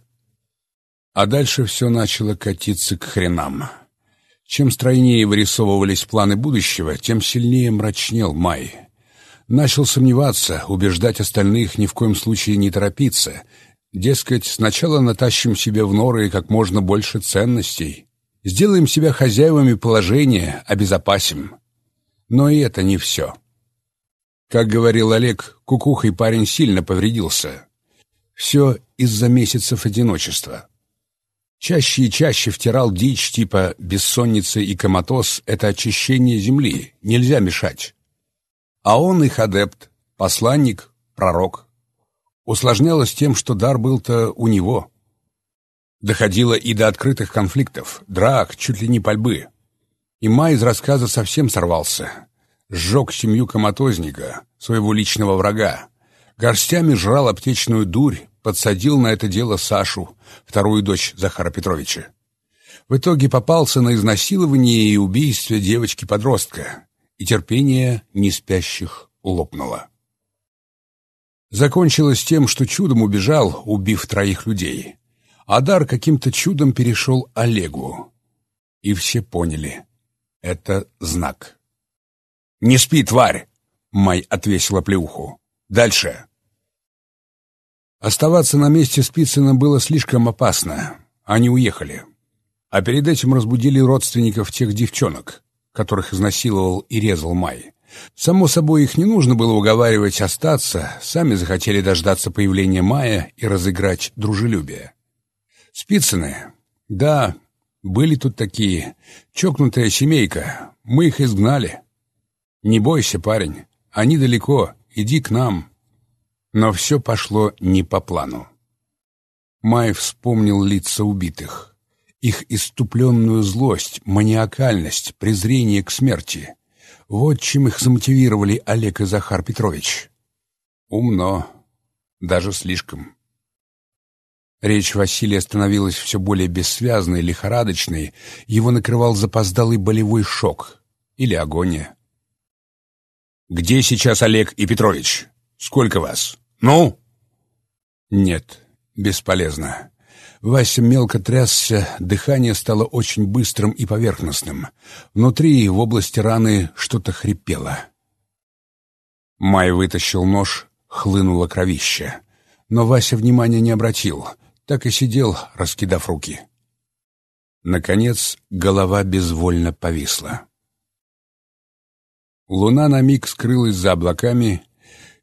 А дальше все начало катиться к хренам. Чем стройнее вырисовывались планы будущего, тем сильнее мрачнел Май. Начал сомневаться, убеждать остальных ни в коем случае не торопиться. Дескать, сначала натащим себе в норы как можно больше ценностей. Сделаем себя хозяевами положения, обезопасим. Но и это не все. Как говорил Олег, кукухой парень сильно повредился. Все из-за месяцев одиночества. Чаще и чаще втирал дичь типа «бессонница и коматоз» — это очищение земли, нельзя мешать. А он их адепт, посланник, пророк. Усложнялось тем, что дар был-то у него. Доходило и до открытых конфликтов, драк, чуть ли не пальбы. И Май из рассказа совсем сорвался. Сжег семью коматозника, своего личного врага. Горстями жрал аптечную дурь, подсадил на это дело Сашу, вторую дочь Захара Петровича. В итоге попался на изнасилование и убийство девочки-подростка, и терпение неспящих лопнуло. Закончилось тем, что чудом убежал, убив троих людей. А дар каким-то чудом перешел Олегу. И все поняли, это знак. «Не спи, тварь!» — Май отвесила плеуху. «Дальше!» Оставаться на месте Спицына было слишком опасно. Они уехали. А перед этим разбудили родственников тех девчонок, которых изнасиловал и резал Май. Само собой, их не нужно было уговаривать остаться, сами захотели дождаться появления Мая и разыграть дружелюбие. Спицыны, да, были тут такие. Чокнутая семейка. Мы их изгнали. Не бойся, парень. Они далеко. Иди к нам. Но все пошло не по плану. Май вспомнил лица убитых. Их иступленную злость, маниакальность, презрение к смерти. Вот чем их замотивировали Олег и Захар Петрович. Умно. Даже слишком. Речь Василия становилась все более бессвязной, лихорадочной, его накрывал запоздалый болевой шок или агония. «Где сейчас Олег и Петрович? Сколько вас? Ну?» «Нет, бесполезно». Вася мелко трясся, дыхание стало очень быстрым и поверхностным. Внутри, в области раны, что-то хрипело. Май вытащил нож, хлынуло кровище. Но Вася внимания не обратил, так и сидел, раскидав руки. Наконец, голова безвольно повисла. Луна на миг скрылась за облаками,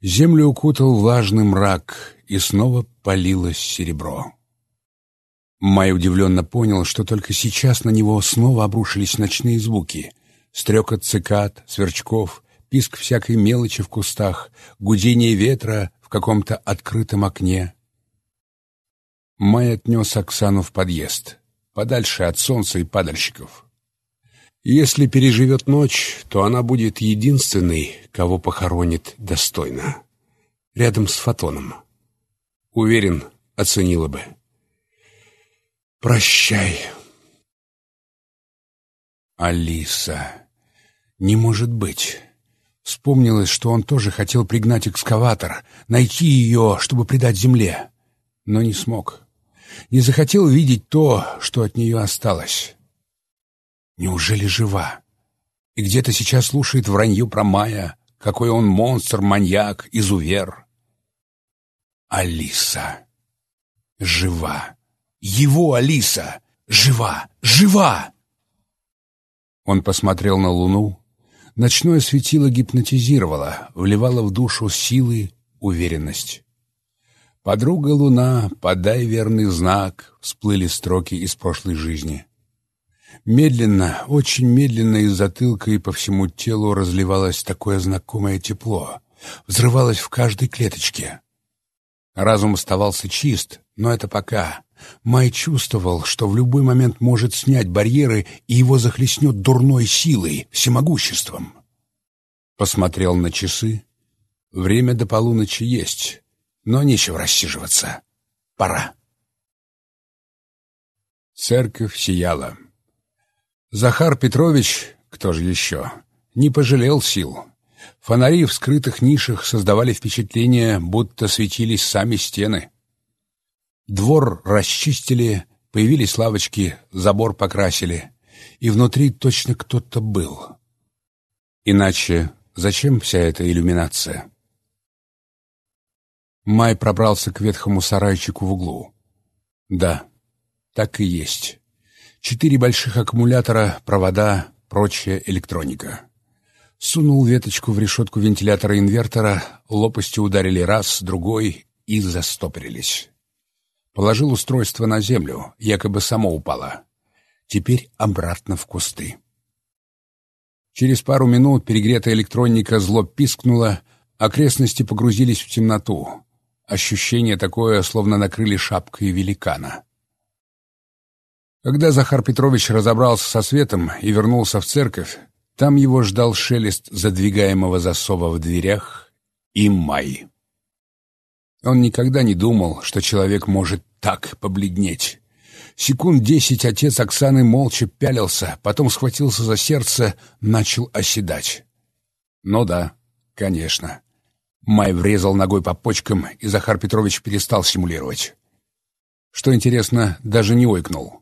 землю укутал влажный мрак, и снова полилось серебро. Май удивленно понял, что только сейчас на него снова обрушились ночные звуки. Стрекот цикад, сверчков, писк всякой мелочи в кустах, гудение ветра в каком-то открытом окне. Май отнес Оксану в подъезд, подальше от солнца и падальщиков. Если переживет ночь, то она будет единственной, кого похоронит достойно. Рядом с Фотоном. Уверен, оценила бы. «Прощай». «Алиса, не может быть». Вспомнилось, что он тоже хотел пригнать экскаватор, найти ее, чтобы придать земле, но не смог. Не захотел видеть то, что от нее осталось. Неужели жива? И где-то сейчас слушает вранье про Майя, какой он монстр, маньяк, изувер. Алиса. Жива. Его Алиса. Жива. Жива! Он посмотрел на луну. Ночное светило гипнотизировало, вливало в душу силы, уверенность. «Подруга Луна, подай верный знак», — всплыли строки из прошлой жизни. Медленно, очень медленно из затылка и по всему телу разливалось такое знакомое тепло, взрывалось в каждой клеточке. Разум оставался чист, но это пока. Май чувствовал, что в любой момент может снять барьеры, и его захлестнет дурной силой, всемогуществом. Посмотрел на часы. Время до полуночи есть, но нечего рассиживаться. Пора. Церковь сияла. Захар Петрович, кто же еще, не пожалел сил. Фонари в скрытых нишах создавали впечатление, будто светились сами стены. Двор расчистили, появились лавочки, забор покрасили, и внутри точно кто-то был. Иначе зачем вся эта иллюминация? Май пробрался к ветхому сарайчику в углу. Да, так и есть. Четыре больших аккумулятора, провода, прочая электроника. Сунул веточку в решетку вентилятора инвертора, лопастью ударили раз, другой и застопорились. Положил устройство на землю, якобы само упало. Теперь обратно в кусты. Через пару минут перегретая электроника зло пискнула, окрестности погрузились в темноту. Ощущение такое, словно накрыли шапкой великана. Когда Захар Петрович разобрался со светом и вернулся в церковь, там его ждал шелест задвигаемого засова в дверях и май. Он никогда не думал, что человек может так побледнеть. Секунд десять отец Оксаны молча пялился, потом схватился за сердце, начал оседать. Ну да, конечно. Май врезал ногой по почкам, и Захар Петрович перестал симулировать. Что интересно, даже не ойкнул.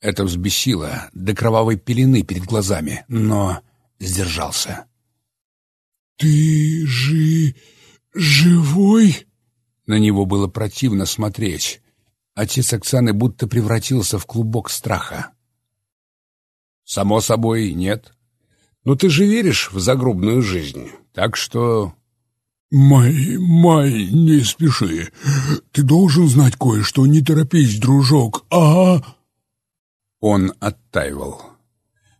Это взбесило до кровавой пелены перед глазами, но сдержался. «Ты же живой?» На него было противно смотреть. Отец Оксаны будто превратился в клубок страха. «Само собой, нет. Но ты же веришь в загробную жизнь, так что...» «Май, Май, не спеши. Ты должен знать кое-что, не торопись, дружок, а...» Он оттаивал.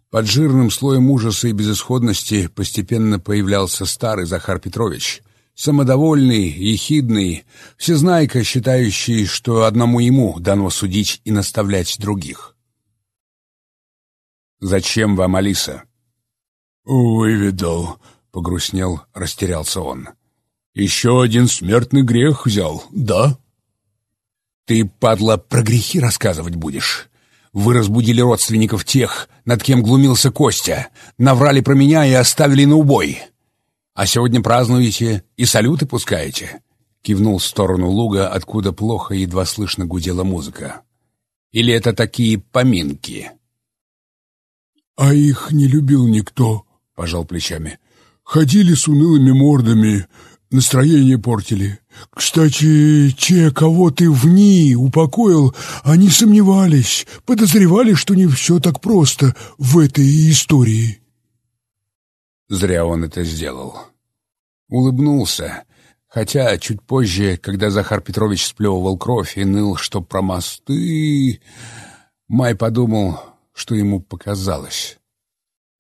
Под жирным слоем ужаса и безысходности постепенно появлялся старый Захар Петрович, самодовольный, ехидный, всезнайка, считающий, что одному ему дано судить и наставлять других. «Зачем вам Алиса?» «Выведал», — погрустнел, растерялся он. «Еще один смертный грех взял, да?» «Ты, падла, про грехи рассказывать будешь?» Вы разбудили родственников тех, над кем глумился Костя, наврали про меня и оставили на убой. А сегодня празднуете и салюты пускаете?» Кивнул в сторону луга, откуда плохо едва слышно гудела музыка. «Или это такие поминки?» «А их не любил никто», — пожал плечами. «Ходили с унылыми мордами. Настроение портили. Кстати, те, кого ты в ней упокоил, они сомневались, подозревали, что не все так просто в этой истории. Зря он это сделал. Улыбнулся, хотя чуть позже, когда Захар Петрович сплевывал кровь и ныл, что про мосты... Май подумал, что ему показалось.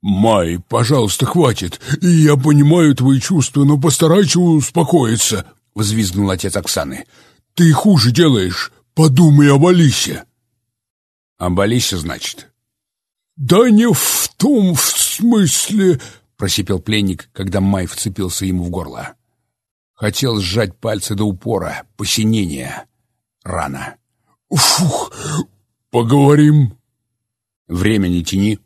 «Май, пожалуйста, хватит. Я понимаю твои чувства, но постарайся успокоиться», — взвизгнул отец Оксаны. «Ты хуже делаешь. Подумай об Алисе». «Об Алисе, значит?» «Да не в том в смысле...» — просипел пленник, когда Май вцепился ему в горло. Хотел сжать пальцы до упора, посинения. Рано. «Фух, поговорим». «Время не тяни».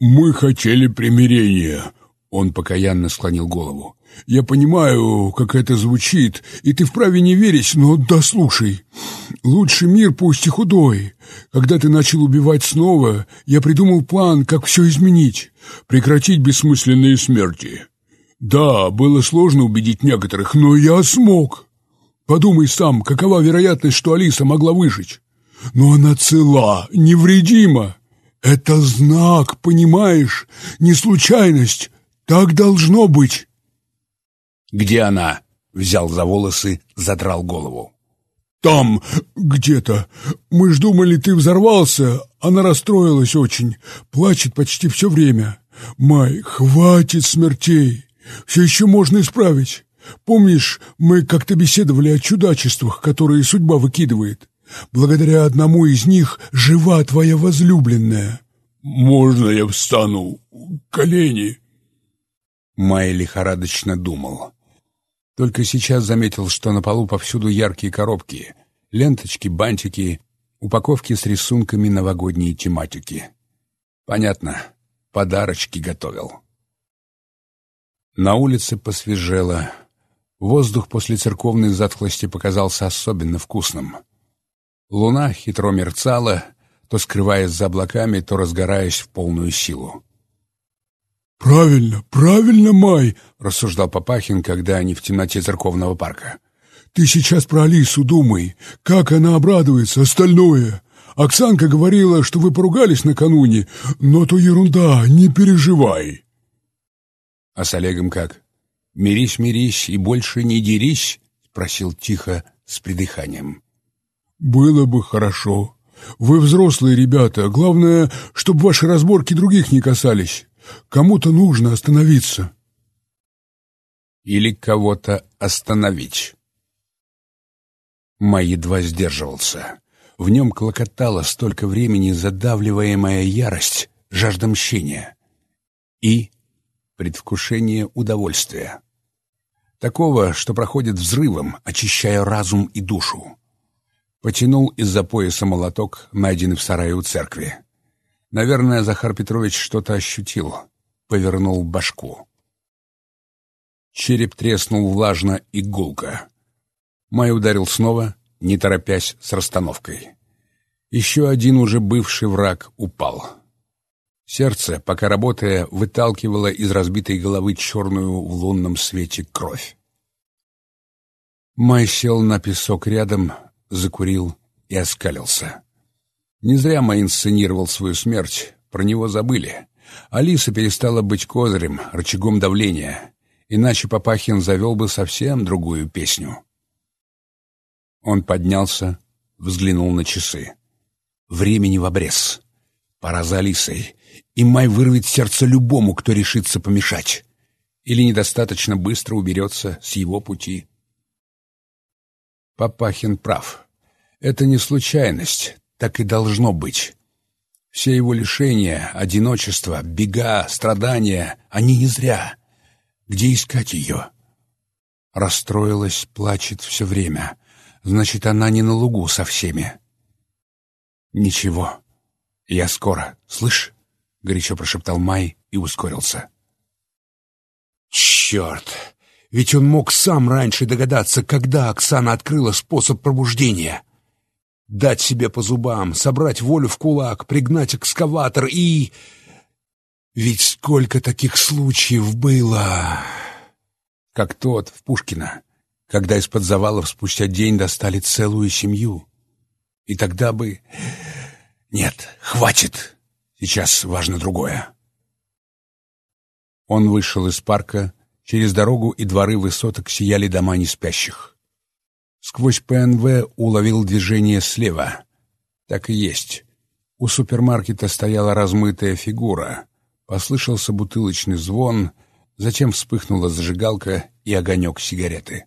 «Мы хотели примирения», — он покаянно склонил голову. «Я понимаю, как это звучит, и ты вправе не верить, но дослушай. Лучший мир, пусть и худой. Когда ты начал убивать снова, я придумал план, как все изменить, прекратить бессмысленные смерти. Да, было сложно убедить некоторых, но я смог. Подумай сам, какова вероятность, что Алиса могла выжить? Но она цела, невредима». Это знак, понимаешь? Не случайность. Так должно быть. Где она? Взял за волосы, задрал голову. Там где-то. Мы ж думали, ты взорвался. Она расстроилась очень. Плачет почти все время. Май, хватит смертей. Все еще можно исправить. Помнишь, мы как-то беседовали о чудачествах, которые судьба выкидывает? Благодаря одному из них жива твоя возлюбленная. Можно я встану? Колени!» Майя лихорадочно думал. Только сейчас заметил, что на полу повсюду яркие коробки, ленточки, бантики, упаковки с рисунками новогодней тематики. Понятно, подарочки готовил. На улице посвежело. Воздух после церковной затхлости показался особенно вкусным. Луна хитро мерцала, то скрываясь за облаками, то разгораясь в полную силу. «Правильно, правильно, Май!» — рассуждал Папахин, когда они в темноте церковного парка. «Ты сейчас про Алису думай. Как она обрадуется, остальное. Оксанка говорила, что вы поругались накануне, но то ерунда, не переживай». «А с Олегом как? Мирись, мирись и больше не дерись?» — спросил тихо с придыханием. «Было бы хорошо. Вы взрослые ребята. Главное, чтобы ваши разборки других не касались. Кому-то нужно остановиться». «Или кого-то остановить». Май едва сдерживался. В нем клокотала столько времени задавливаемая ярость, жажда мщения и предвкушение удовольствия. Такого, что проходит взрывом, очищая разум и душу. Потянул из-за пояса молоток, найденный в сарае у церкви. Наверное, Захар Петрович что-то ощутил. Повернул башку. Череп треснул влажно и гулко. Май ударил снова, не торопясь с расстановкой. Еще один уже бывший враг упал. Сердце, пока работая, выталкивало из разбитой головы черную в лунном свете кровь. Май сел на песок рядом, закурил и оскалился. Не зря Май инсценировал свою смерть, про него забыли. Алиса перестала быть козырем, рычагом давления, иначе Папахин завел бы совсем другую песню. Он поднялся, взглянул на часы. Времени в обрез. Пора за Алисой, и Май вырвет сердце любому, кто решится помешать. Или недостаточно быстро уберется с его пути. Папахин прав. Это не случайность, так и должно быть. Все его лишения, одиночество, бега, страдания, они не зря. Где искать ее? Расстроилась, плачет все время. Значит, она не на лугу со всеми. Ничего, я скоро, слышь? Горячо прошептал Май и ускорился. Черт! Ведь он мог сам раньше догадаться, когда Оксана открыла способ пробуждения. Дать себе по зубам, собрать волю в кулак, пригнать экскаватор и... Ведь сколько таких случаев было... как тот в Пушкино, когда из-под завалов спустя день достали целую семью. И тогда бы... Нет, хватит. Сейчас важно другое. Он вышел из парка, через дорогу и дворы высоток сияли дома неспящих. Сквозь ПНВ уловил движение слева. Так и есть. У супермаркета стояла размытая фигура. Послышался бутылочный звон, затем вспыхнула зажигалка и огонек сигареты.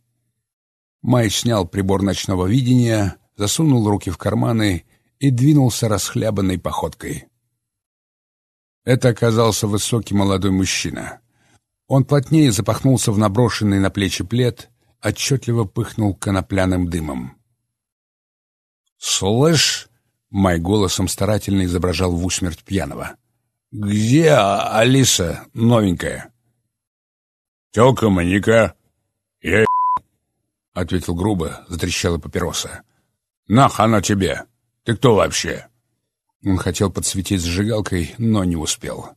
Май снял прибор ночного видения, засунул руки в карманы и двинулся расхлябанной походкой. Это оказался высокий молодой мужчина. Он плотнее запахнулся в наброшенный на плечи плед, отчетливо пыхнул конопляным дымом. «Слышь!» — Май голосом старательно изображал в усмерть пьяного. «Где Алиса новенькая?» «Тёлка маньяка. Я — ответил грубо, затрещала папироса. «Нах она тебе! Ты кто вообще?» Он хотел подсветить зажигалкой, но не успел.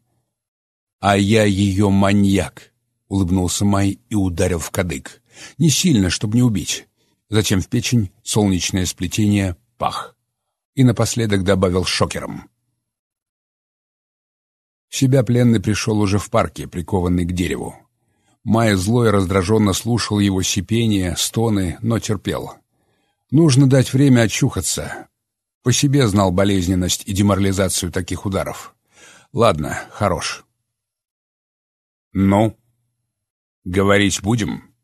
«А я ее маньяк!» — улыбнулся Май и ударил в кадык. Не сильно, чтобы не убить. Затем в печень, солнечное сплетение, пах. И напоследок добавил шокером. В себя пленный пришел уже в парке, прикованный к дереву. Майя злой раздраженно слушал его сипение, стоны, но терпел. Нужно дать время очухаться. По себе знал болезненность и деморализацию таких ударов. Ладно, хорош. Ну? Говорить будем?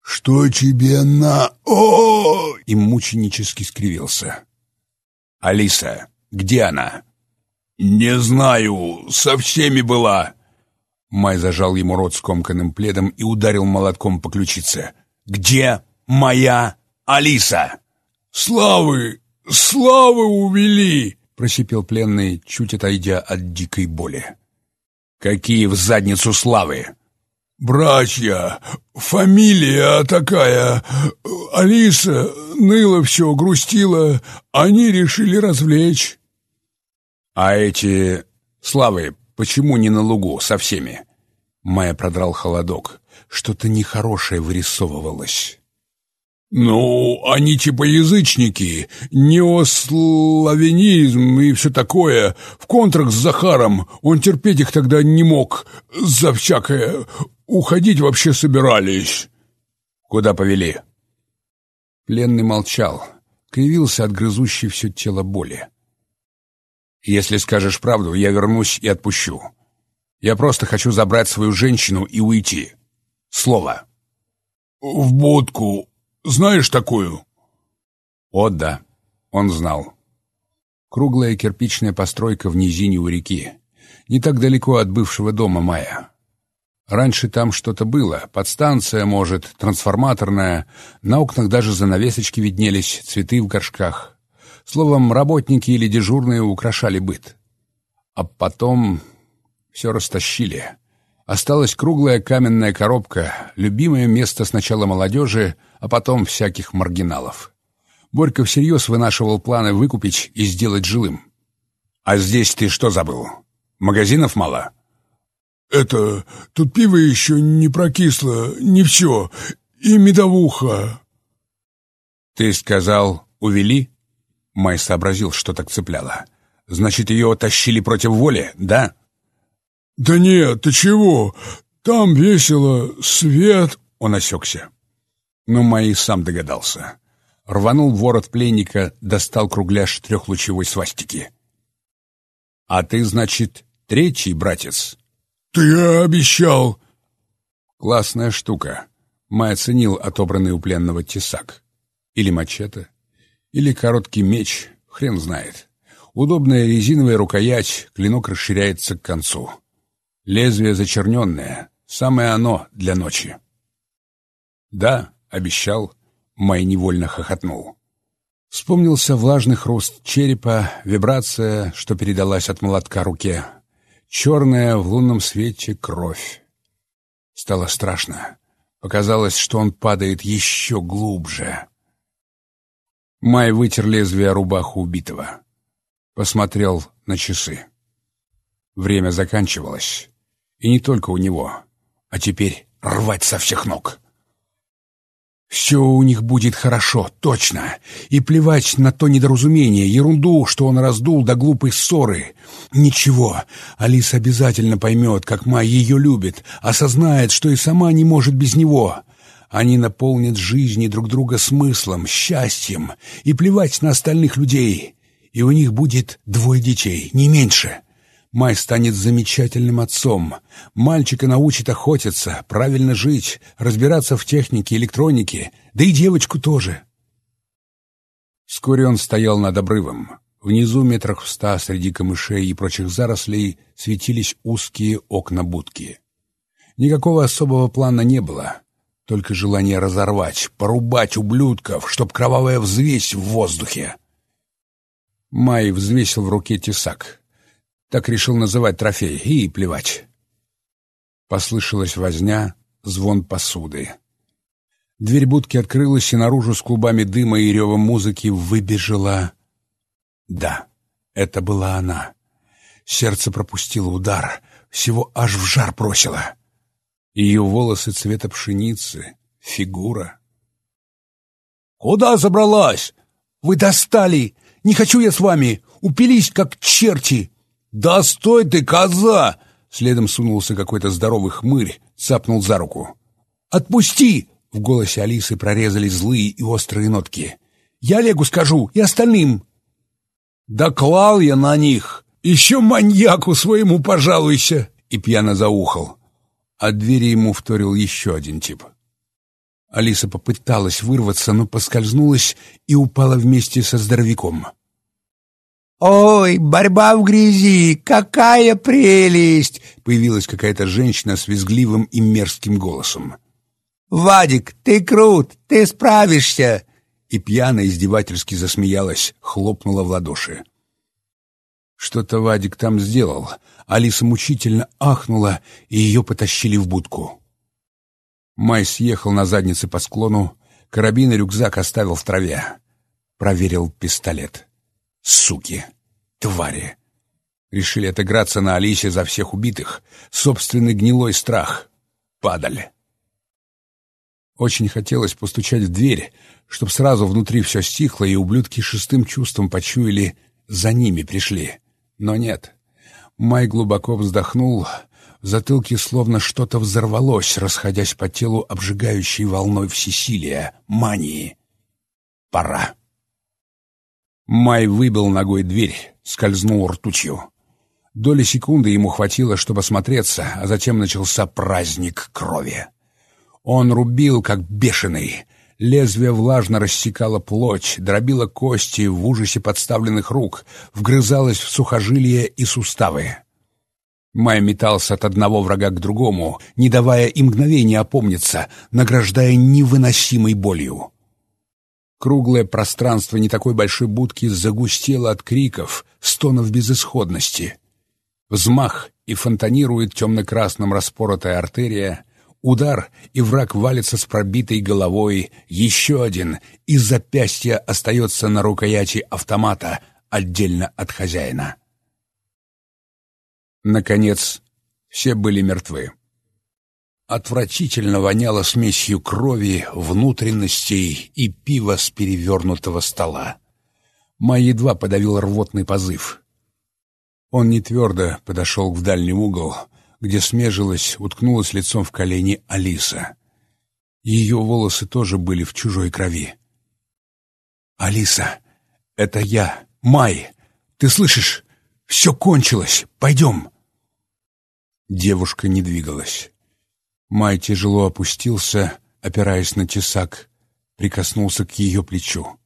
Что тебе на... о И мученически скривился. Алиса, где она? Не знаю, со всеми была. Май зажал ему рот скомканным пледом и ударил молотком по ключице. «Где моя Алиса?» «Славы! Славы увели!» — просипел пленный, чуть отойдя от дикой боли. «Какие в задницу славы!» «Братья! Фамилия такая! Алиса ныла все, грустила. Они решили развлечь». «А эти славы Почему не на лугу со всеми? Майя продрал холодок. Что-то нехорошее вырисовывалось. «Ну, они типа язычники, неославянизм и все такое. В контракт с Захаром он терпеть их тогда не мог. За всякое. Уходить вообще собирались». «Куда повели?» Пленный молчал, кривился от грызущей все тело боли. Если скажешь правду, я вернусь и отпущу. Я просто хочу забрать свою женщину и уйти. Слово. В будку. Знаешь такую? О, да. Он знал. Круглая кирпичная постройка в низине у реки. Не так далеко от бывшего дома Майя. Раньше там что-то было. Подстанция, может, трансформаторная. На окнах даже занавесочки виднелись, цветы в горшках. Словом, работники или дежурные украшали быт. А потом все растащили. Осталась круглая каменная коробка, любимое место сначала молодежи, а потом всяких маргиналов. Борька всерьез вынашивал планы выкупить и сделать жилым. «А здесь ты что забыл? Магазинов мало?» «Это... Тут пиво еще не прокисло, не все, и медовуха». «Ты сказал, увели?» Май сообразил, что так цепляло. «Значит, ее тащили против воли, да?» «Да нет, ты чего? Там весело, свет...» Он осекся. Но Май сам догадался. Рванул ворот пленника, достал кругляш трехлучевой свастики. «А ты, значит, третий братец?» «Ты обещал!» «Классная штука». Май оценил отобранный у пленного тесак. Или мачете. Или короткий меч, хрен знает. Удобная резиновая рукоять, клинок расширяется к концу. Лезвие зачерненное, самое оно для ночи. Да, обещал, Май невольно хохотнул. Вспомнился влажный хруст черепа, вибрация, что передалась от молотка руке. Черная в лунном свете кровь. Стало страшно. Показалось, что он падает еще глубже. Май вытер лезвие рубаху убитого. Посмотрел на часы. Время заканчивалось. И не только у него, а теперь рвать со всех ног. Все у них будет хорошо, точно. И плевать на то недоразумение, ерунду, что он раздул до глупой ссоры. Ничего, Алиса обязательно поймет, как Май ее любит, осознает, что и сама не может без него. Они наполнят жизни друг друга смыслом, счастьем, и плевать на остальных людей. И у них будет двое детей, не меньше. Май станет замечательным отцом. Мальчика научит охотиться, правильно жить, разбираться в технике, электронике, да и девочку тоже. Вскоре он стоял над обрывом. Внизу, метрах в ста, среди камышей и прочих зарослей, светились узкие окна будки. Никакого особого плана не было, только желание разорвать, порубать ублюдков, чтоб кровавая взвесь в воздухе. Май взвесил в руке тесак — так решил называть трофей, и плевать. Послышалась возня, звон посуды. Дверь будки открылась, и наружу с клубами дыма и ревом музыки выбежала... Да, это была она. Сердце пропустило удар, всего аж в жар бросило. Ее волосы цвета пшеницы, фигура. «Куда забралась? Вы достали! Не хочу я с вами! Упились, как черти!» «Да стой ты, коза!» Следом сунулся какой-то здоровый хмырь, цапнул за руку. «Отпусти!» В голосе Алисы прорезались злые и острые нотки. «Я Олегу скажу и остальным!» «Да клал я на них! Еще маньяку своему пожалуйся!» И пьяно заухал. От двери ему вторил еще один тип. Алиса попыталась вырваться, но поскользнулась и упала вместе со здоровяком. «Ой, борьба в грязи! Какая прелесть!» Появилась какая-то женщина с визгливым и мерзким голосом. «Вадик, ты крут! Ты справишься!» И пьяно издевательски засмеялась, хлопнула в ладоши. Что-то Вадик там сделал. Алиса мучительно ахнула, и ее потащили в будку. Май съехал на заднице по склону, карабин и рюкзак оставил в траве. Проверил пистолет. Суки! Твари! Решили отыграться на Алисе за всех убитых. Собственный гнилой страх. Падали. Очень хотелось постучать в дверь, чтоб сразу внутри все стихло, и ублюдки шестым чувством почуяли, за ними пришли. Но нет. Май глубоко вздохнул, в затылке словно что-то взорвалось, расходясь по телу обжигающей волной всесилия, мании. Пора. Май выбил ногой дверь, скользнул ртутью. Доли секунды ему хватило, чтобы осмотреться, а затем начался праздник крови. Он рубил, как бешеный. Лезвие влажно рассекало плоть, дробило кости в ужасе подставленных рук, вгрызалось в сухожилия и суставы. Май метался от одного врага к другому, не давая им мгновения опомниться, награждая невыносимой болью. Круглое пространство не такой большой будки загустело от криков, стонов безысходности. Взмах, и фонтанирует темно-красным распоротая артерия, удар, и враг валится с пробитой головой, еще один, и запястье остается на рукояти автомата, отдельно от хозяина. Наконец, все были мертвы. Отвратительно воняло смесью крови, внутренностей и пива с перевернутого стола. Май едва подавил рвотный позыв. Он не твердо подошел в дальний угол, где смежилась, уткнулась лицом в колени Алиса. Ее волосы тоже были в чужой крови. «Алиса, это я, Май. Ты слышишь? Все кончилось. Пойдем». Девушка не двигалась. Май тяжело опустился, опираясь на тесак, прикоснулся к ее плечу.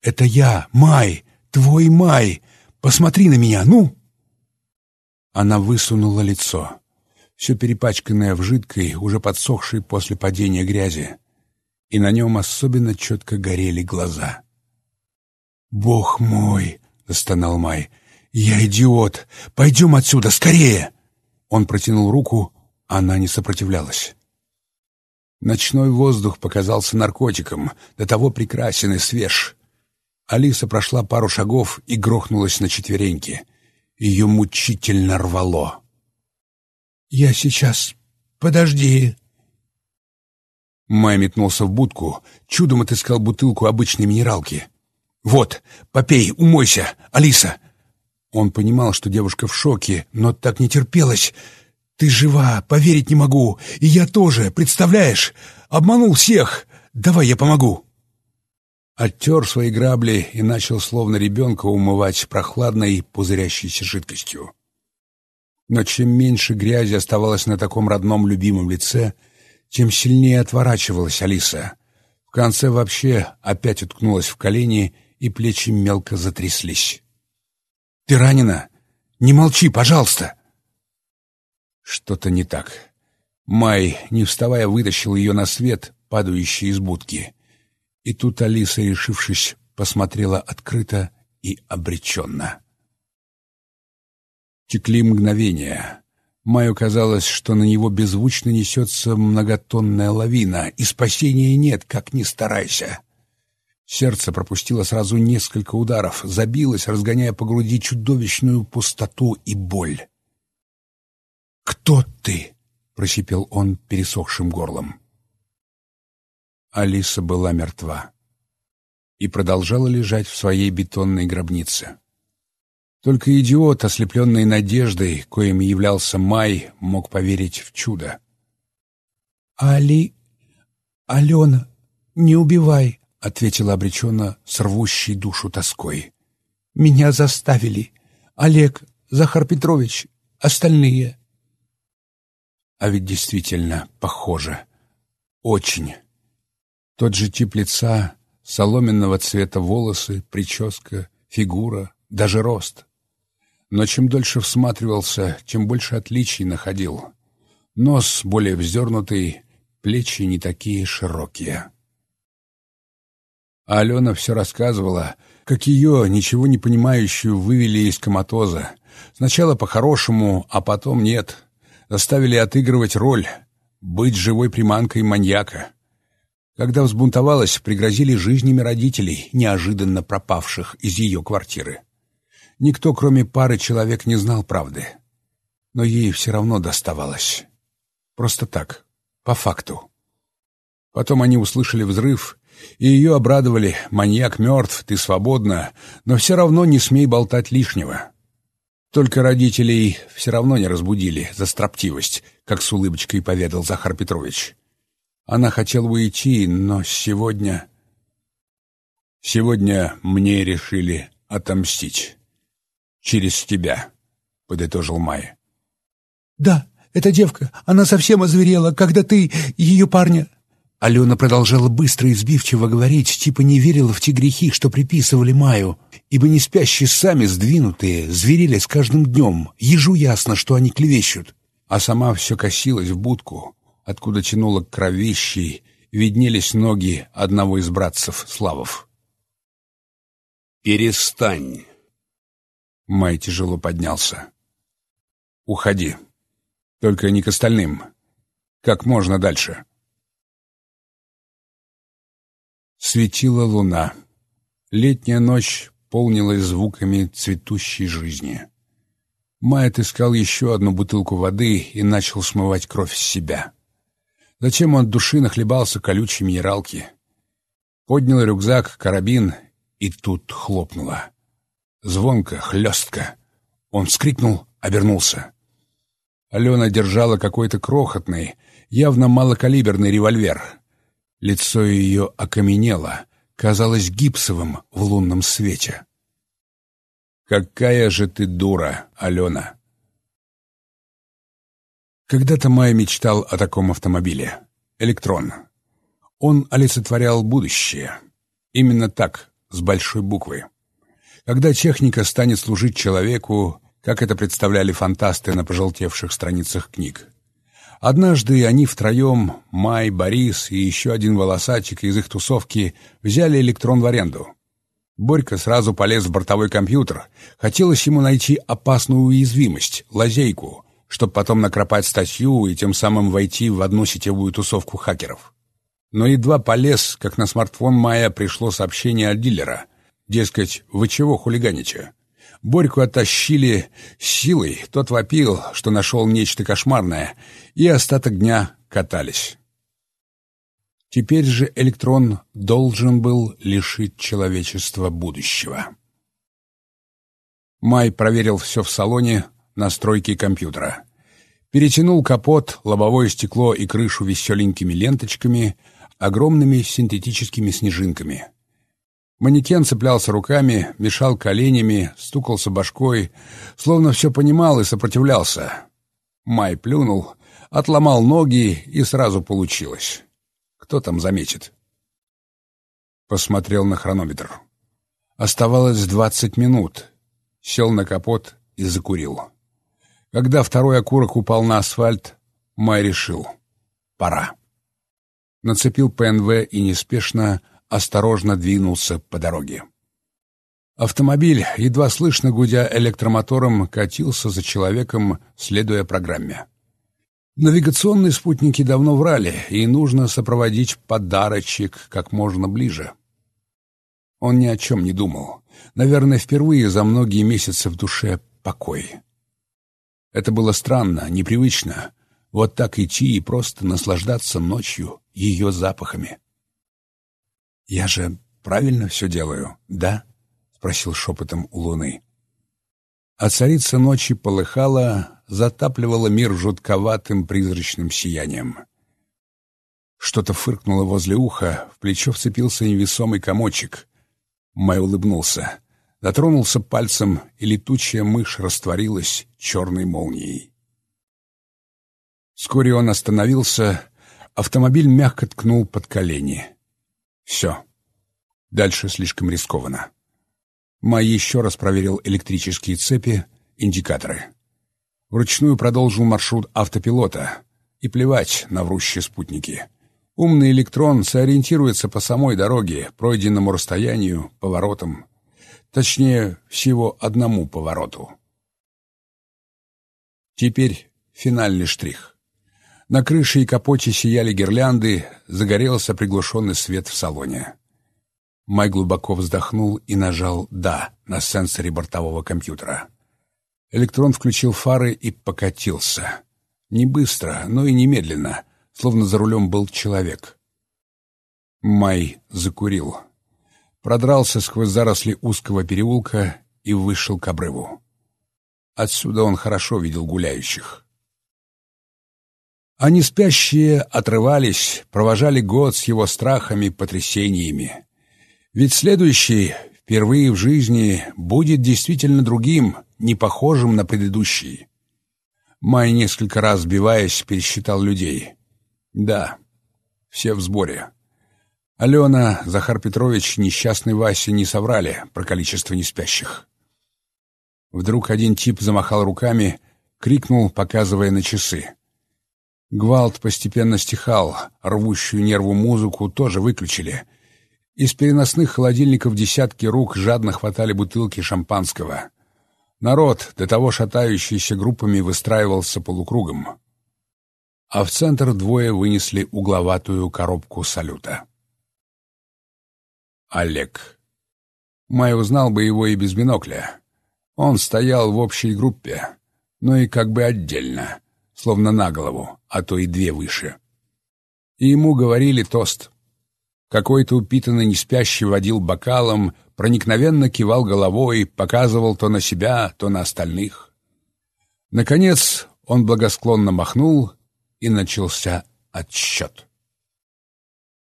«Это я, Май, твой Май! Посмотри на меня, ну!» Она высунула лицо, все перепачканное в жидкой, уже подсохшей после падения грязи, и на нем особенно четко горели глаза. «Бог мой!» — застонал Май. «Я идиот! Пойдем отсюда, скорее!» Он протянул руку, она не сопротивлялась. Ночной воздух показался наркотиком, до того прекрасен и свеж. Алиса прошла пару шагов и грохнулась на четвереньки. Ее мучительно рвало. «Я сейчас... Подожди!» Май метнулся в будку, чудом отыскал бутылку обычной минералки. «Вот, попей, умойся, Алиса!» Он понимал, что девушка в шоке, но так не терпелось. «Ты жива, поверить не могу, и я тоже, представляешь? Обманул всех! Давай я помогу!» Оттер свои грабли и начал словно ребенка умывать прохладной пузырящейся жидкостью. Но чем меньше грязи оставалось на таком родном любимом лице, тем сильнее отворачивалась Алиса. В конце вообще опять уткнулась в колени, и плечи мелко затряслись. «Ты ранена? Не молчи, пожалуйста!» Что-то не так. Май, не вставая, вытащил ее на свет, падающий из будки. И тут Алиса, решившись, посмотрела открыто и обреченно. Текли мгновения. Маю казалось, что на него беззвучно несется многотонная лавина, и спасения нет, как ни старайся. Сердце пропустило сразу несколько ударов, забилось, разгоняя по груди чудовищную пустоту и боль. «Кто ты?» — просипел он пересохшим горлом. Алиса была мертва и продолжала лежать в своей бетонной гробнице. Только идиот, ослепленный надеждой, коим являлся Май, мог поверить в чудо. «Али... Алена, не убивай!» — ответила обреченно с рвущей душу тоской. «Меня заставили. Олег, Захар Петрович, остальные». А ведь действительно похоже. Очень. Тот же тип лица, соломенного цвета волосы, прическа, фигура, даже рост. Но чем дольше всматривался, тем больше отличий находил. Нос более вздернутый, плечи не такие широкие. А Алена все рассказывала, как ее, ничего не понимающую, вывели из коматоза. Сначала по-хорошему, а потом нет заставили отыгрывать роль, быть живой приманкой маньяка. Когда взбунтовалась, пригрозили жизнями родителей, неожиданно пропавших из ее квартиры. Никто, кроме пары человек, не знал правды. Но ей все равно доставалось. Просто так, по факту. Потом они услышали взрыв, и ее обрадовали «Маньяк мертв, ты свободна, но все равно не смей болтать лишнего». Только родителей все равно не разбудили за строптивость, как с улыбочкой поведал Захар Петрович. Она хотела уйти, но сегодня... Сегодня мне решили отомстить. Через тебя, — подытожил Май. «Да, эта девка, она совсем озверела, когда ты ее парня...» Алена продолжала быстро и сбивчиво говорить, типа не верила в те грехи, что приписывали Маю, ибо не спящие сами сдвинутые зверели с каждым днем, ежу ясно, что они клевещут. А сама все косилась в будку, откуда тянуло кровищей, виднелись ноги одного из братцев Славов. «Перестань!» Май тяжело поднялся. «Уходи. Только не к остальным. Как можно дальше?» Светила луна. Летняя ночь полнилась звуками цветущей жизни. Май отыскал еще одну бутылку воды и начал смывать кровь с себя. Затем он от души нахлебался колючей минералки. Поднял рюкзак, карабин, и тут хлопнуло. Звонко, хлестко. Он вскрикнул, обернулся. Алена держала какой-то крохотный, явно малокалиберный револьвер — Лицо ее окаменело, казалось гипсовым в лунном свете. «Какая же ты дура, Алена!» Когда-то Майя мечтал о таком автомобиле. Электрон. Он олицетворял будущее. Именно так, с большой буквы. Когда техника станет служить человеку, как это представляли фантасты на пожелтевших страницах книг. Однажды они втроем, Май, Борис и еще один волосатик из их тусовки, взяли электрон в аренду. Борька сразу полез в бортовой компьютер. Хотелось ему найти опасную уязвимость, лазейку, чтобы потом накропать статью и тем самым войти в одну сетевую тусовку хакеров. Но едва полез, как на смартфон Майя пришло сообщение от дилера. Дескать, вы чего хулиганите? Борьку оттащили силой, тот вопил, что нашел нечто кошмарное, и остаток дня катались. Теперь же электрон должен был лишить человечества будущего. Май проверил все в салоне, настройки компьютера. Перетянул капот, лобовое стекло и крышу веселенькими ленточками, огромными синтетическими снежинками. Манекен цеплялся руками, мешал коленями, стукался башкой, словно все понимал и сопротивлялся. Май плюнул, отломал ноги, и сразу получилось. Кто там заметит? Посмотрел на хронометр. Оставалось двадцать минут. Сел на капот и закурил. Когда второй окурок упал на асфальт, Май решил — пора. Нацепил ПНВ и неспешно, осторожно двинулся по дороге. Автомобиль, едва слышно гудя электромотором, катился за человеком, следуя программе. Навигационные спутники давно врали, и нужно сопроводить подарочек как можно ближе. Он ни о чем не думал. Наверное, впервые за многие месяцы в душе покой. Это было странно, непривычно. Вот так идти и просто наслаждаться ночью ее запахами. «Я же правильно все делаю, да?» — спросил шепотом у луны. А царица ночи полыхала, затапливала мир жутковатым призрачным сиянием. Что-то фыркнуло возле уха, в плечо вцепился невесомый комочек. Май улыбнулся, дотронулся пальцем, и летучая мышь растворилась черной молнией. Вскоре он остановился, автомобиль мягко ткнул под колени. Все. Дальше слишком рискованно. Май еще раз проверил электрические цепи, индикаторы. Вручную продолжил маршрут автопилота. И плевать на врущие спутники. Умный электрон сориентируется по самой дороге, пройденному расстоянию, поворотам. Точнее, всего одному повороту. Теперь финальный штрих. На крыше и капоте сияли гирлянды, загорелся приглушенный свет в салоне. Май глубоко вздохнул и нажал «Да» на сенсоре бортового компьютера. Электрон включил фары и покатился. Не быстро, но и немедленно, словно за рулем был человек. Май закурил. Продрался сквозь заросли узкого переулка и вышел к обрыву. Отсюда он хорошо видел гуляющих. Они спящие отрывались, провожали год с его страхами, потрясениями. Ведь следующий, впервые в жизни, будет действительно другим, не похожим на предыдущий. Май, несколько раз сбиваясь, пересчитал людей. Да, все в сборе. Алена, Захар Петрович, несчастный Вася не соврали про количество неспящих. Вдруг один тип замахал руками, крикнул, показывая на часы. Гвалт постепенно стихал, рвущую нерву музыку тоже выключили. Из переносных холодильников десятки рук жадно хватали бутылки шампанского. Народ, до того шатающийся группами, выстраивался полукругом. А в центр двое вынесли угловатую коробку салюта. Олег. Май узнал бы его и без бинокля. Он стоял в общей группе, но и как бы отдельно — словно на голову, а то и две выше. И ему говорили тост. Какой-то упитанный неспящий водил бокалом, проникновенно кивал головой, показывал то на себя, то на остальных. Наконец он благосклонно махнул, и начался отсчет.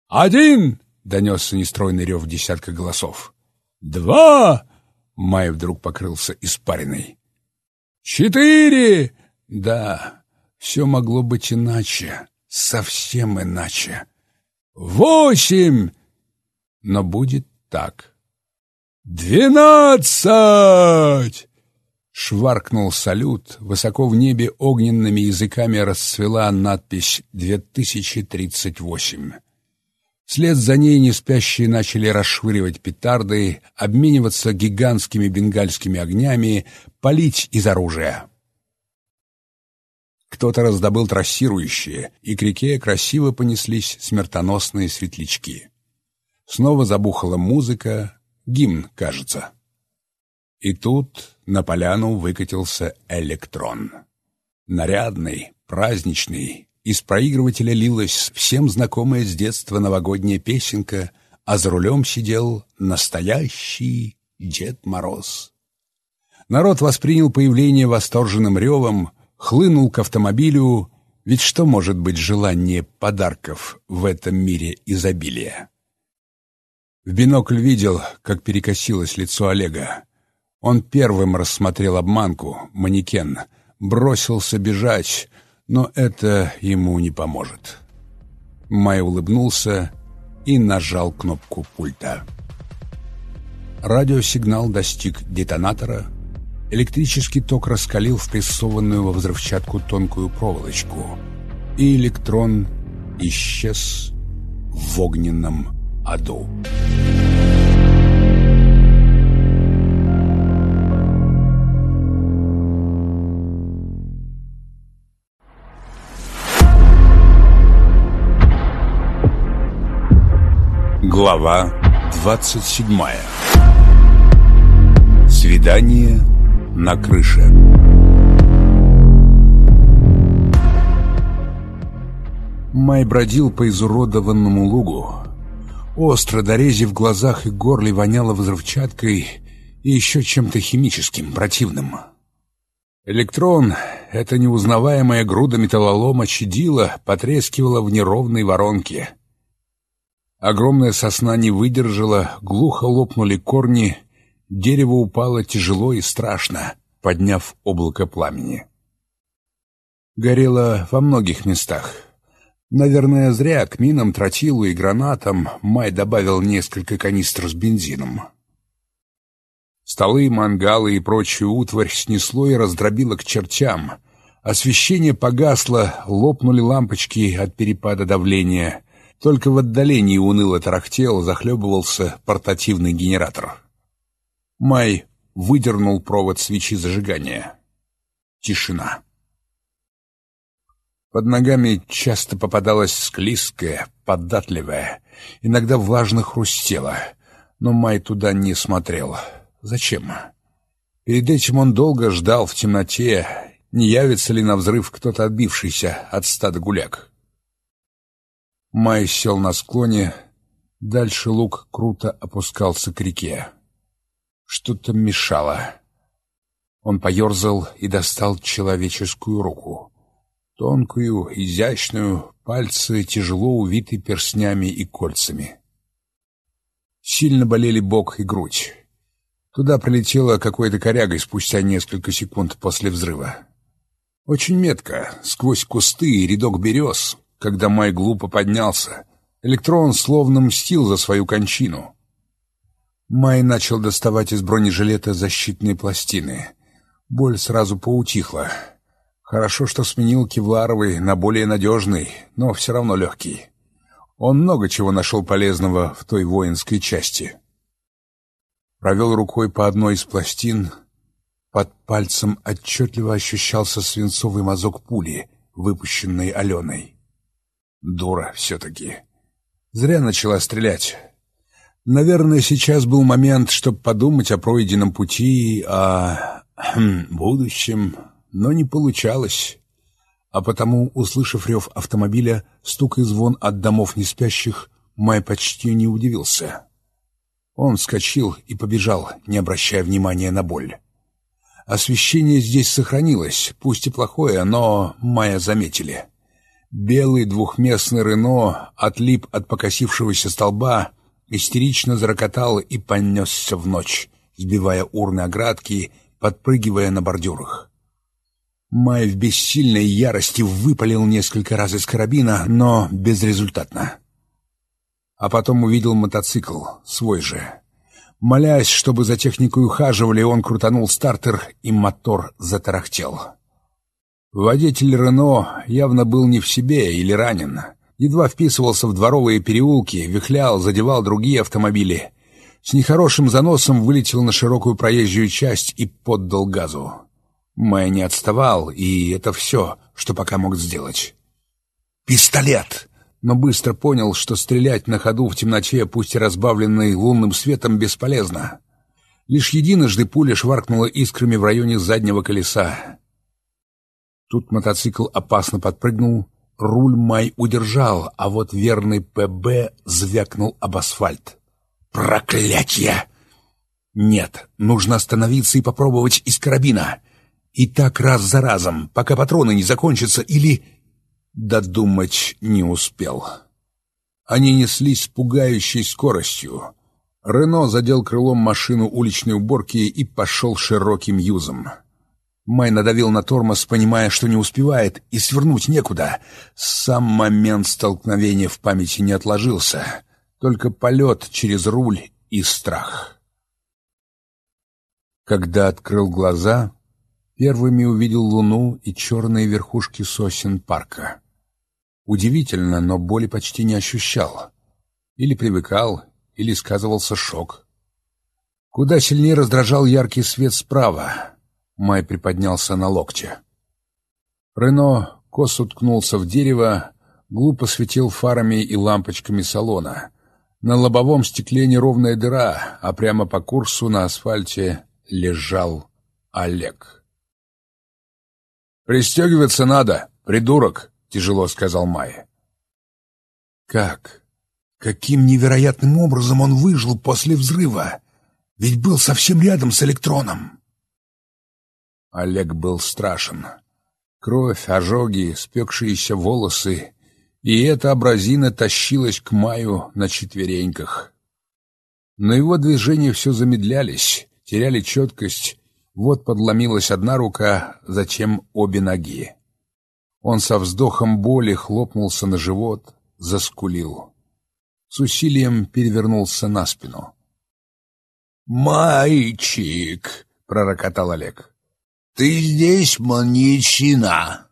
«Один!» — донесся нестройный рев десятка голосов. «Два!» — Май вдруг покрылся испариной. «Четыре!» «Да, все могло быть иначе, совсем иначе. Восемь! Но будет так. Двенадцать! Шваркнул салют, высоко в небе огненными языками расцвела надпись «2038». Вслед за ней неспящие начали расшвыривать петарды, обмениваться гигантскими бенгальскими огнями, палить из оружия. Кто-то раздобыл трассирующие, и к реке красиво понеслись смертоносные светлячки. Снова забухала музыка, гимн, кажется. И тут на поляну выкатился электрон. Нарядный, праздничный, из проигрывателя лилась всем знакомая с детства новогодняя песенка, а за рулем сидел настоящий Дед Мороз. Народ воспринял появление восторженным ревом, хлынул к автомобилю, ведь что может быть желание подарков в этом мире изобилия? В бинокль видел, как перекосилось лицо Олега. Он первым рассмотрел обманку, манекен, бросился бежать, но это ему не поможет. Май улыбнулся и нажал кнопку пульта. Радиосигнал достиг детонатора. Электрический ток раскалил впрессованную во взрывчатку тонкую проволочку, и электрон исчез в огненном аду. Глава 27 Свидание на крыше Май бродил по изуродованному лугу, Остро, дорези в глазах и горле воняло взрывчаткой и еще чем-то химическим, противным. Электрон, эта неузнаваемая груда металлолома чадила, потрескивала в неровной воронке. Огромная сосна не выдержала, глухо лопнули корни, дерево упало тяжело и страшно, подняв облако пламени. Горело во многих местах — Наверное, зря к минам, тротилу и гранатам Май добавил несколько канистр с бензином. Столы, мангалы и прочую утварь снесло и раздробило к чертям. Освещение погасло, лопнули лампочки от перепада давления. Только в отдалении уныло тарахтел, захлебывался портативный генератор. Май выдернул провод свечи зажигания. Тишина. Под ногами часто попадалась склизкая, податливая, иногда влажно хрустело, но Май туда не смотрел. Зачем? Перед этим он долго ждал в темноте, не явится ли на взрыв кто-то отбившийся от стада гуляк. Май сел на склоне, дальше луг круто опускался к реке. Что-то мешало. Он поерзал и достал человеческую руку. Тонкую, изящную, пальцы тяжело увиты перстнями и кольцами. Сильно болели бок и грудь. Туда прилетело какой-то корягой спустя несколько секунд после взрыва. Очень метко, сквозь кусты и рядок берез, когда Май глупо поднялся, электрон словно мстил за свою кончину. Май начал доставать из бронежилета защитные пластины. Боль сразу поутихла. Хорошо, что сменил кевларовый на более надежный, но все равно легкий. Он много чего нашел полезного в той воинской части. Провел рукой по одной из пластин. Под пальцем отчетливо ощущался свинцовый мазок пули, выпущенной Аленой. Дура все-таки. Зря начала стрелять. Наверное, сейчас был момент, чтобы подумать о пройденном пути, о хм, будущем, но не получалось. А потому, услышав рев автомобиля, стук и звон от домов неспящих, Май почти не удивился. Он вскочил и побежал, не обращая внимания на боль. Освещение здесь сохранилось, пусть и плохое, но Майя заметили. Белый двухместный Рено отлип от покосившегося столба, истерично зарокотал и понесся в ночь, сбивая урны оградки, подпрыгивая на бордюрах. Май в бессильной ярости выпалил несколько раз из карабина, но безрезультатно. А потом увидел мотоцикл, свой же. Молясь, чтобы за техникой ухаживали, он крутанул стартер, и мотор затарахтел. Водитель Рено явно был не в себе или ранен. Едва вписывался в дворовые переулки, вихлял, задевал другие автомобили. С нехорошим заносом вылетел на широкую проезжую часть и поддал газу. Мэй не отставал, и это все, что пока мог сделать. «Пистолет!» Но быстро понял, что стрелять на ходу в темноте, пусть и разбавленной лунным светом, бесполезно. Лишь единожды пуля шваркнула искрами в районе заднего колеса. Тут мотоцикл опасно подпрыгнул, Руль Май удержал, а вот верный ПБ звякнул об асфальт. «Проклятье!» «Нет, нужно остановиться и попробовать из карабина. И так раз за разом, пока патроны не закончатся или...» Додумать не успел. Они неслись с пугающей скоростью. Рено задел крылом машину уличной уборки и пошел широким юзом. Май надавил на тормоз, понимая, что не успевает, и свернуть некуда. Сам момент столкновения в памяти не отложился. Только полет через руль и страх. Когда открыл глаза, первыми увидел луну и черные верхушки сосен парка. Удивительно, но боли почти не ощущал. Или привыкал, или сказывался шок. Куда сильнее раздражал яркий свет справа. Май приподнялся на локте. Рено кос уткнулся в дерево, глупо светил фарами и лампочками салона. На лобовом стекле неровная дыра, а прямо по курсу на асфальте лежал Олег. «Пристегиваться надо, придурок!» — тяжело сказал Май. «Как? Каким невероятным образом он выжил после взрыва? Ведь был совсем рядом с электроном!» Олег был страшен. Кровь, ожоги, спекшиеся волосы, и эта абразина тащилась к Маю на четвереньках. Но его движения все замедлялись, теряли четкость, вот подломилась одна рука, затем обе ноги. Он со вздохом боли хлопнулся на живот, заскулил. С усилием перевернулся на спину. «Мальчик!» — пророкотал Олег. «Ты здесь, маньячина!»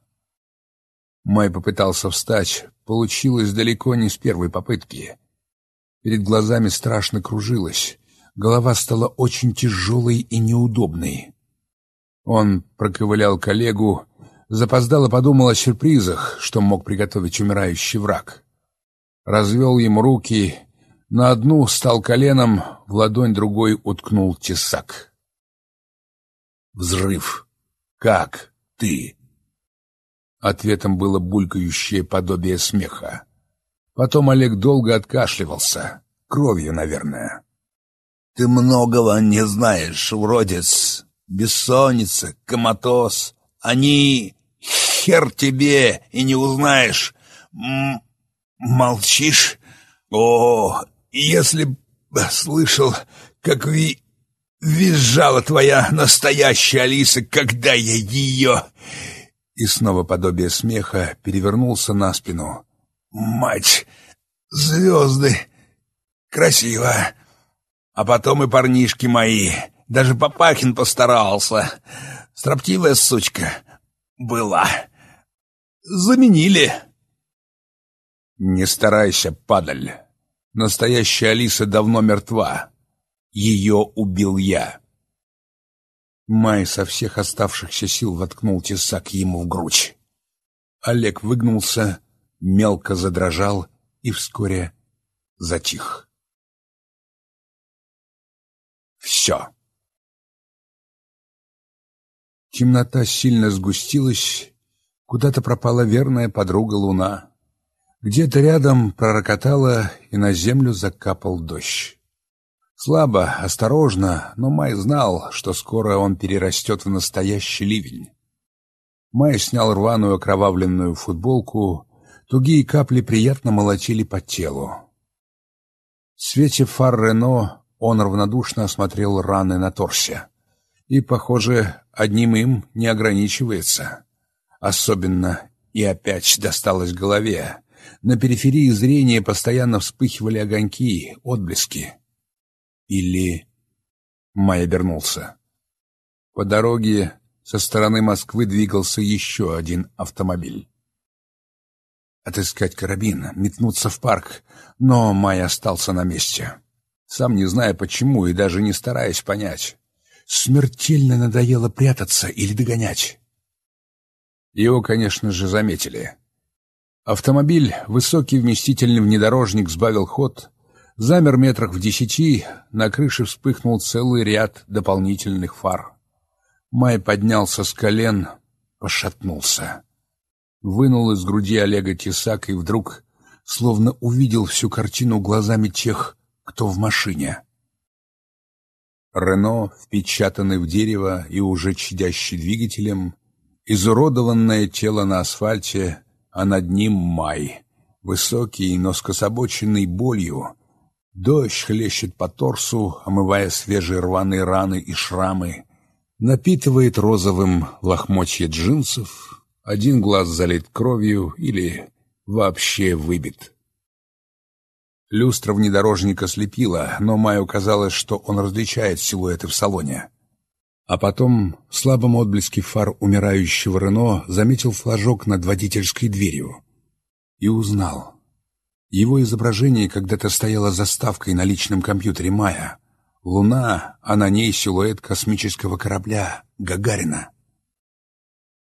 Май попытался встать. Получилось далеко не с первой попытки. Перед глазами страшно кружилось. Голова стала очень тяжелой и неудобной. Он проковылял коллегу, запоздало подумал о сюрпризах, что мог приготовить умирающий враг. Развел ему руки, на одну стал коленом, в ладонь другой уткнул тесак. Взрыв. «Как ты?» Ответом было булькающее подобие смеха. Потом Олег долго откашливался. Кровью, наверное. «Ты многого не знаешь, уродец. Бессонница, коматоз. Они... Хер тебе и не узнаешь. М молчишь? О, если б слышал, как вы Визжала твоя настоящая Алиса, когда я ее...» И снова подобие смеха перевернулся на спину. «Мать! Звезды! Красиво! А потом и парнишки мои. Даже Папахин постарался. Строптивая сучка была. Заменили!» «Не старайся, падаль. Настоящая Алиса давно мертва. Ее убил я. Май со всех оставшихся сил воткнул тесак ему в грудь. Олег выгнулся, мелко задрожал и вскоре затих. Все. Темнота сильно сгустилась, куда-то пропала верная подруга луна. Где-то рядом пророкотала, и на землю закапал дождь. Слабо, осторожно, но Май знал, что скоро он перерастет в настоящий ливень. Май снял рваную окровавленную футболку, тугие капли приятно молотили по телу. В свете фар Рено он равнодушно осмотрел раны на торсе. И, похоже, одним им не ограничивается. Особенно и опять досталось голове. На периферии зрения постоянно вспыхивали огоньки, отблески. Или... Май обернулся. По дороге со стороны Москвы двигался еще один автомобиль. Отыскать карабин, метнуться в парк, но Май остался на месте. Сам не зная почему и даже не стараясь понять. Смертельно надоело прятаться или догонять. Его, конечно же, заметили. Автомобиль, высокий вместительный внедорожник, сбавил ход, Замер метрах в десяти, на крыше вспыхнул целый ряд дополнительных фар. Май поднялся с колен, пошатнулся. Вынул из груди Олега тесак и вдруг словно увидел всю картину глазами тех, кто в машине. Рено, впечатанный в дерево и уже чадящий двигателем, изуродованное тело на асфальте, а над ним май, высокий, но скособоченный болью. Дождь хлещет по торсу, омывая свежие рваные раны и шрамы, напитывает розовым лохмотье джинсов, один глаз залит кровью или вообще выбит. Люстра внедорожника слепила, но Майю казалось, что он различает силуэты в салоне. А потом в слабом отблеске фар умирающего Рено заметил флажок над водительской дверью и узнал. Его изображение когда-то стояло заставкой на личном компьютере Майя. Луна, а на ней силуэт космического корабля Гагарина.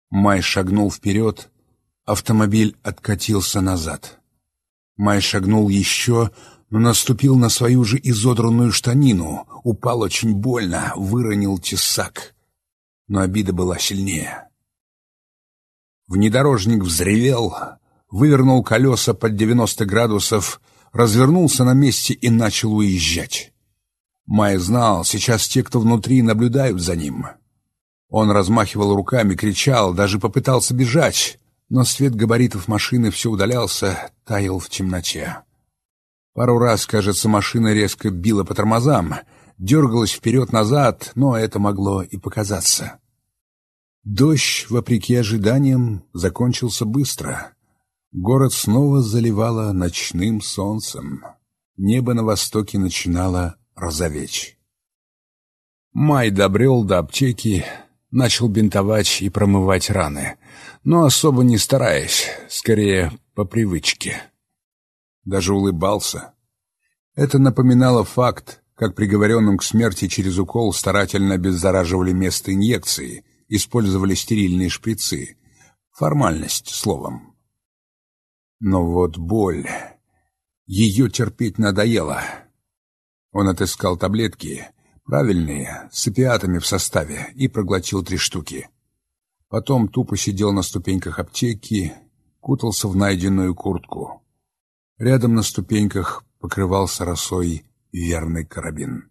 Май шагнул вперед, автомобиль откатился назад. Май шагнул еще, но наступил на свою же изодранную штанину, упал очень больно, выронил тесак. Но обида была сильнее. Внедорожник взревел, вывернул колеса под 90 градусов, развернулся на месте и начал уезжать. Май знал, сейчас те, кто внутри, наблюдают за ним. Он размахивал руками, кричал, даже попытался бежать но свет габаритов машины все удалялся, таял в темноте. Пару раз, кажется, машина резко била по тормозам, дергалась вперед-назад, но это могло и показаться. Дождь, вопреки ожиданиям, закончился быстро. Город снова заливало ночным солнцем. Небо на востоке начинало розоветь. Май добрел до аптеки, начал бинтовать и промывать раны, но особо не стараясь, скорее по привычке. Даже улыбался. Это напоминало факт, как приговоренным к смерти через укол старательно обеззараживали место инъекции, использовали стерильные шприцы. Формальность, словом. Но вот боль... Ее терпеть надоело. Он отыскал таблетки, Правильные, с опиатами в составе, и проглотил три штуки. Потом тупо сидел на ступеньках аптеки, кутался в найденную куртку. Рядом на ступеньках покрывался росой верный карабин.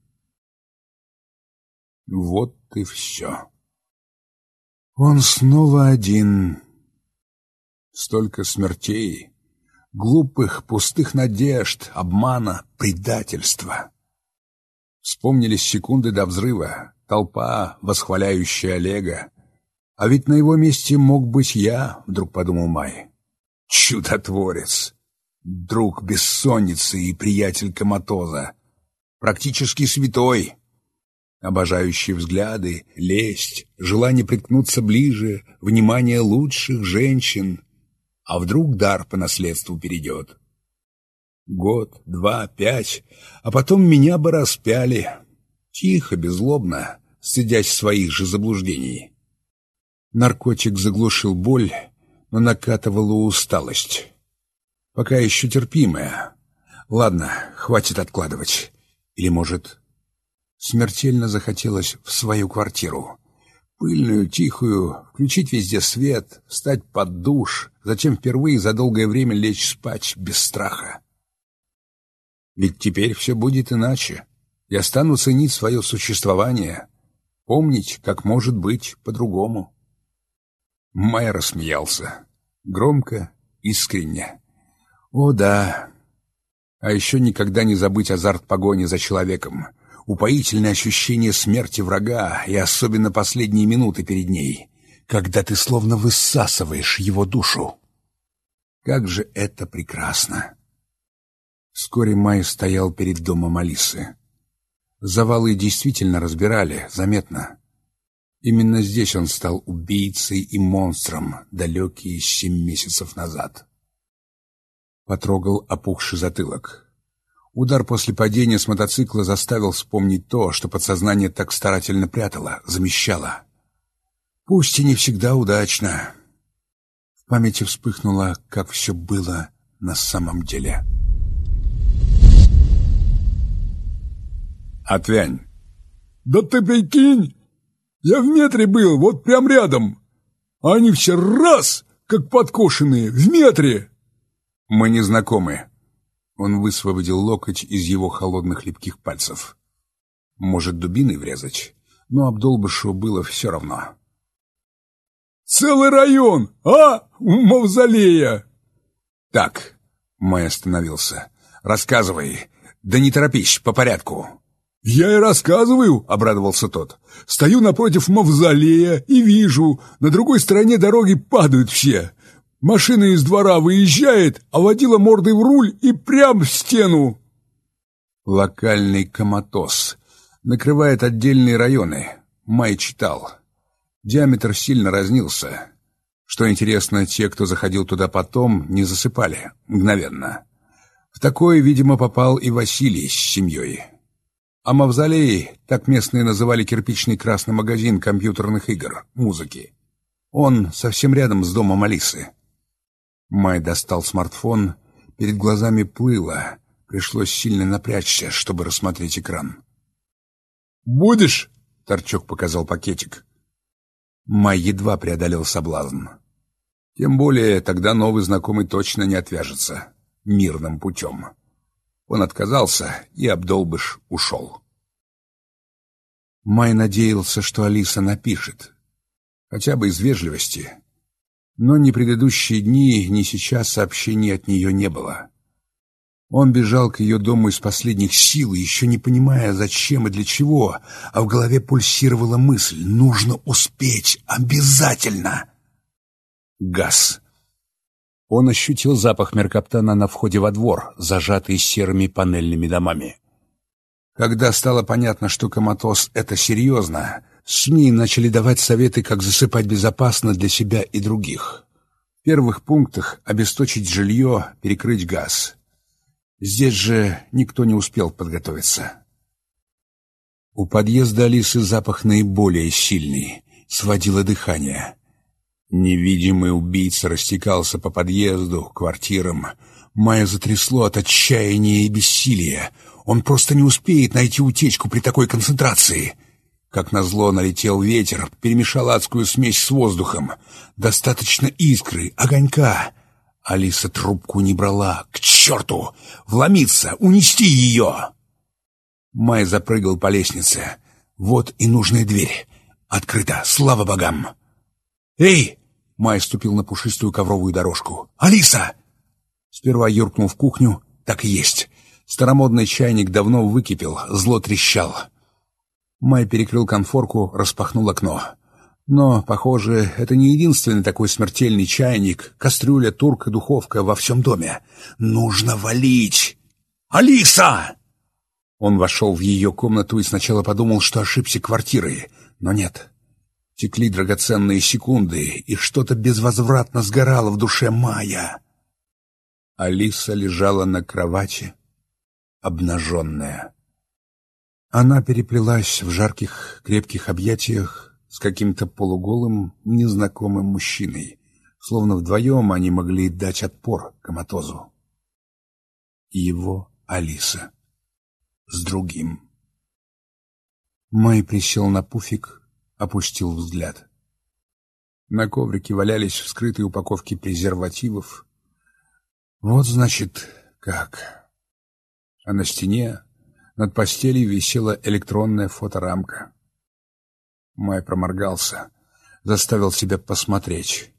Вот и все. Он снова один. Столько смертей, глупых, пустых надежд, обмана, предательства. Вспомнились секунды до взрыва, толпа, восхваляющая Олега. А ведь на его месте мог быть я, вдруг подумал Май. Чудотворец, друг бессонницы и приятель коматоза, практически святой, обожающий взгляды, лесть, желание приткнуться ближе, внимание лучших женщин. А вдруг дар по наследству перейдет? Год, два, пять, а потом меня бы распяли. Тихо, беззлобно, стыдясь своих же заблуждений. Наркотик заглушил боль, но накатывала усталость. Пока еще терпимая. Ладно, хватит откладывать. Или, может, смертельно захотелось в свою квартиру. Пыльную, тихую, включить везде свет, встать под душ, затем впервые за долгое время лечь спать без страха. Ведь теперь все будет иначе. Я стану ценить свое существование, помнить, как может быть по-другому. Май рассмеялся. Громко, искренне. О, да. А еще никогда не забыть азарт погони за человеком. Упоительное ощущение смерти врага и особенно последние минуты перед ней, когда ты словно высасываешь его душу. Как же это прекрасно! Вскоре Май стоял перед домом Алисы. Завалы действительно разбирали, заметно. Именно здесь он стал убийцей и монстром, далекие семь месяцев назад. Потрогал опухший затылок. Удар после падения с мотоцикла заставил вспомнить то, что подсознание так старательно прятало, замещало. Пусть и не всегда удачно. В памяти вспыхнуло, как все было на самом деле. Отвянь. Да ты прикинь, я в метре был, вот прям рядом. А они все раз как подкошенные, в метре!» «Мы не знакомы». Он высвободил локоть из его холодных липких пальцев. Может, дубиной врезать, но Абдолбашу было все равно. «Целый район, а? Мавзолея!» «Так», — Май остановился, — «рассказывай. Да не торопись, по порядку». «Я и рассказываю», — обрадовался тот. «Стою напротив мавзолея и вижу, на другой стороне дороги падают все. Машина из двора выезжает, а водила мордой в руль и прям в стену». «Локальный коматоз. Накрывает отдельные районы. Май читал. Диаметр сильно разнился. Что интересно, те, кто заходил туда потом, не засыпали. Мгновенно. В такое, видимо, попал и Василий с семьей». А мавзолей, так местные называли кирпичный красный магазин компьютерных игр, музыки. Он совсем рядом с домом Алисы. Май достал смартфон, перед глазами плыло, пришлось сильно напрячься, чтобы рассмотреть экран. «Будешь?» — Торчок показал пакетик. Май едва преодолел соблазн. Тем более тогда новый знакомый точно не отвяжется мирным путем. Он отказался, и Абдолбыш ушел. Май надеялся, что Алиса напишет. Хотя бы из вежливости. Но ни предыдущие дни, ни сейчас сообщений от нее не было. Он бежал к ее дому из последних сил, еще не понимая, зачем и для чего, а в голове пульсировала мысль «нужно успеть, обязательно!» Газ. Он ощутил запах меркаптана на входе во двор, зажатый серыми панельными домами. Когда стало понятно, что коматоз — это серьезно, СМИ начали давать советы, как засыпать безопасно для себя и других. В первых пунктах — обесточить жилье, перекрыть газ. Здесь же никто не успел подготовиться. У подъезда Алисы запах наиболее сильный, сводило дыхание. Невидимый убийца растекался по подъезду, квартирам. Майя затрясло от отчаяния и бессилия. Он просто не успеет найти утечку при такой концентрации. Как назло налетел ветер, перемешал адскую смесь с воздухом. Достаточно искры, огонька. Алиса трубку не брала. К черту! Вломиться, унести ее! Май запрыгал по лестнице. Вот и нужная дверь. Открыта, слава богам! «Эй!» — Май ступил на пушистую ковровую дорожку. «Алиса!» Сперва юркнул в кухню. Так и есть. Старомодный чайник давно выкипел, зло трещал. Май перекрыл конфорку, распахнул окно. Но, похоже, это не единственный такой смертельный чайник, кастрюля, турка, духовка во всем доме. Нужно валить! «Алиса!» Он вошел в ее комнату и сначала подумал, что ошибся квартирой. Но нет, Текли драгоценные секунды, и что-то безвозвратно сгорало в душе Мая. Алиса лежала на кровати, обнаженная. Она переплелась в жарких, крепких объятиях с каким-то полуголым, незнакомым мужчиной, словно вдвоем они могли дать отпор коматозу. Его Алиса с другим. Май присел на пуфик, опустил взгляд. На коврике валялись вскрытые упаковки презервативов. Вот, значит, как. А на стене над постелью висела электронная фоторамка. Май проморгался, заставил себя посмотреть.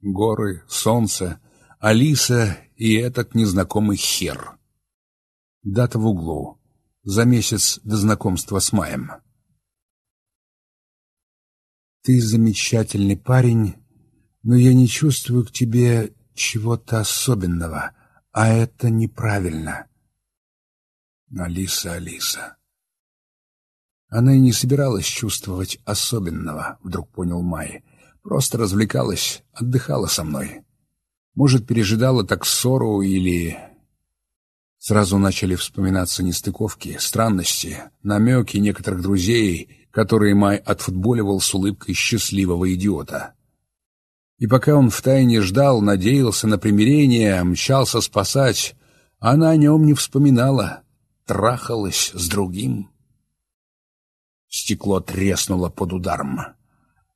Горы, солнце, Алиса и этот незнакомый хер. Дата в углу. За месяц до знакомства с Маем. Ты замечательный парень, но я не чувствую к тебе чего-то особенного, а это неправильно. Алиса, Алиса. Она и не собиралась чувствовать особенного, вдруг понял Май. Просто развлекалась, отдыхала со мной. Может, пережидала так ссору или... Сразу начали вспоминаться нестыковки, странности, намеки некоторых друзей, которые Май отфутболивал с улыбкой счастливого идиота. И пока он втайне ждал, надеялся на примирение, мчался спасать, она о нем не вспоминала, трахалась с другим. Стекло треснуло под ударом.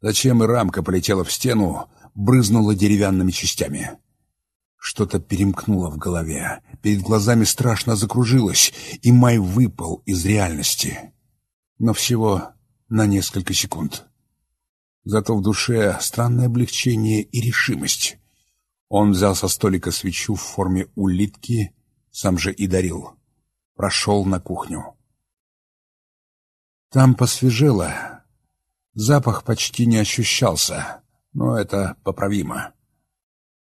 Зачем и рамка полетела в стену, брызнуло деревянными частями. Что-то перемкнуло в голове, перед глазами страшно закружилось, и Май выпал из реальности. Но всего на несколько секунд. Зато в душе странное облегчение и решимость. Он взял со столика свечу в форме улитки, сам же и дарил. Прошел на кухню. Там посвежело. Запах почти не ощущался, но это поправимо.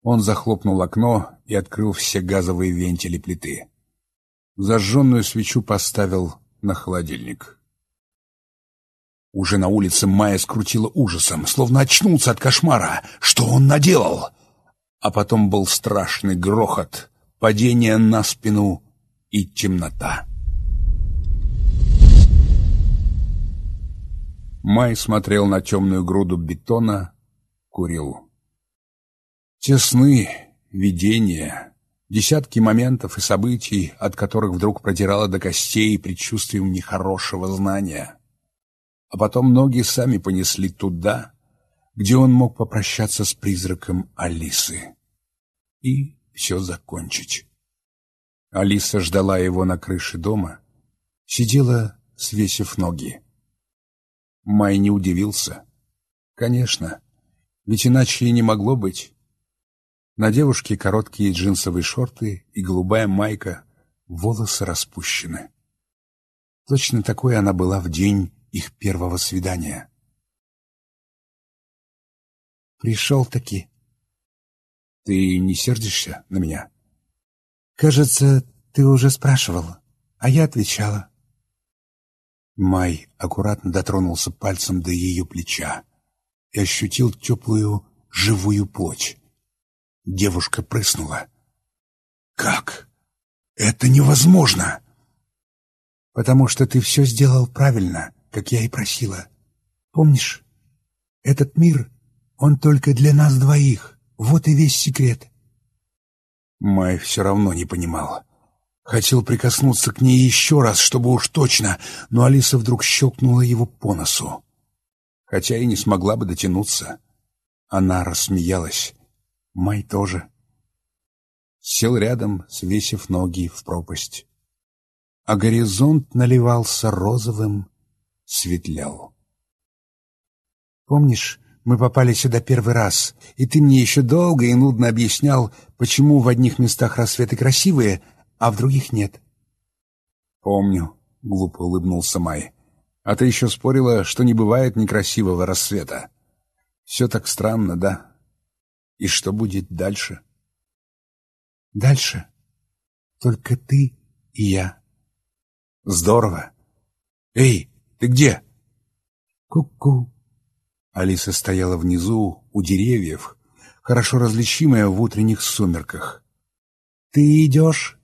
Он захлопнул окно и открыл все газовые вентили плиты. Зажженную свечу поставил на холодильник. Уже на улице Майя скрутила ужасом, словно очнулся от кошмара. Что он наделал? А потом был страшный грохот, падение на спину и темнота. Май смотрел на темную груду бетона, курил. Те сны, видения, десятки моментов и событий, от которых вдруг продирало до костей предчувствием нехорошего знания. А потом ноги сами понесли туда, где он мог попрощаться с призраком Алисы. И все закончить. Алиса ждала его на крыше дома, сидела, свесив ноги. Май не удивился. Конечно, ведь иначе и не могло быть. На девушке короткие джинсовые шорты и голубая майка, волосы распущены. Точно такой она была в день их первого свидания. «Пришел-таки». «Ты не сердишься на меня?» «Кажется, ты уже спрашивал, а я отвечала». Май аккуратно дотронулся пальцем до ее плеча и ощутил теплую живую плоть. Девушка прыснула. «Как? Это невозможно!» «Потому что ты все сделал правильно, как я и просила. Помнишь? Этот мир, он только для нас двоих. Вот и весь секрет». Май все равно не понимала. Хотел прикоснуться к ней еще раз, чтобы уж точно, но Алиса вдруг щелкнула его по носу. Хотя и не смогла бы дотянуться. Она рассмеялась. Май тоже. Сел рядом, свесив ноги в пропасть. А горизонт наливался розовым, светлял. «Помнишь, мы попали сюда первый раз, и ты мне еще долго и нудно объяснял, почему в одних местах рассветы красивые, а в других нет?» «Помню», — глупо улыбнулся Май. «А ты еще спорила, что не бывает некрасивого рассвета. Все так странно, да?» И что будет дальше? Дальше только ты и я. Здорово. Эй, ты где? Ку-ку. Алиса стояла внизу, у деревьев, хорошо различимая в утренних сумерках. Ты идешь?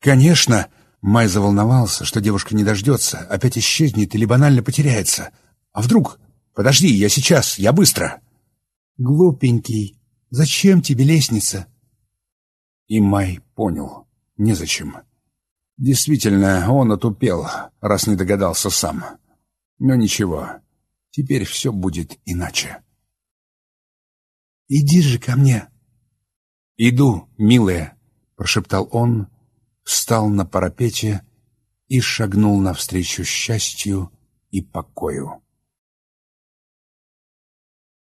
Конечно. Май заволновался, что девушка не дождется, опять исчезнет или банально потеряется. А вдруг? Подожди, я сейчас, я быстро. «Глупенький, зачем тебе лестница?» И Май понял. Незачем. Действительно, он отупел, раз не догадался сам. Но ничего, теперь все будет иначе. «Иди же ко мне!» «Иду, милая!» — прошептал он, встал на парапете и шагнул навстречу счастью и покою.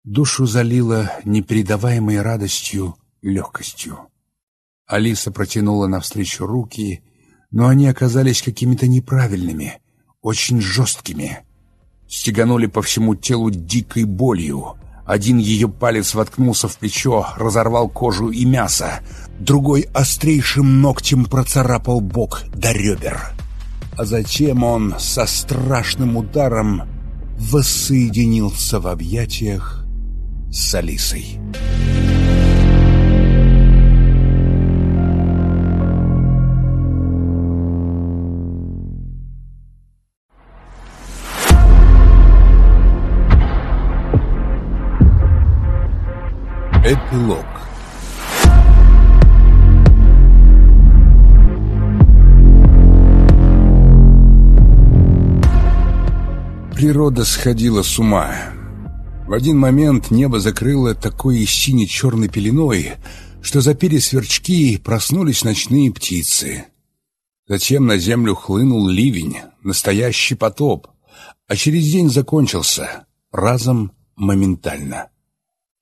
Душу залило непередаваемой радостью легкостью. Алиса протянула навстречу руки, но они оказались какими-то неправильными, очень жесткими. Стеганули по всему телу дикой болью. Один ее палец воткнулся в плечо, разорвал кожу и мясо, другой острейшим ногтем процарапал бок до ребер. А затем он со страшным ударом воссоединился в объятиях с Алисой. Эпилог Природа сходила с ума. В один момент небо закрыло такой сине-черной пеленой, что запели сверчки и проснулись ночные птицы. Затем на землю хлынул ливень, настоящий потоп, а через день закончился, разом, моментально.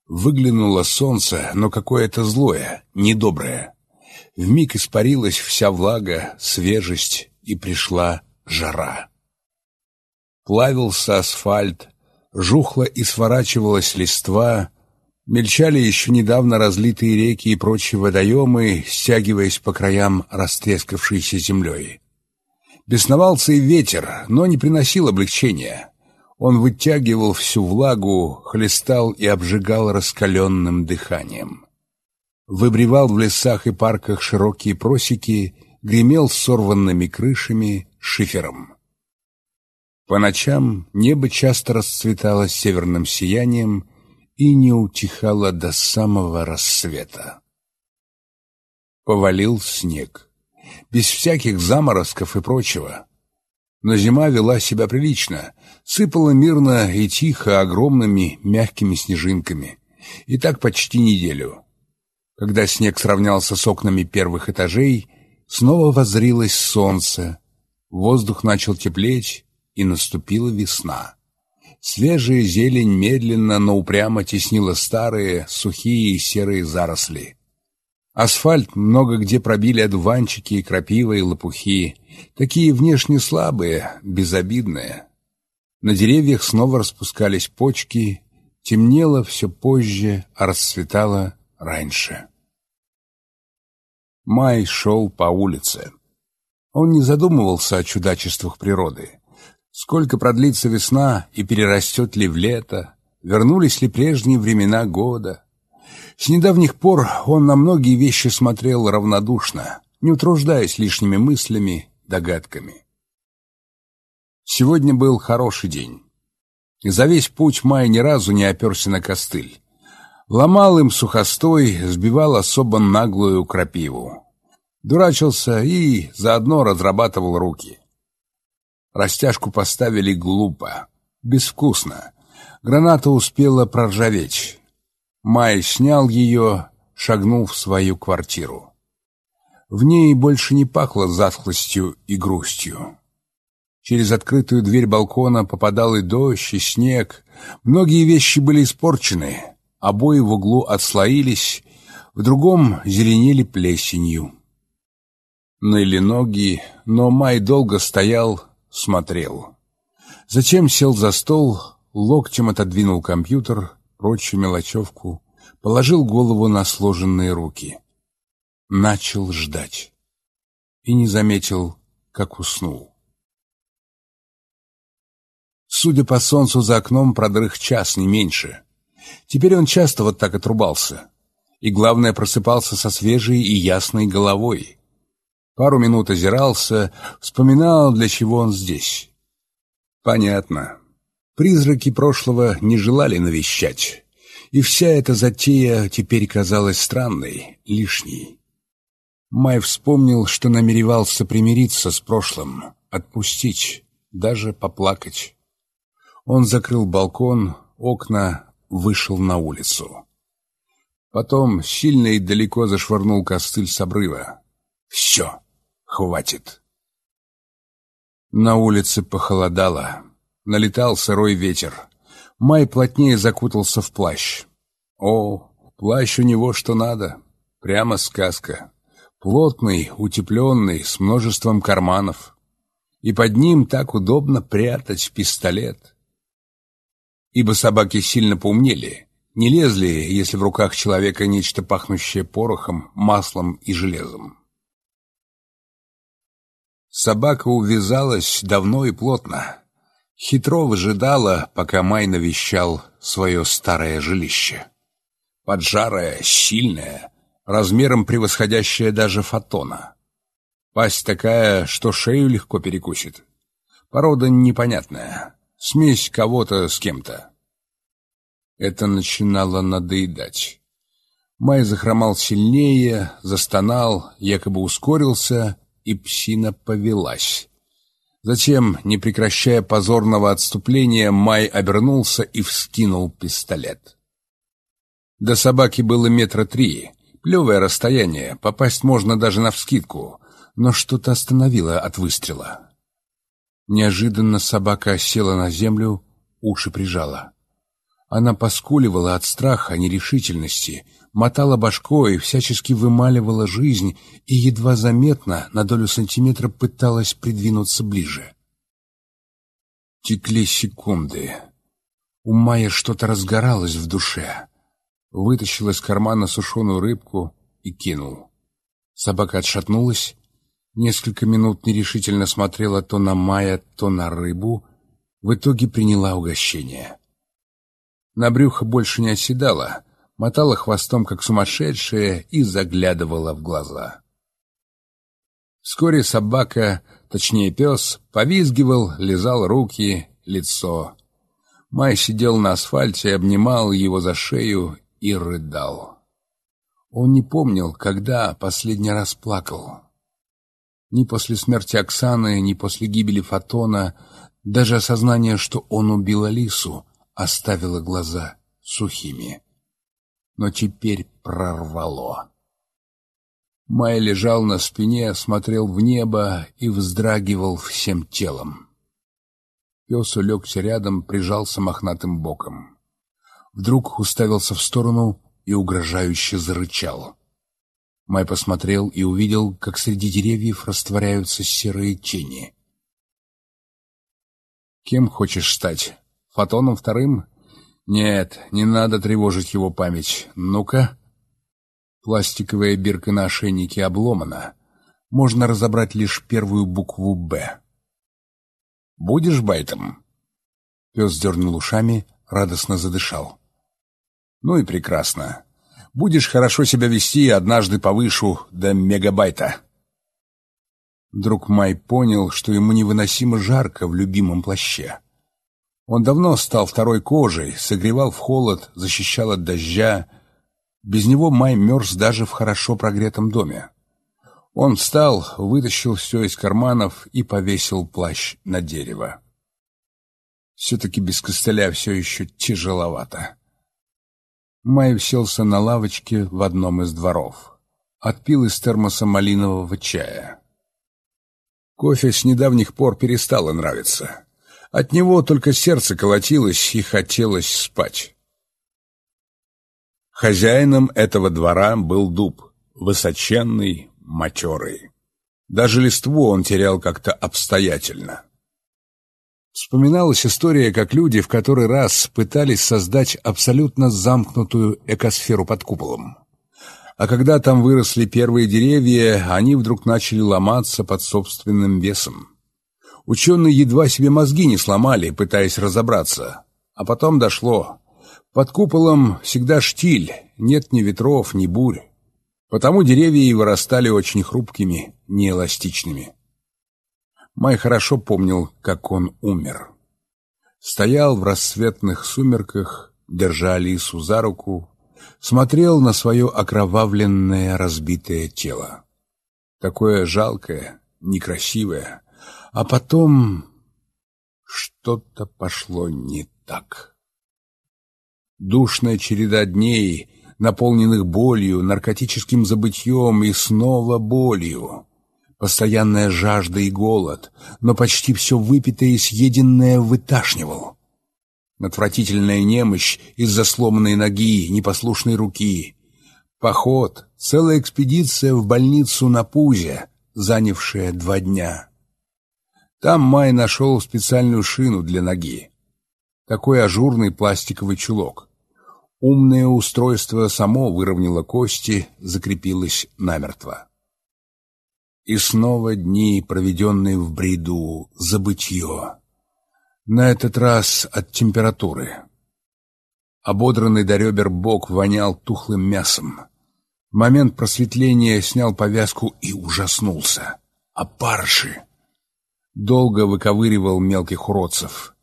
Выглянуло солнце, но какое-то злое, недоброе. Вмиг испарилась вся влага, свежесть, и пришла жара. Плавился асфальт, жухло и сворачивалась листва, мельчали еще недавно разлитые реки и прочие водоемы, стягиваясь по краям растрескавшейся землей. Бесновался и ветер, но не приносил облегчения. Он вытягивал всю влагу, хлестал и обжигал раскаленным дыханием. Выбривал в лесах и парках широкие просеки, гремел сорванными крышами, шифером. По ночам небо часто расцветало северным сиянием и не утихало до самого рассвета. Повалил снег, без всяких заморозков и прочего. Но зима вела себя прилично, сыпала мирно и тихо огромными мягкими снежинками. И так почти неделю. Когда снег сравнялся с окнами первых этажей, снова воззрилось солнце, воздух начал теплеть, и наступила весна. Свежая зелень медленно, но упрямо теснила старые, сухие и серые заросли. Асфальт много где пробили одуванчики крапива и лопухи, такие внешне слабые, безобидные. На деревьях снова распускались почки, темнело все позже, а расцветало раньше. Май шел по улице. Он не задумывался о чудачествах природы. Сколько продлится весна и перерастет ли в лето? Вернулись ли прежние времена года? С недавних пор он на многие вещи смотрел равнодушно, не утруждаясь лишними мыслями, догадками. Сегодня был хороший день. За весь путь Май ни разу не оперся на костыль. Ломал им сухостой, сбивал особо наглую крапиву. Дурачился и заодно разрабатывал руки. Растяжку поставили глупо, безвкусно. Граната успела проржаветь. Май снял ее, шагнул в свою квартиру. В ней больше не пахло затхлостью и грустью. Через открытую дверь балкона попадал и дождь, и снег. Многие вещи были испорчены, обои в углу отслоились, в другом зеленели плесенью. Ныли ноги, но Май долго стоял, смотрел. Затем сел за стол, локтем отодвинул компьютер, прочую мелочевку, положил голову на сложенные руки. Начал ждать. И не заметил, как уснул. Судя по солнцу за окном, продрых час, не меньше. Теперь он часто вот так отрубался. И, главное, просыпался со свежей и ясной головой. Пару минут озирался, вспоминал, для чего он здесь. Понятно. Призраки прошлого не желали навещать. И вся эта затея теперь казалась странной, лишней. Май вспомнил, что намеревался примириться с прошлым, отпустить, даже поплакать. Он закрыл балкон, окна, вышел на улицу. Потом сильно и далеко зашвырнул костыль с обрыва. Все. Хватит. На улице похолодало. Налетал сырой ветер. Май плотнее закутался в плащ. О, плащ у него что надо. Прямо сказка. Плотный, утепленный, с множеством карманов. И под ним так удобно прятать пистолет. Ибо собаки сильно поумнели. Не лезли, если в руках человека нечто пахнущее порохом, маслом и железом. Собака увязалась давно и плотно. Хитро выжидала, пока Май навещал свое старое жилище. Поджарая, сильная, размером превосходящая даже фотона. Пасть такая, что шею легко перекусит. Порода непонятная, смесь кого-то с кем-то. Это начинало надоедать. Май захромал сильнее, застонал, якобы ускорился и псина повелась. Затем, не прекращая позорного отступления, Май обернулся и вскинул пистолет. До собаки было метра три, плевое расстояние, попасть можно даже навскидку, но что-то остановило от выстрела. Неожиданно собака села на землю, уши прижала. Она поскуливала от страха, нерешительности, мотала башкой, всячески вымаливала жизнь и едва заметно, на долю сантиметра, пыталась придвинуться ближе. Текли секунды. У Майя что-то разгоралось в душе. Вытащил из кармана сушеную рыбку и кинул. Собака отшатнулась, несколько минут нерешительно смотрела то на Майя, то на рыбу, в итоге приняла угощение. На брюхо больше не оседала, мотала хвостом, как сумасшедшая, и заглядывала в глаза. Вскоре собака, точнее пес, повизгивал, лизал руки, лицо. Май сидел на асфальте, обнимал его за шею и рыдал. Он не помнил, когда последний раз плакал. Ни после смерти Оксаны, ни после гибели Фотона, даже осознание, что он убил Алису, оставила глаза сухими. Но теперь прорвало. Май лежал на спине, смотрел в небо и вздрагивал всем телом. Пес улегся рядом, прижался мохнатым боком. Вдруг уставился в сторону и угрожающе зарычал. Май посмотрел и увидел, как среди деревьев растворяются серые тени. «Кем хочешь стать?» Фотоном вторым? Нет, не надо тревожить его память. Ну-ка. Пластиковая бирка на ошейнике обломана. Можно разобрать лишь первую букву «Б». «Будешь байтом?» Пес дернул ушами, радостно задышал. «Ну и прекрасно. Будешь хорошо себя вести, однажды повышу до мегабайта». Друг Май понял, что ему невыносимо жарко в любимом плаще. Он давно стал второй кожей, согревал в холод, защищал от дождя. Без него май мерз даже в хорошо прогретом доме. Он встал, вытащил все из карманов и повесил плащ на дерево. Все-таки без костыля все еще тяжеловато. Май уселся на лавочке в одном из дворов. Отпил из термоса малинового чая. Кофе с недавних пор перестало нравиться. От него только сердце колотилось и хотелось спать. Хозяином этого двора был дуб, высоченный, матерый. Даже листву он терял как-то обстоятельно. Вспоминалась история, как люди в который раз пытались создать абсолютно замкнутую экосферу под куполом. А когда там выросли первые деревья, они вдруг начали ломаться под собственным весом. Ученые едва себе мозги не сломали, пытаясь разобраться. А потом дошло. Под куполом всегда штиль, нет ни ветров, ни бурь. Потому деревья и вырастали очень хрупкими, неэластичными. Май хорошо помнил, как он умер. Стоял в рассветных сумерках, держа Алису за руку, смотрел на свое окровавленное разбитое тело. Такое жалкое, некрасивое, а потом что-то пошло не так. Душная череда дней, наполненных болью, наркотическим забытьем и снова болью. Постоянная жажда и голод, но почти все выпитое и съеденное выташнивал. Отвратительная немощь из-за сломанной ноги, непослушной руки. Поход, целая экспедиция в больницу на Пузе, занявшая два дня. Там Май нашел специальную шину для ноги. Такой ажурный пластиковый чулок. Умное устройство само выровняло кости, закрепилось намертво. И снова дни, проведенные в бреду, забытье. На этот раз от температуры. Ободранный до ребер бок вонял тухлым мясом. Момент просветления снял повязку и ужаснулся. А парши! долго выковыривал мелких уродцев.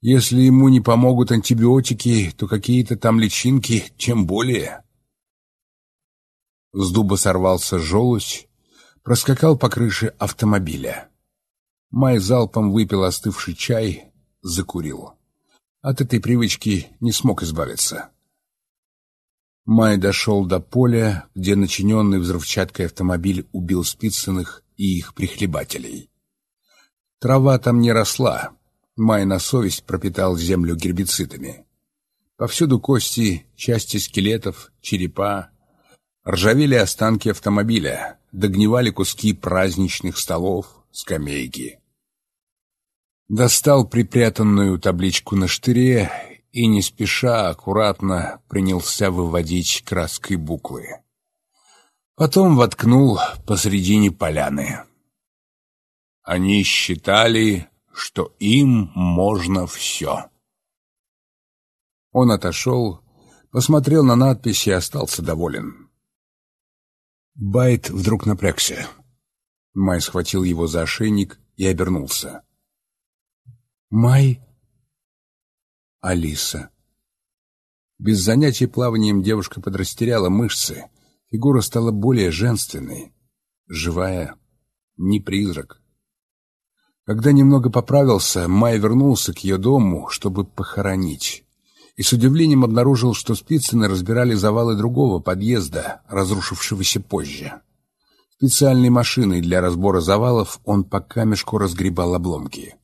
Если ему не помогут антибиотики, то какие-то там личинки, тем более. С дуба сорвался желудь, проскакал по крыше автомобиля. Май залпом выпил остывший чай, закурил. От этой привычки не смог избавиться. Май дошел до поля, где начиненный взрывчаткой автомобиль убил Спицыных и их прихлебателей. Трава там не росла. Май на совесть пропитал землю гербицидами. Повсюду кости, части скелетов, черепа. Ржавели останки автомобиля, догнивали куски праздничных столов, скамейки. Достал припрятанную табличку на штыре и, не спеша, аккуратно принялся выводить краской буквы. Потом воткнул посредине поляны. Они считали, что им можно все. Он отошел, посмотрел на надпись и остался доволен. Байт вдруг напрягся. Май схватил его за ошейник и обернулся. «Май?» «Алиса». Без занятий плаванием девушка подрастеряла мышцы. Фигура стала более женственной, живая, не призрак. Когда немного поправился, Май вернулся к ее дому, чтобы похоронить. И с удивлением обнаружил, что Спицыны разбирали завалы другого подъезда, разрушившегося позже. Специальной машиной для разбора завалов он по камешку разгребал обломки.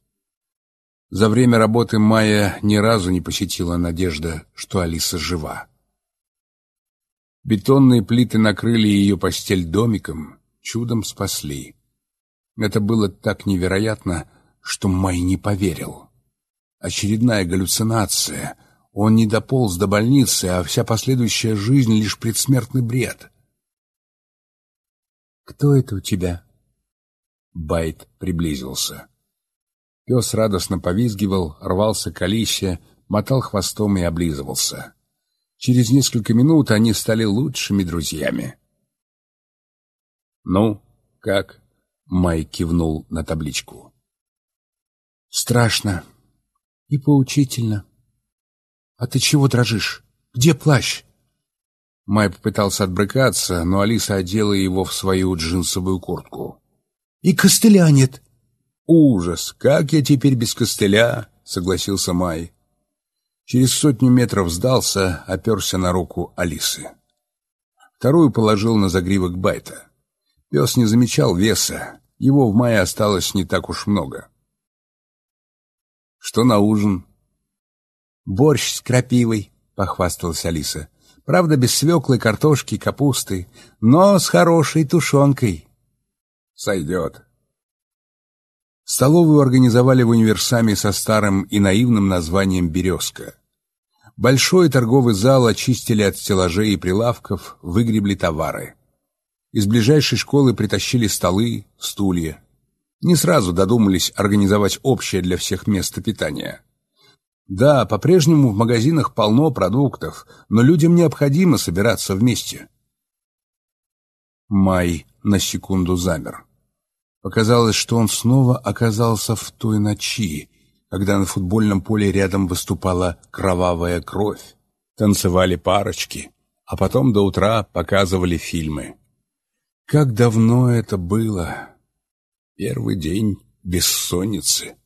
За время работы Майя ни разу не посетила надежда, что Алиса жива. Бетонные плиты накрыли ее постель домиком, чудом спасли. Это было так невероятно, что Май не поверил. Очередная галлюцинация. Он не дополз до больницы, а вся последующая жизнь — лишь предсмертный бред. «Кто это у тебя?» Байт приблизился. Пес радостно повизгивал, рвался к Алисе, мотал хвостом и облизывался. Через несколько минут они стали лучшими друзьями. «Ну, как?» — Май кивнул на табличку. «Страшно и поучительно. А ты чего дрожишь? Где плащ?» Май попытался отбрыкаться, но Алиса одела его в свою джинсовую куртку. «И костыля нет!» «Ужас! Как я теперь без костыля?» — согласился Май. Через сотню метров сдался, оперся на руку Алисы. Вторую положил на загривок Байта. Пес не замечал веса, его в мае осталось не так уж много. «Что на ужин?» «Борщ с крапивой», — похвасталась Алиса. Правда, без свеклы, картошки, капусты, но с хорошей тушенкой. Сойдет. Столовую организовали в универсаме со старым и наивным названием «Березка». Большой торговый зал очистили от стеллажей и прилавков, выгребли товары. Из ближайшей школы притащили столы, стулья. Не сразу додумались организовать общее для всех место питания. Да, по-прежнему в магазинах полно продуктов, но людям необходимо собираться вместе. Май на секунду замер. Показалось, что он снова оказался в той ночи, когда на футбольном поле рядом выступала кровавая кровь. Танцевали парочки, а потом до утра показывали фильмы. Как давно это было! Первый день бессонницы.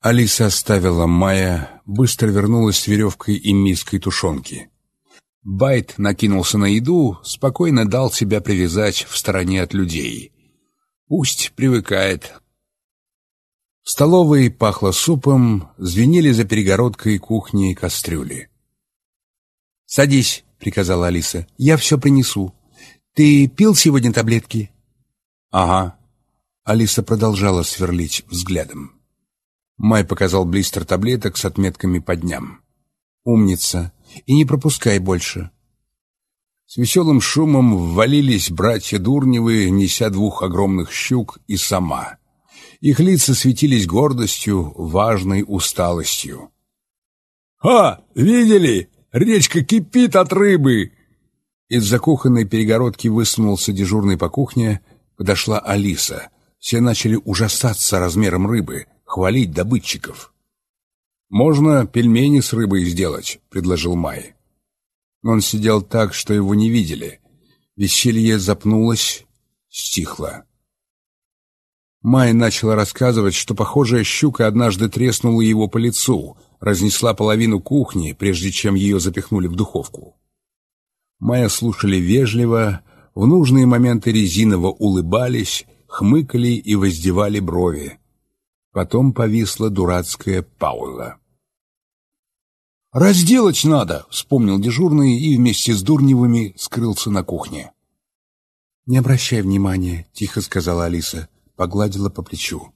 Алиса оставила Майя, быстро вернулась с веревкой и миской тушенки. Байт накинулся на еду, спокойно дал себя привязать в стороне от людей. Пусть привыкает. В столовой пахло супом, звенели за перегородкой кухни и кастрюли. «Садись», — приказала Алиса, — «я все принесу. Ты пил сегодня таблетки?» «Ага». Алиса продолжала сверлить взглядом. Май показал блистер таблеток с отметками по дням. «Умница! И не пропускай больше!» С веселым шумом ввалились братья Дурневы, неся двух огромных щук и сама. Их лица светились гордостью, важной усталостью. «А, видели? Речка кипит от рыбы!» Из-за кухонной перегородки высунулся дежурный по кухне, подошла Алиса. Все начали ужасаться размером рыбы — хвалить добытчиков. «Можно пельмени с рыбой сделать», — предложил Май. Он сидел так, что его не видели. Веселье запнулось, стихло. Май начала рассказывать, что похожая щука однажды треснула его по лицу, разнесла половину кухни, прежде чем ее запихнули в духовку. Майя слушали вежливо, в нужные моменты резиново улыбались, хмыкали и воздевали брови. Потом повисла дурацкая пауза. «Разделать надо!» — вспомнил дежурный и вместе с Дурневыми скрылся на кухне. «Не обращай внимания», — тихо сказала Алиса, погладила по плечу.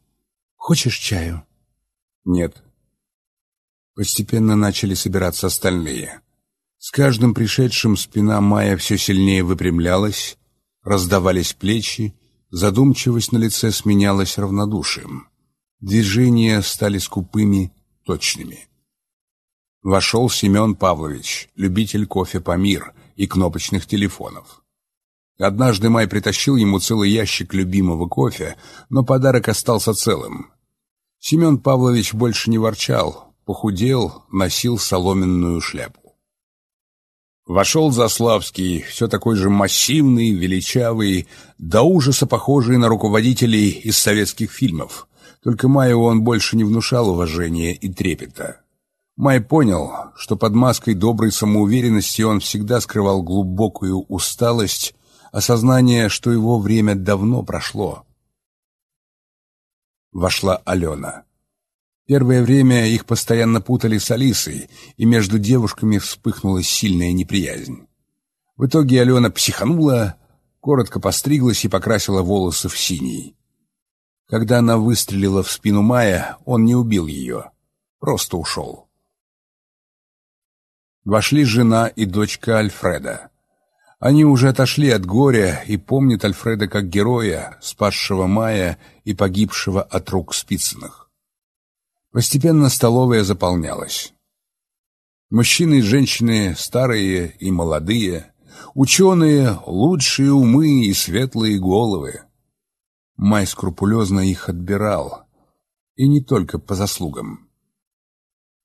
«Хочешь чаю?» «Нет». Постепенно начали собираться остальные. С каждым пришедшим спина Майя все сильнее выпрямлялась, раздавались плечи, задумчивость на лице сменялась равнодушием. Движения стали скупыми, точными. Вошел Семен Павлович, любитель кофе «Памир» и кнопочных телефонов. Однажды Май притащил ему целый ящик любимого кофе, но подарок остался целым. Семен Павлович больше не ворчал, похудел, носил соломенную шляпу. Вошел Заславский, все такой же массивный, величавый, до ужаса похожий на руководителей из советских фильмов. Только Майю он больше не внушал уважения и трепета. Май понял, что под маской доброй самоуверенности он всегда скрывал глубокую усталость, осознание, что его время давно прошло. Вошла Алена. Первое время их постоянно путали с Алисой, и между девушками вспыхнула сильная неприязнь. В итоге Алена психанула, коротко постриглась и покрасила волосы в синий. Когда она выстрелила в спину Мая, он не убил ее, просто ушел. Вошли жена и дочка Альфреда. Они уже отошли от горя и помнят Альфреда как героя, спасшего Мая и погибшего от рук Спицыных. Постепенно столовая заполнялась. Мужчины и женщины, старые и молодые, ученые, лучшие умы и светлые головы. Май скрупулезно их отбирал, и не только по заслугам.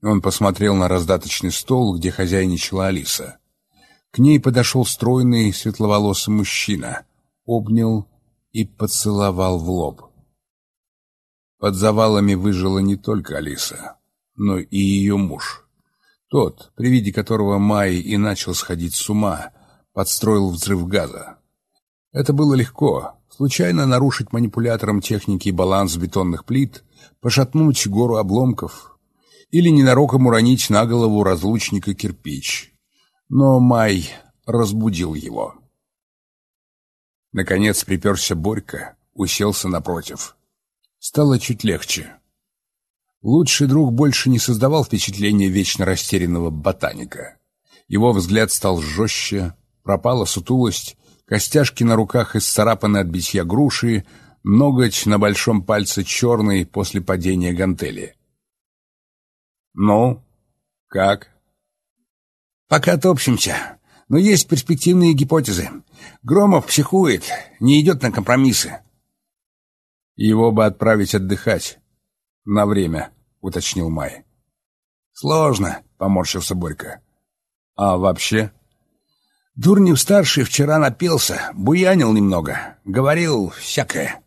Он посмотрел на раздаточный стол, где хозяйничала Алиса. К ней подошел стройный светловолосый мужчина, обнял и поцеловал в лоб. Под завалами выжила не только Алиса, но и ее муж. Тот, при виде которого Май и начал сходить с ума, подстроил взрыв газа. Это было легко. Случайно нарушить манипулятором техники баланс бетонных плит, пошатнуть гору обломков или ненароком уронить на голову разлучника кирпич. Но Май разбудил его. Наконец приперся Борька, уселся напротив. Стало чуть легче. Лучший друг больше не создавал впечатления вечно растерянного ботаника. Его взгляд стал жестче, пропала сутулость, Костяшки на руках исцарапаны от битья груши, ноготь на большом пальце черный после падения гантели. «Ну, как?» «Пока топчемся, но есть перспективные гипотезы. Громов психует, не идет на компромиссы». «Его бы отправить отдыхать. На время», — уточнил Май. «Сложно», — поморщился Борька. «А вообще?» Дурнев-старший вчера напился, буянил немного, говорил всякое.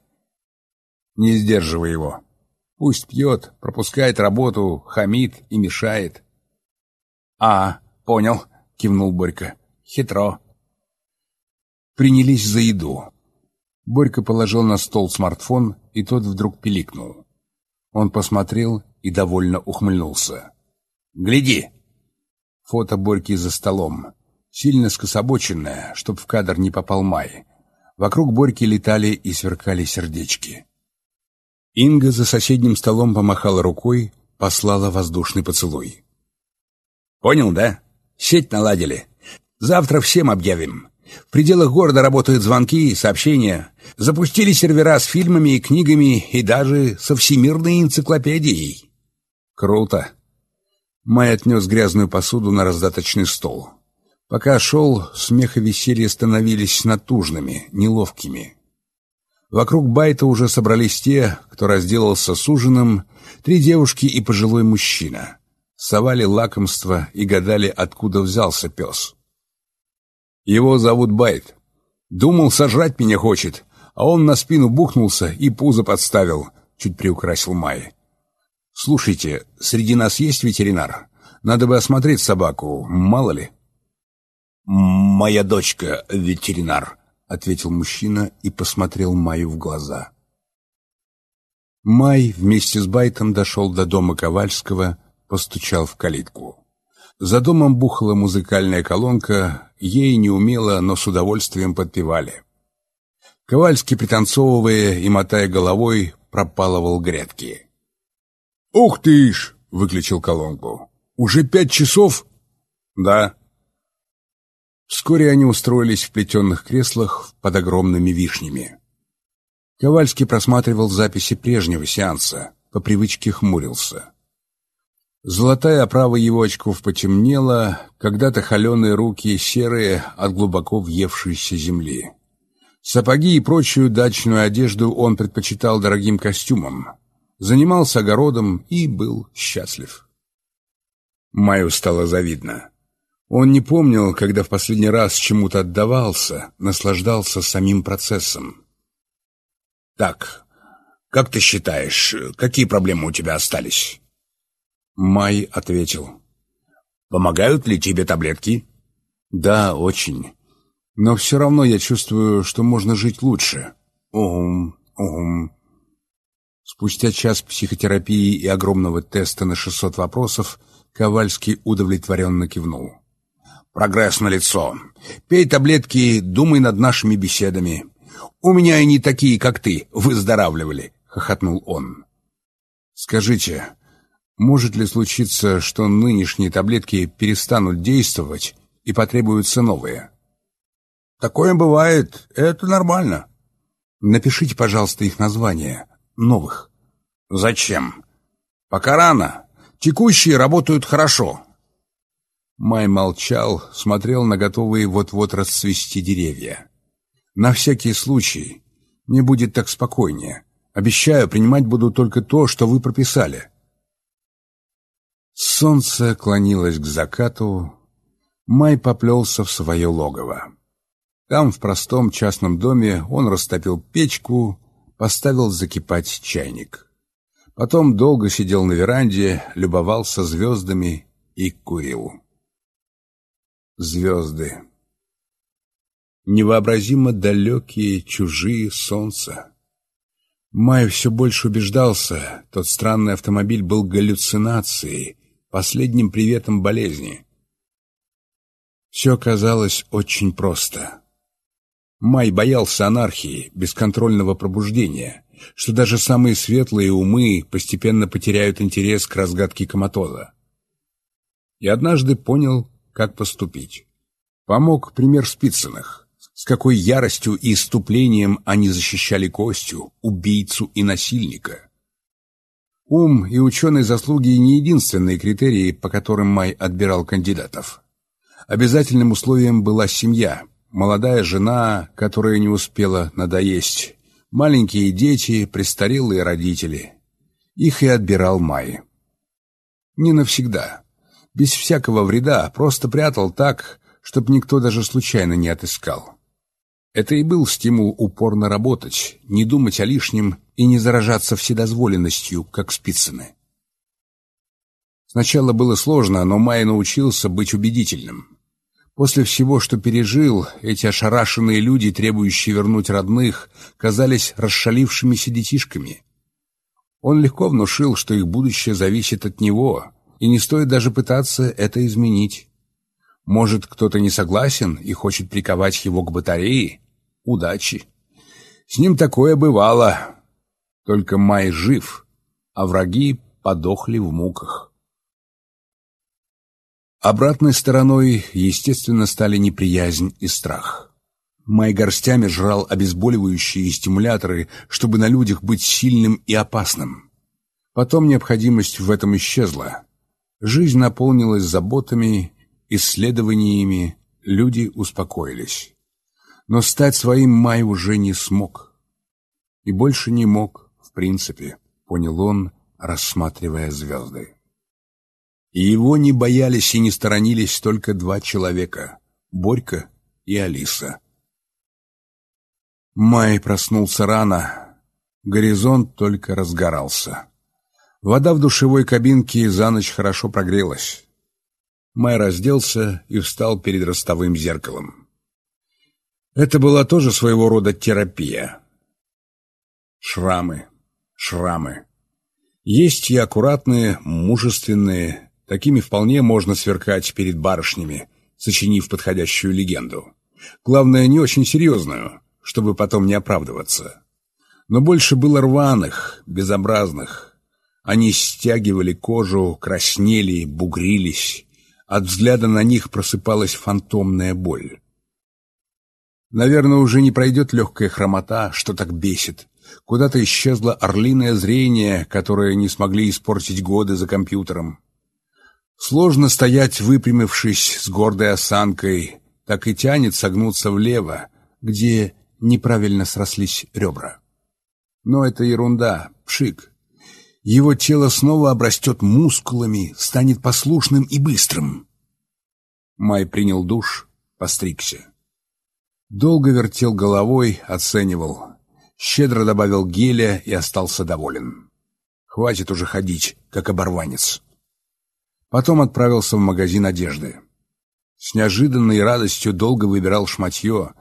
Не сдерживай его. Пусть пьет, пропускает работу, хамит и мешает. — А, понял, — кивнул Борька. — Хитро. Принялись за еду. Борька положил на стол смартфон, и тот вдруг пиликнул. Он посмотрел и довольно ухмыльнулся. «Гляди!» Фото Борьки за столом сильно скособоченная, чтоб в кадр не попал Май. Вокруг Борьки летали и сверкали сердечки. Инга за соседним столом помахала рукой, послала воздушный поцелуй. «Понял, да? Сеть наладили. Завтра всем объявим. В пределах города работают звонки, сообщения. Запустили сервера с фильмами и книгами и даже со всемирной энциклопедией». «Круто!» Май отнес грязную посуду на раздаточный стол. Пока шел, смех и веселье становились натужными, неловкими. Вокруг Байта уже собрались те, кто разделался с ужином, три девушки и пожилой мужчина. Совали лакомство и гадали, откуда взялся пес. «Его зовут Байт. Думал, сожрать меня хочет, а А он на спину бухнулся и пузо подставил, чуть приукрасил Май. «Слушайте, среди нас есть ветеринар? Надо бы осмотреть собаку, мало ли». «Моя дочка ветеринар», — ответил мужчина и посмотрел Маю в глаза. Май вместе с Байтом дошел до дома Ковальского, постучал в калитку. За домом бухала музыкальная колонка, ей неумело, но с удовольствием подпевали. Ковальский, пританцовывая и мотая головой, пропалывал грядки. «Ух ты ж!» — выключил колонку. «Уже пять часов?» «Да». Вскоре они устроились в плетенных креслах под огромными вишнями. Ковальский просматривал записи прежнего сеанса, по привычке хмурился. Золотая оправа его очков потемнела, когда-то холеные руки серые от глубоко въевшейся земли. Сапоги и прочую дачную одежду он предпочитал дорогим костюмам, занимался огородом и был счастлив. Маю стало завидно. Он не помнил, когда в последний раз чему-то отдавался, наслаждался самим процессом. «Так, как ты считаешь, какие проблемы у тебя остались?» Май ответил. «Помогают ли тебе таблетки?» «Да, очень. Но все равно я чувствую, что можно жить лучше». «Угум, угум». Спустя час психотерапии и огромного теста на 600 вопросов Ковальский удовлетворенно кивнул. «Прогресс налицо. Пей таблетки, думай над нашими беседами. У меня и не такие, как ты, выздоравливали», — хохотнул он. «Скажите, может ли случиться, что нынешние таблетки перестанут действовать и потребуются новые? Такое бывает, это нормально. Напишите, пожалуйста, их названия, новых. Зачем? Пока рано. Текущие работают хорошо. Май молчал, смотрел на готовые вот-вот расцвести деревья. На всякий случай. Мне будет так спокойнее. Обещаю, принимать буду только то, что вы прописали. Солнце клонилось к закату, Май поплелся в свое логово. Там, в простом частном доме, он растопил печку, поставил закипать чайник. Потом долго сидел на веранде, любовался звездами и курил. Звезды. Невообразимо далекие, чужие солнца. Май все больше убеждался, тот странный автомобиль был галлюцинацией, последним приветом болезни. Все казалось очень просто. Май боялся анархии, бесконтрольного пробуждения, что даже самые светлые умы постепенно потеряют интерес к разгадке коматоза. И однажды понял, как поступить. Помог пример Спицыных, с какой яростью и иступлением они защищали Костю, убийцу и насильника. Ум и ученые заслуги не единственные критерии, по которым Май отбирал кандидатов. Обязательным условием была семья, молодая жена, которая не успела надоесть, маленькие дети, престарелые родители. Их и отбирал Май. Не навсегда. Без всякого вреда, просто прятал так, чтобы никто даже случайно не отыскал. Это и был стимул упорно работать, не думать о лишнем и не заражаться вседозволенностью, как Спицыны. Сначала было сложно, но Май научился быть убедительным. После всего, что пережил, эти ошарашенные люди, требующие вернуть родных, казались расшалившимися детишками. Он легко внушил, что их будущее зависит от него, и не стоит даже пытаться это изменить. Может, кто-то не согласен и хочет приковать его к батарее? Удачи. С ним такое бывало. Только Май жив, а враги подохли в муках. Обратной стороной, естественно, стали неприязнь и страх. Май горстями жрал обезболивающие стимуляторы, чтобы на людях быть сильным и опасным. Потом необходимость в этом исчезла. Жизнь наполнилась заботами исследованиями люди успокоились. Но стать своим Май уже не смог. И больше не мог, в принципе, понял он, рассматривая звезды. И его не боялись и не сторонились только два человека — Борька и Алиса — Май проснулся рано. Горизонт только разгорался. Вода в душевой кабинке за ночь хорошо прогрелась. Май разделся и встал перед ростовым зеркалом. Это была тоже своего рода терапия. Шрамы, шрамы. Есть и аккуратные, мужественные. Такими вполне можно сверкать перед барышнями, сочинив подходящую легенду. Главное, не очень серьезную, чтобы потом не оправдываться. Но больше было рваных, безобразных. Они стягивали кожу, краснели, бугрились. От взгляда на них просыпалась фантомная боль. Наверное, уже не пройдет легкая хромота, что так бесит. Куда-то исчезло орлиное зрение, которое не смогли испортить годы за компьютером. Сложно стоять, выпрямившись с гордой осанкой, так и тянет согнуться влево, где неправильно срослись ребра. Но это ерунда, пшик. Его тело снова обрастет мускулами, станет послушным и быстрым. Май принял душ, постригся. Долго вертел головой, оценивал. Щедро добавил геля и остался доволен. Хватит уже ходить, как оборванец. Потом отправился в магазин одежды. С неожиданной радостью долго выбирал шматье,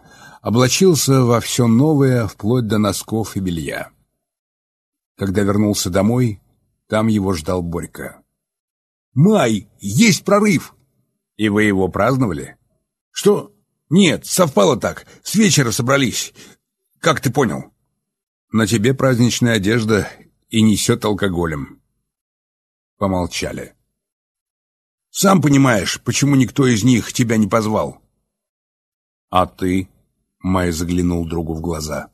облачился во все новое, вплоть до носков и белья. Когда вернулся домой, там его ждал Борька. «Май, есть прорыв!» «И вы его праздновали?» «Что? Нет, совпало так. С вечера собрались. Как ты понял?» «На тебе праздничная одежда и несет алкоголем». Помолчали. «Сам понимаешь, почему никто из них тебя не позвал». «А ты?» — Май заглянул другу в глаза.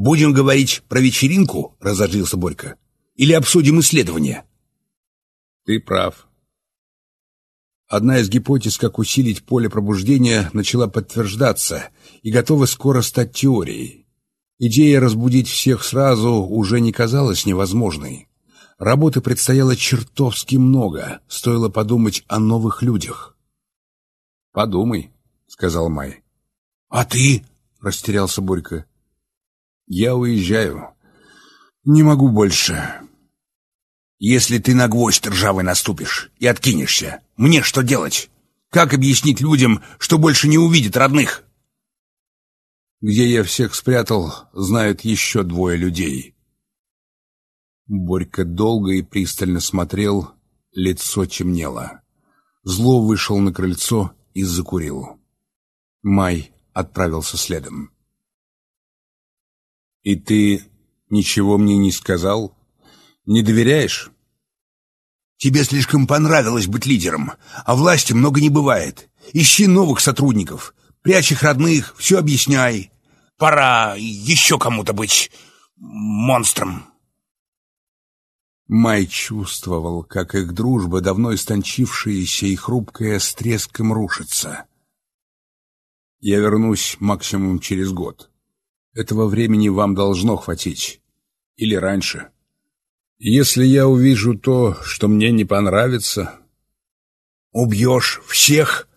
«Будем говорить про вечеринку?» — разожился Борька. «Или обсудим исследование?» «Ты прав», Одна из гипотез, как усилить поле пробуждения, начала подтверждаться и готова скоро стать теорией. Идея разбудить всех сразу уже не казалась невозможной. Работы предстояло чертовски много, стоило подумать о новых людях. «Подумай», — сказал Май. «А ты?» — растерялся Борька. «Я уезжаю. Не могу больше. Если ты на гвоздь ржавый наступишь и откинешься, мне что делать? Как объяснить людям, что больше не увидят родных? Где я всех спрятал, знают еще двое людей. Борька долго и пристально смотрел, лицо темнело. Зло вышел на крыльцо и закурил. Май отправился следом. «И ты ничего мне не сказал?» Не доверяешь? Тебе слишком понравилось быть лидером, а власти много не бывает. Ищи новых сотрудников, прячь их родных, все объясняй. Пора еще кому-то быть монстром. Май чувствовал, как их дружба, давно истончившаяся и хрупкая, с треском рушится. Я вернусь максимум через год. Этого времени вам должно хватить. Или раньше. Если я увижу то, что мне не понравится... «Убьешь всех?»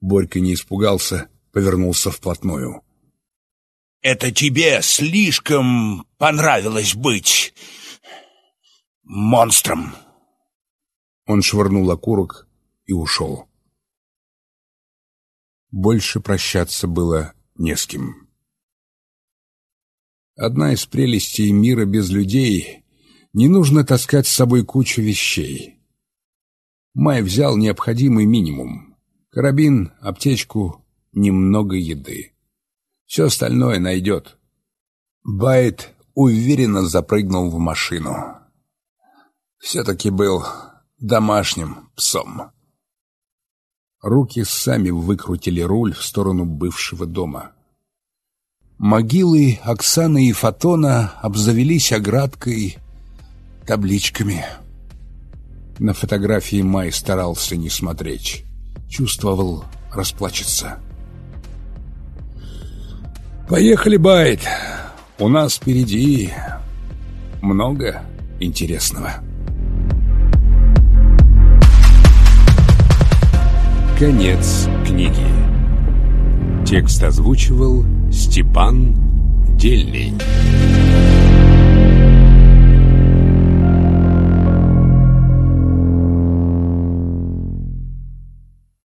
Борька не испугался, повернулся вплотную. «Это тебе слишком понравилось быть монстром!» Он швырнул окурок и ушел. Больше прощаться было не с кем. Одна из прелестей мира без людей не нужно таскать с собой кучу вещей. Май взял необходимый минимум. Карабин, аптечку, немного еды. Все остальное найдет. Байт уверенно запрыгнул в машину. Все-таки был домашним псом. Руки сами выкрутили руль в сторону бывшего дома. Могилы Оксаны и Фотона обзавелись оградкой табличками. На фотографии Май старался не смотреть. Чувствовал расплачется. «Поехали, Байт! У нас впереди много интересного». Конец книги. Текст озвучивал Степан Дельный.